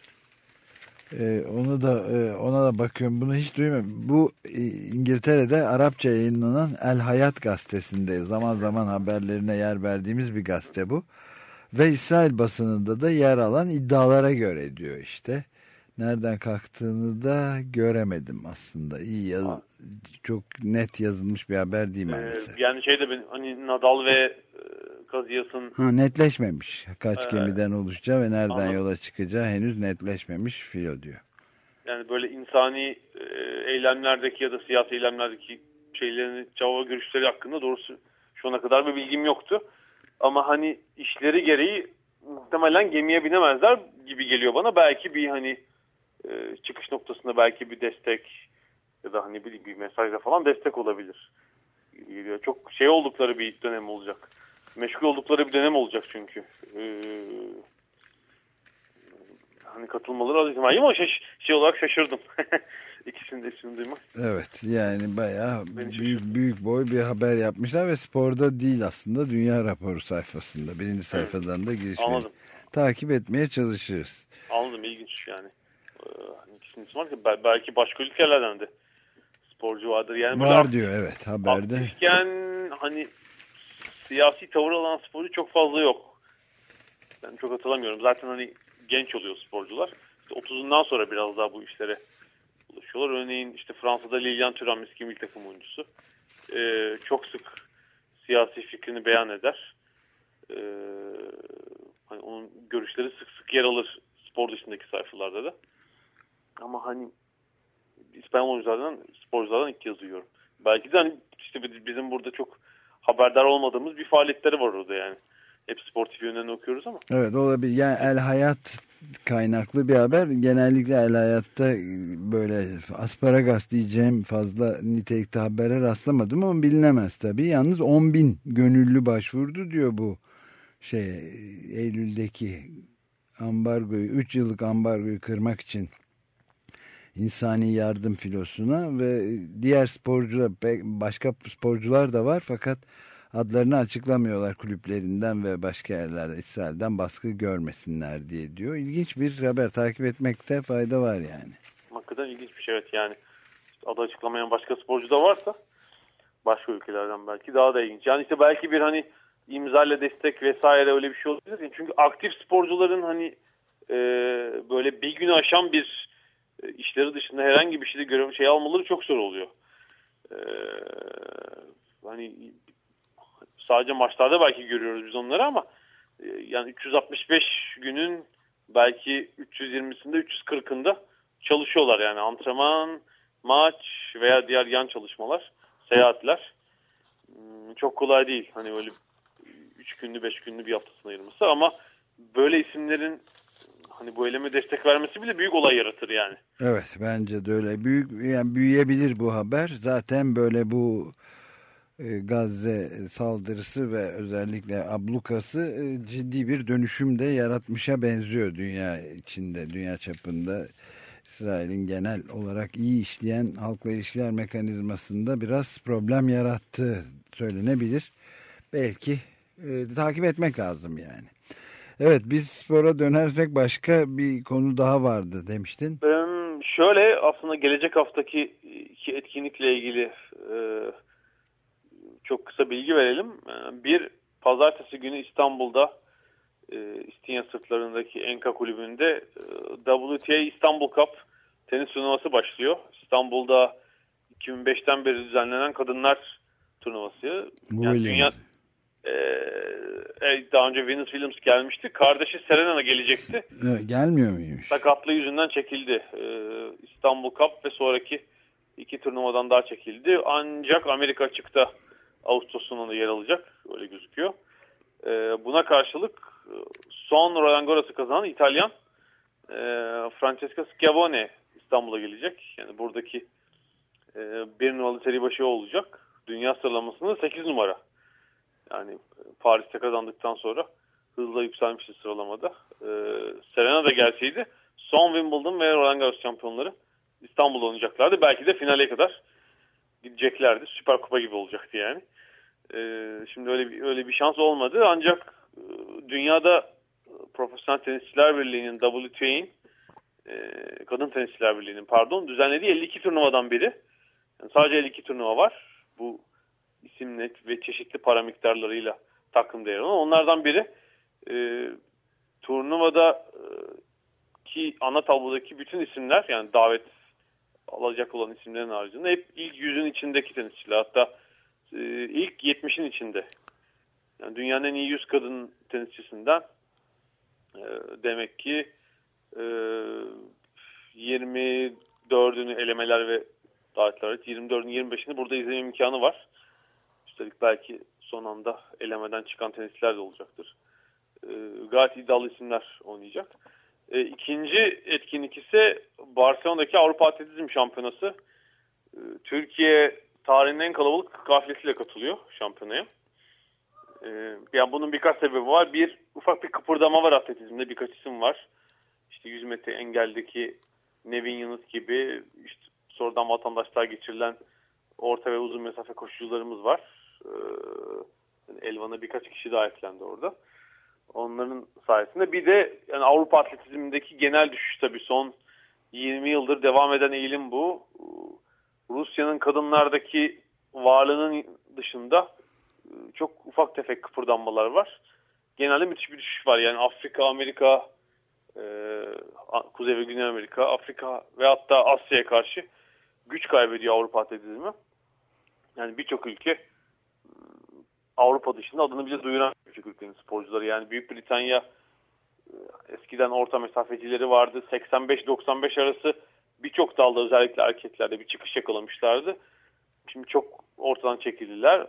Ee, onu da e, ona da bakıyorum. Bunu hiç duymadım. Bu e, İngiltere'de Arapça yayınlanan El Hayat gazetesinde zaman zaman haberlerine yer verdiğimiz bir gazete bu. Ve İsrail basınında da yer alan iddialara göre diyor işte. Nereden kalktığını da göremedim aslında. İyi yaz, çok net yazılmış bir haber değil Ee, maalesef. yani şeyde ben hani Nadal ve e, Kazıyas'ın Ha, netleşmemiş. Kaç Ee, gemiden oluşacağı ve nereden anladım. yola çıkacağı henüz netleşmemiş filo diyor. yani böyle insani e, eylemlerdeki ya da siyasi eylemlerdeki şeylerini, cevap görüşleri hakkında doğrusu şu ana kadar bir bilgim yoktu. Ama hani işleri gereği muhtemelen gemiye binemezler gibi geliyor bana. Belki bir hani e, çıkış noktasında belki bir destek ya da hani bir, bir mesajla falan destek olabilir. Geliyor. Çok şey oldukları bir dönem olacak. Meşgul oldukları bir dönem olacak çünkü. Ee, hani katılmaları az ihtimal ama şaş, şey olarak şaşırdım. [laughs] İkisini de ismini duymak. Evet yani bayağı Beni büyük, büyük boy bir haber yapmışlar ve sporda değil aslında Dünya Raporu sayfasında. Birinci sayfadan da girişleri Anladım. takip etmeye çalışırız. Anladım ilginç yani. Ee, hani ikisinin ismi var belki başka ülkelerden de sporcu vardır. Yani Var diyor evet haberde. aktifken hani siyasi tavır alan sporcu çok fazla yok. Ben çok hatırlamıyorum. Zaten hani genç oluyor sporcular. İşte 30'undan sonra biraz daha bu işlere ulaşıyorlar. Örneğin işte Fransa'da Lilian Thuram eski milli takım oyuncusu. Ee, çok sık siyasi fikrini beyan eder. E, hani onun görüşleri sık sık yer alır spor dışındaki sayfalarda da. Ama hani İspanyol oyunculardan, sporculardan ilk yazıyorum. Belki de hani işte bizim burada çok haberdar olmadığımız bir faaliyetleri var orada yani. Hep sportif yönlerini okuyoruz ama. Evet olabilir. Yani El Hayat kaynaklı bir haber. Genellikle El Hayat'ta böyle asparagas diyeceğim fazla nitelikte habere rastlamadım ama bilinemez tabii. Yalnız 10 bin gönüllü başvurdu diyor bu şey Eylül'deki ambargoyu 3 yıllık ambargoyu kırmak için insani yardım filosuna ve diğer sporcular başka sporcular da var fakat adlarını açıklamıyorlar kulüplerinden ve başka yerlerde İsrail'den baskı görmesinler diye diyor. İlginç bir haber takip etmekte fayda var yani. Hakikaten ilginç bir şey evet yani adı açıklamayan başka sporcu da varsa başka ülkelerden belki daha da ilginç. Yani işte belki bir hani imzayla destek vesaire öyle bir şey olabilir. Çünkü aktif sporcuların hani e, böyle bir günü aşan bir e, işleri dışında herhangi bir şeyde görev şey almaları çok zor oluyor. E, hani sadece maçlarda belki görüyoruz biz onları ama e, yani 365 günün belki 320'sinde 340'ında çalışıyorlar yani antrenman, maç veya diğer yan çalışmalar, seyahatler hmm, çok kolay değil. Hani öyle 3 günlü 5 günlü bir haftasına ayırması ama böyle isimlerin hani bu eyleme destek vermesi bile büyük olay yaratır yani. Evet bence de öyle. Büyük yani büyüyebilir bu haber. Zaten böyle bu e, Gazze saldırısı ve özellikle ablukası e, ciddi bir dönüşüm de yaratmışa benziyor dünya içinde, dünya çapında. İsrail'in genel olarak iyi işleyen halkla ilişkiler mekanizmasında biraz problem yarattığı söylenebilir. Belki e, takip etmek lazım yani. Evet biz spora dönersek başka bir konu daha vardı demiştin. şöyle aslında gelecek haftaki etkinlikle ilgili e, çok kısa bilgi verelim. E, bir pazartesi günü İstanbul'da e, İstinye sırtlarındaki Enka kulübünde e, WTA İstanbul Cup tenis turnuvası başlıyor. İstanbul'da 2005'ten beri düzenlenen kadınlar turnuvası. Bu yani dünya, e, daha önce Venus Williams gelmişti. Kardeşi Serena gelecekti. Gelmiyor muymuş? Sakatlığı yüzünden çekildi. E, İstanbul Cup ve sonraki iki turnuvadan daha çekildi. Ancak Amerika açıkta Ağustos sonunda yer alacak. Öyle gözüküyor. E, buna karşılık e, son Roland Garros'u kazanan İtalyan e, Francesca Schiavone İstanbul'a gelecek. Yani buradaki e, bir numaralı seri başı olacak. Dünya sıralamasında 8 numara. Yani e, Paris'te kazandıktan sonra hızla yükselmişti sıralamada. Ee, Serena da gelseydi son Wimbledon ve Roland Garros şampiyonları İstanbul'da oynayacaklardı. Belki de finale kadar gideceklerdi. Süper Kupa gibi olacaktı yani. Ee, şimdi öyle bir, öyle bir şans olmadı. Ancak e, dünyada Profesyonel Tenisçiler Birliği'nin WTA'nin e, Kadın Tenisçiler Birliği'nin pardon düzenlediği 52 turnuvadan biri. Yani sadece 52 turnuva var. Bu isimle ve çeşitli para miktarlarıyla takımda yer alan. Onlardan biri e, turnuvada e, ki ana tablodaki bütün isimler yani davet alacak olan isimlerin haricinde hep ilk yüzün içindeki tenisçiler. Hatta e, ilk 70'in içinde. Yani dünyanın en iyi 100 kadın tenisçisinden e, demek ki e, 24'ünü elemeler ve davetler 24'ün 25'ini burada izleme imkanı var. Üstelik belki son anda elemeden çıkan tenisçiler de olacaktır. E, gayet iddialı isimler oynayacak. E, ikinci etkinlik ise Barcelona'daki Avrupa Atletizm Şampiyonası. E, Türkiye tarihinin en kalabalık kafilesiyle katılıyor şampiyonaya. E, yani bunun birkaç sebebi var. Bir, ufak bir kıpırdama var atletizmde. Birkaç isim var. İşte 100 metre engeldeki Nevin Yunus gibi işte sonradan vatandaşlar geçirilen orta ve uzun mesafe koşucularımız var. Ee, Elvan'a birkaç kişi daha eklendi orada. Onların sayesinde bir de yani Avrupa atletizmindeki genel düşüş tabii son 20 yıldır devam eden eğilim bu. Rusya'nın kadınlardaki varlığının dışında e, çok ufak tefek kıpırdanmalar var. Genelde müthiş bir düşüş var. Yani Afrika, Amerika, e, Kuzey ve Güney Amerika, Afrika ve hatta Asya'ya karşı güç kaybediyor Avrupa atletizmi. Yani birçok ülke Avrupa dışında adını bile duyuran küçük ülkenin sporcuları. Yani Büyük Britanya e, eskiden orta mesafecileri vardı. 85-95 arası birçok dalda özellikle erkeklerde bir çıkış yakalamışlardı. Şimdi çok ortadan çekildiler.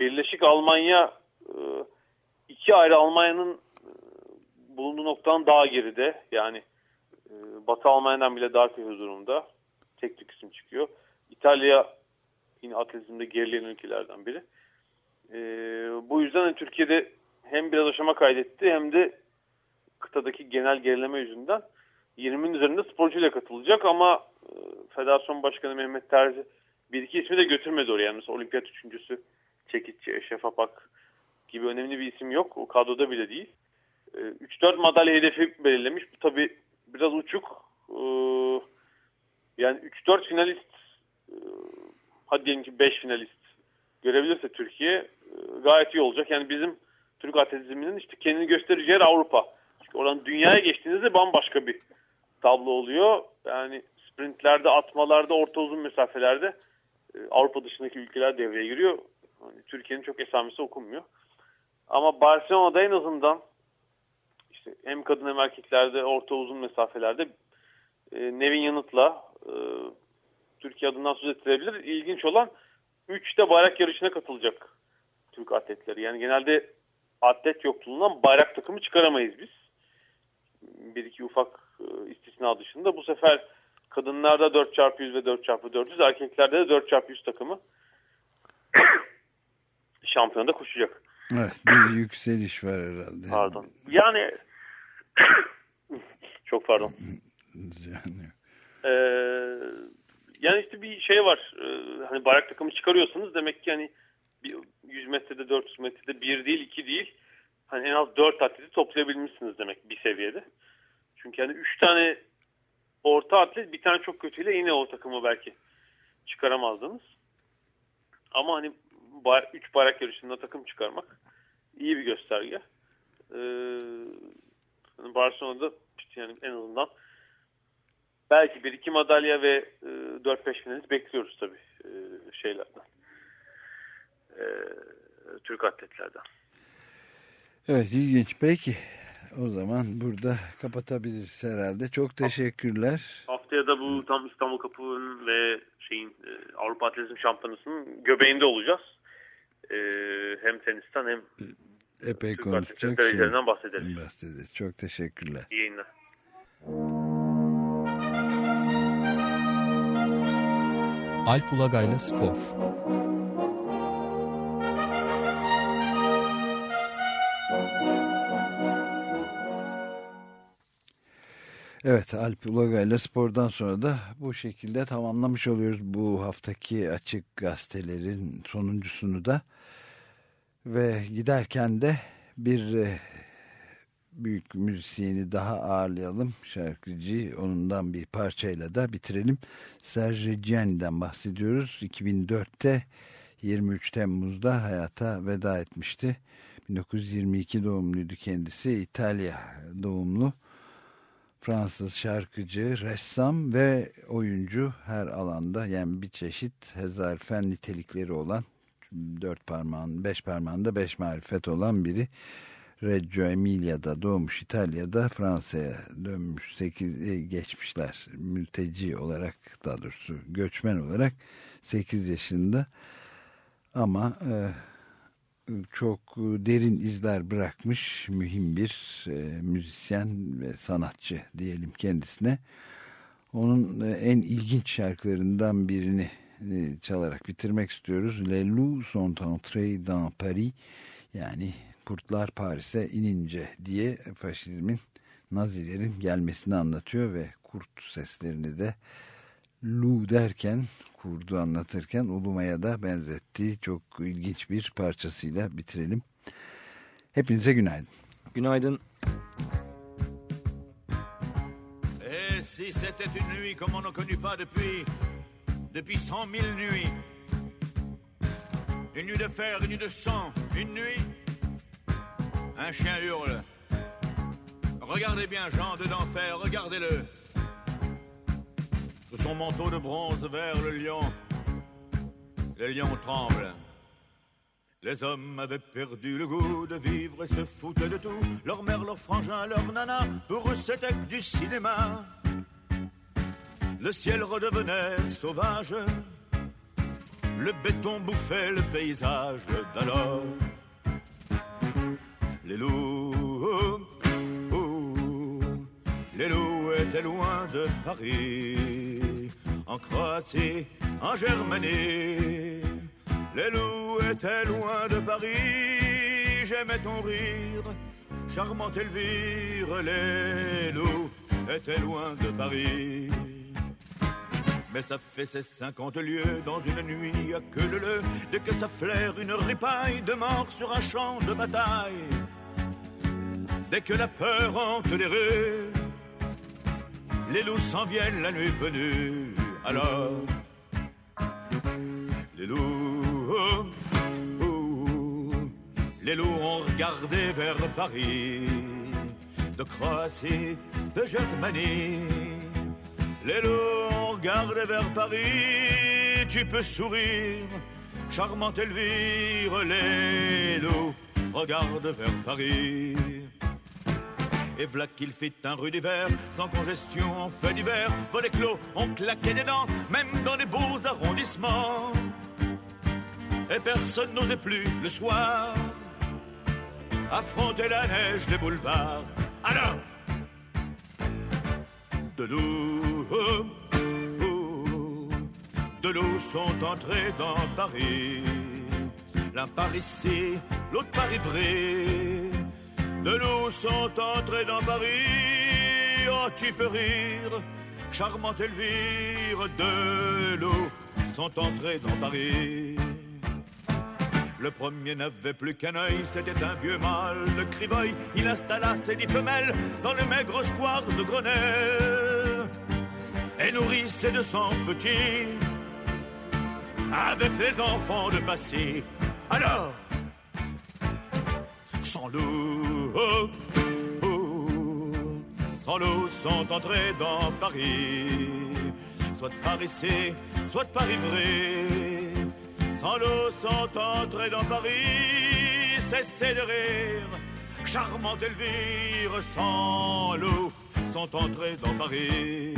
Birleşik Almanya e, iki ayrı Almanya'nın e, bulunduğu noktadan daha geride. Yani Batı Almanya'dan bile daha kötü durumda. Tek tük isim çıkıyor. İtalya yine atletizmde gerileyen ülkelerden biri. E, bu yüzden Türkiye'de hem biraz aşama kaydetti hem de kıtadaki genel gerileme yüzünden 20'nin üzerinde sporcuyla katılacak ama e, Federasyon Başkanı Mehmet Terzi bir iki ismi de götürmedi oraya. Yani mesela olimpiyat üçüncüsü Çekitçi, Eşref Apak gibi önemli bir isim yok. O kadroda bile değil. E, 3-4 madalya hedefi belirlemiş. Bu tabi biraz uçuk. E, yani 3-4 finalist hadi diyelim ki 5 finalist görebilirse Türkiye gayet iyi olacak. Yani bizim Türk atletizminin işte kendini göstereceği yer Avrupa. Çünkü oradan dünyaya geçtiğinizde bambaşka bir tablo oluyor. Yani sprintlerde, atmalarda, orta uzun mesafelerde e, Avrupa dışındaki ülkeler devreye giriyor. Yani Türkiye'nin çok esamesi okunmuyor. Ama Barcelona'da en azından işte hem kadın hem erkeklerde orta uzun mesafelerde e, Nevin Yanıt'la e, Türkiye adından söz ettirebilir. İlginç olan 3'te bayrak yarışına katılacak Türk atletleri. Yani genelde atlet yokluğundan bayrak takımı çıkaramayız biz. Bir iki ufak e, istisna dışında. Bu sefer kadınlarda 4x100 ve 4x400, erkeklerde de 4x100 takımı [coughs] şampiyonada koşacak. Evet bir yükseliş var herhalde. Pardon. Yani [coughs] çok pardon. Yani. Ee, yani işte bir şey var. Ee, hani bayrak takımı çıkarıyorsanız demek ki hani 100 metrede 400 metrede bir değil iki değil. Hani en az 4 atleti toplayabilmişsiniz demek bir seviyede. Çünkü hani 3 tane orta atlet bir tane çok kötüyle yine o takımı belki çıkaramazdınız. Ama hani 3 bayrak yarışında takım çıkarmak iyi bir gösterge. Ee, hani Barcelona'da işte yani en azından belki bir iki madalya ve e, 4-5 finalist bekliyoruz tabii e, şeylerden. E, Türk atletlerden. Evet ilginç. Peki o zaman burada kapatabiliriz herhalde. Çok teşekkürler. Haftaya da bu tam İstanbul Kapı'nın ve şeyin e, Avrupa Atletizm Şampiyonası'nın göbeğinde olacağız. E, hem tenisten hem epey Türk konuşacak şey bahsederiz. bahsederiz. Çok teşekkürler. İyi yayınlar. Alp Ulagay'la Spor Evet Alp Ulaga ile spordan sonra da bu şekilde tamamlamış oluyoruz bu haftaki açık gazetelerin sonuncusunu da. Ve giderken de bir e, büyük müzisyeni daha ağırlayalım. Şarkıcı onundan bir parçayla da bitirelim. Serge Gianni'den bahsediyoruz. 2004'te 23 Temmuz'da hayata veda etmişti. 1922 doğumluydu kendisi. İtalya doğumlu. Fransız şarkıcı, ressam ve oyuncu her alanda yani bir çeşit hezarfen nitelikleri olan dört parmağın, beş parmağında beş marifet olan biri. Reggio Emilia'da doğmuş İtalya'da Fransa'ya dönmüş 8 e, geçmişler mülteci olarak daha doğrusu göçmen olarak 8 yaşında ama e, çok derin izler bırakmış mühim bir e, müzisyen ve sanatçı diyelim kendisine. Onun e, en ilginç şarkılarından birini e, çalarak bitirmek istiyoruz. Les loups sont entrés dans Paris yani Kurtlar Paris'e inince diye faşizmin Nazilerin gelmesini anlatıyor ve kurt seslerini de Lu derken kurdu anlatırken ulumaya da benzettiği çok ilginç bir parçasıyla bitirelim. Hepinize günaydın. Günaydın. Et si c'était une nuit comme on n'a connu pas depuis depuis cent mille nuits. Une nuit de fer, une nuit de sang, une nuit. Un chien hurle. Regardez bien Jean de d'enfer, regardez-le de son manteau de bronze vers le lion. Le lion tremble. Les hommes avaient perdu le goût de vivre et se foutaient de tout. Leur mère, leur frangin, leur nana, pour eux c'était du cinéma. Le ciel redevenait sauvage, le béton bouffait le paysage d'alors. Les loups, oh, oh, les loups étaient loin de Paris, en Croatie, en Germanie. Les loups étaient loin de Paris, j'aimais ton rire, charmante Elvire. Les loups étaient loin de Paris. Mais ça fait ses cinquante lieues dans une nuit à que le le, dès que ça flaire une ripaille de mort sur un champ de bataille. Dès que la peur hante les rues, les loups s'en viennent la nuit venue. Alors, les loups, oh, oh, les loups ont regardé vers Paris, de Croatie, de Germanie. Les loups ont regardé vers Paris, tu peux sourire, charmante Elvire. Les loups regardent vers Paris. Et voilà qu'il fit un rue d'hiver, sans congestion, en fait d'hiver. Volets clos, on claquait des dents, même dans les beaux arrondissements. Et personne n'osait plus le soir affronter la neige des boulevards. Alors, de l'eau, de l'eau sont entrés dans Paris. L'un par ici, l'autre par Ivry. De l'eau sont entrés dans Paris. Oh, tu peux rire, charmante Elvire. De l'eau sont entrés dans Paris. Le premier n'avait plus qu'un œil, c'était un vieux mâle de Crivoy. Il installa ses dix femelles dans le maigre square de Grenelle et nourrit ses deux cents petits avec les enfants de Passy. Alors, sans l'eau, oh, oh, sans l'eau sont entrés dans Paris, soit par ici, soit par Ivry. Sans l'eau sont entrés dans Paris, cessez de rire, charmante Elvire, sans l'eau sont entrés dans Paris.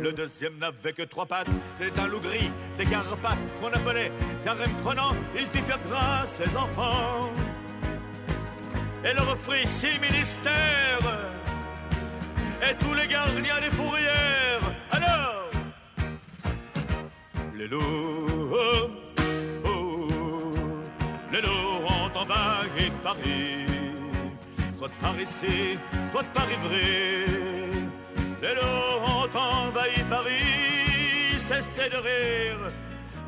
Le deuxième n'avait que trois pattes, c'est un loup gris, des carpates qu'on appelait carême prenant, il fit faire grâce ses enfants. Et leur offrit six ministères, et tous les gardiens des fourrières. Alors, les loups, oh, oh, les loups ont envahi Paris, soit par ici, soit par Ivry. Les loups ont envahi Paris, cessez de rire,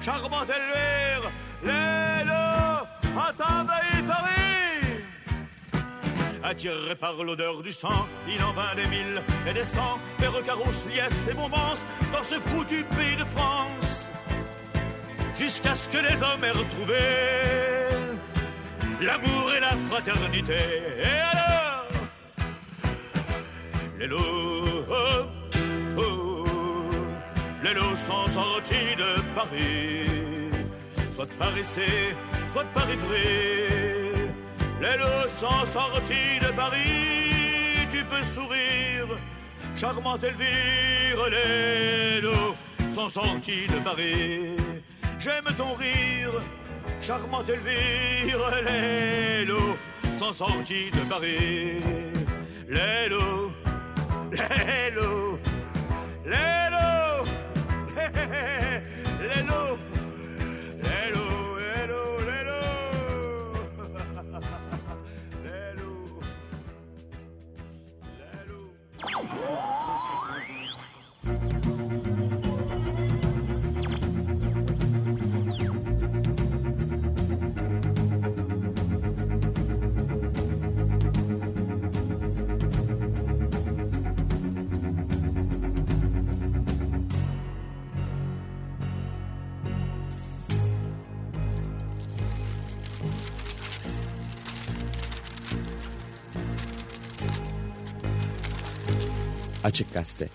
charmante Elvire. Les loups ont envahi Paris. Attiré par l'odeur du sang, il en vint des mille et des cents, des recarousses, liesses et bombance dans ce foutu pays de France jusqu'à ce que les hommes aient retrouvé l'amour et la fraternité. Et alors, les loups, oh, oh, les loups sont sortis de Paris, soit par ici, soit par Ivry. Les loups sont sortis de Paris, tu peux sourire, charmante Elvire, les loups sont sortis de Paris. J'aime ton rire, charmante Elvire, les sont sortis de Paris. Les loups, les Açık Gazete.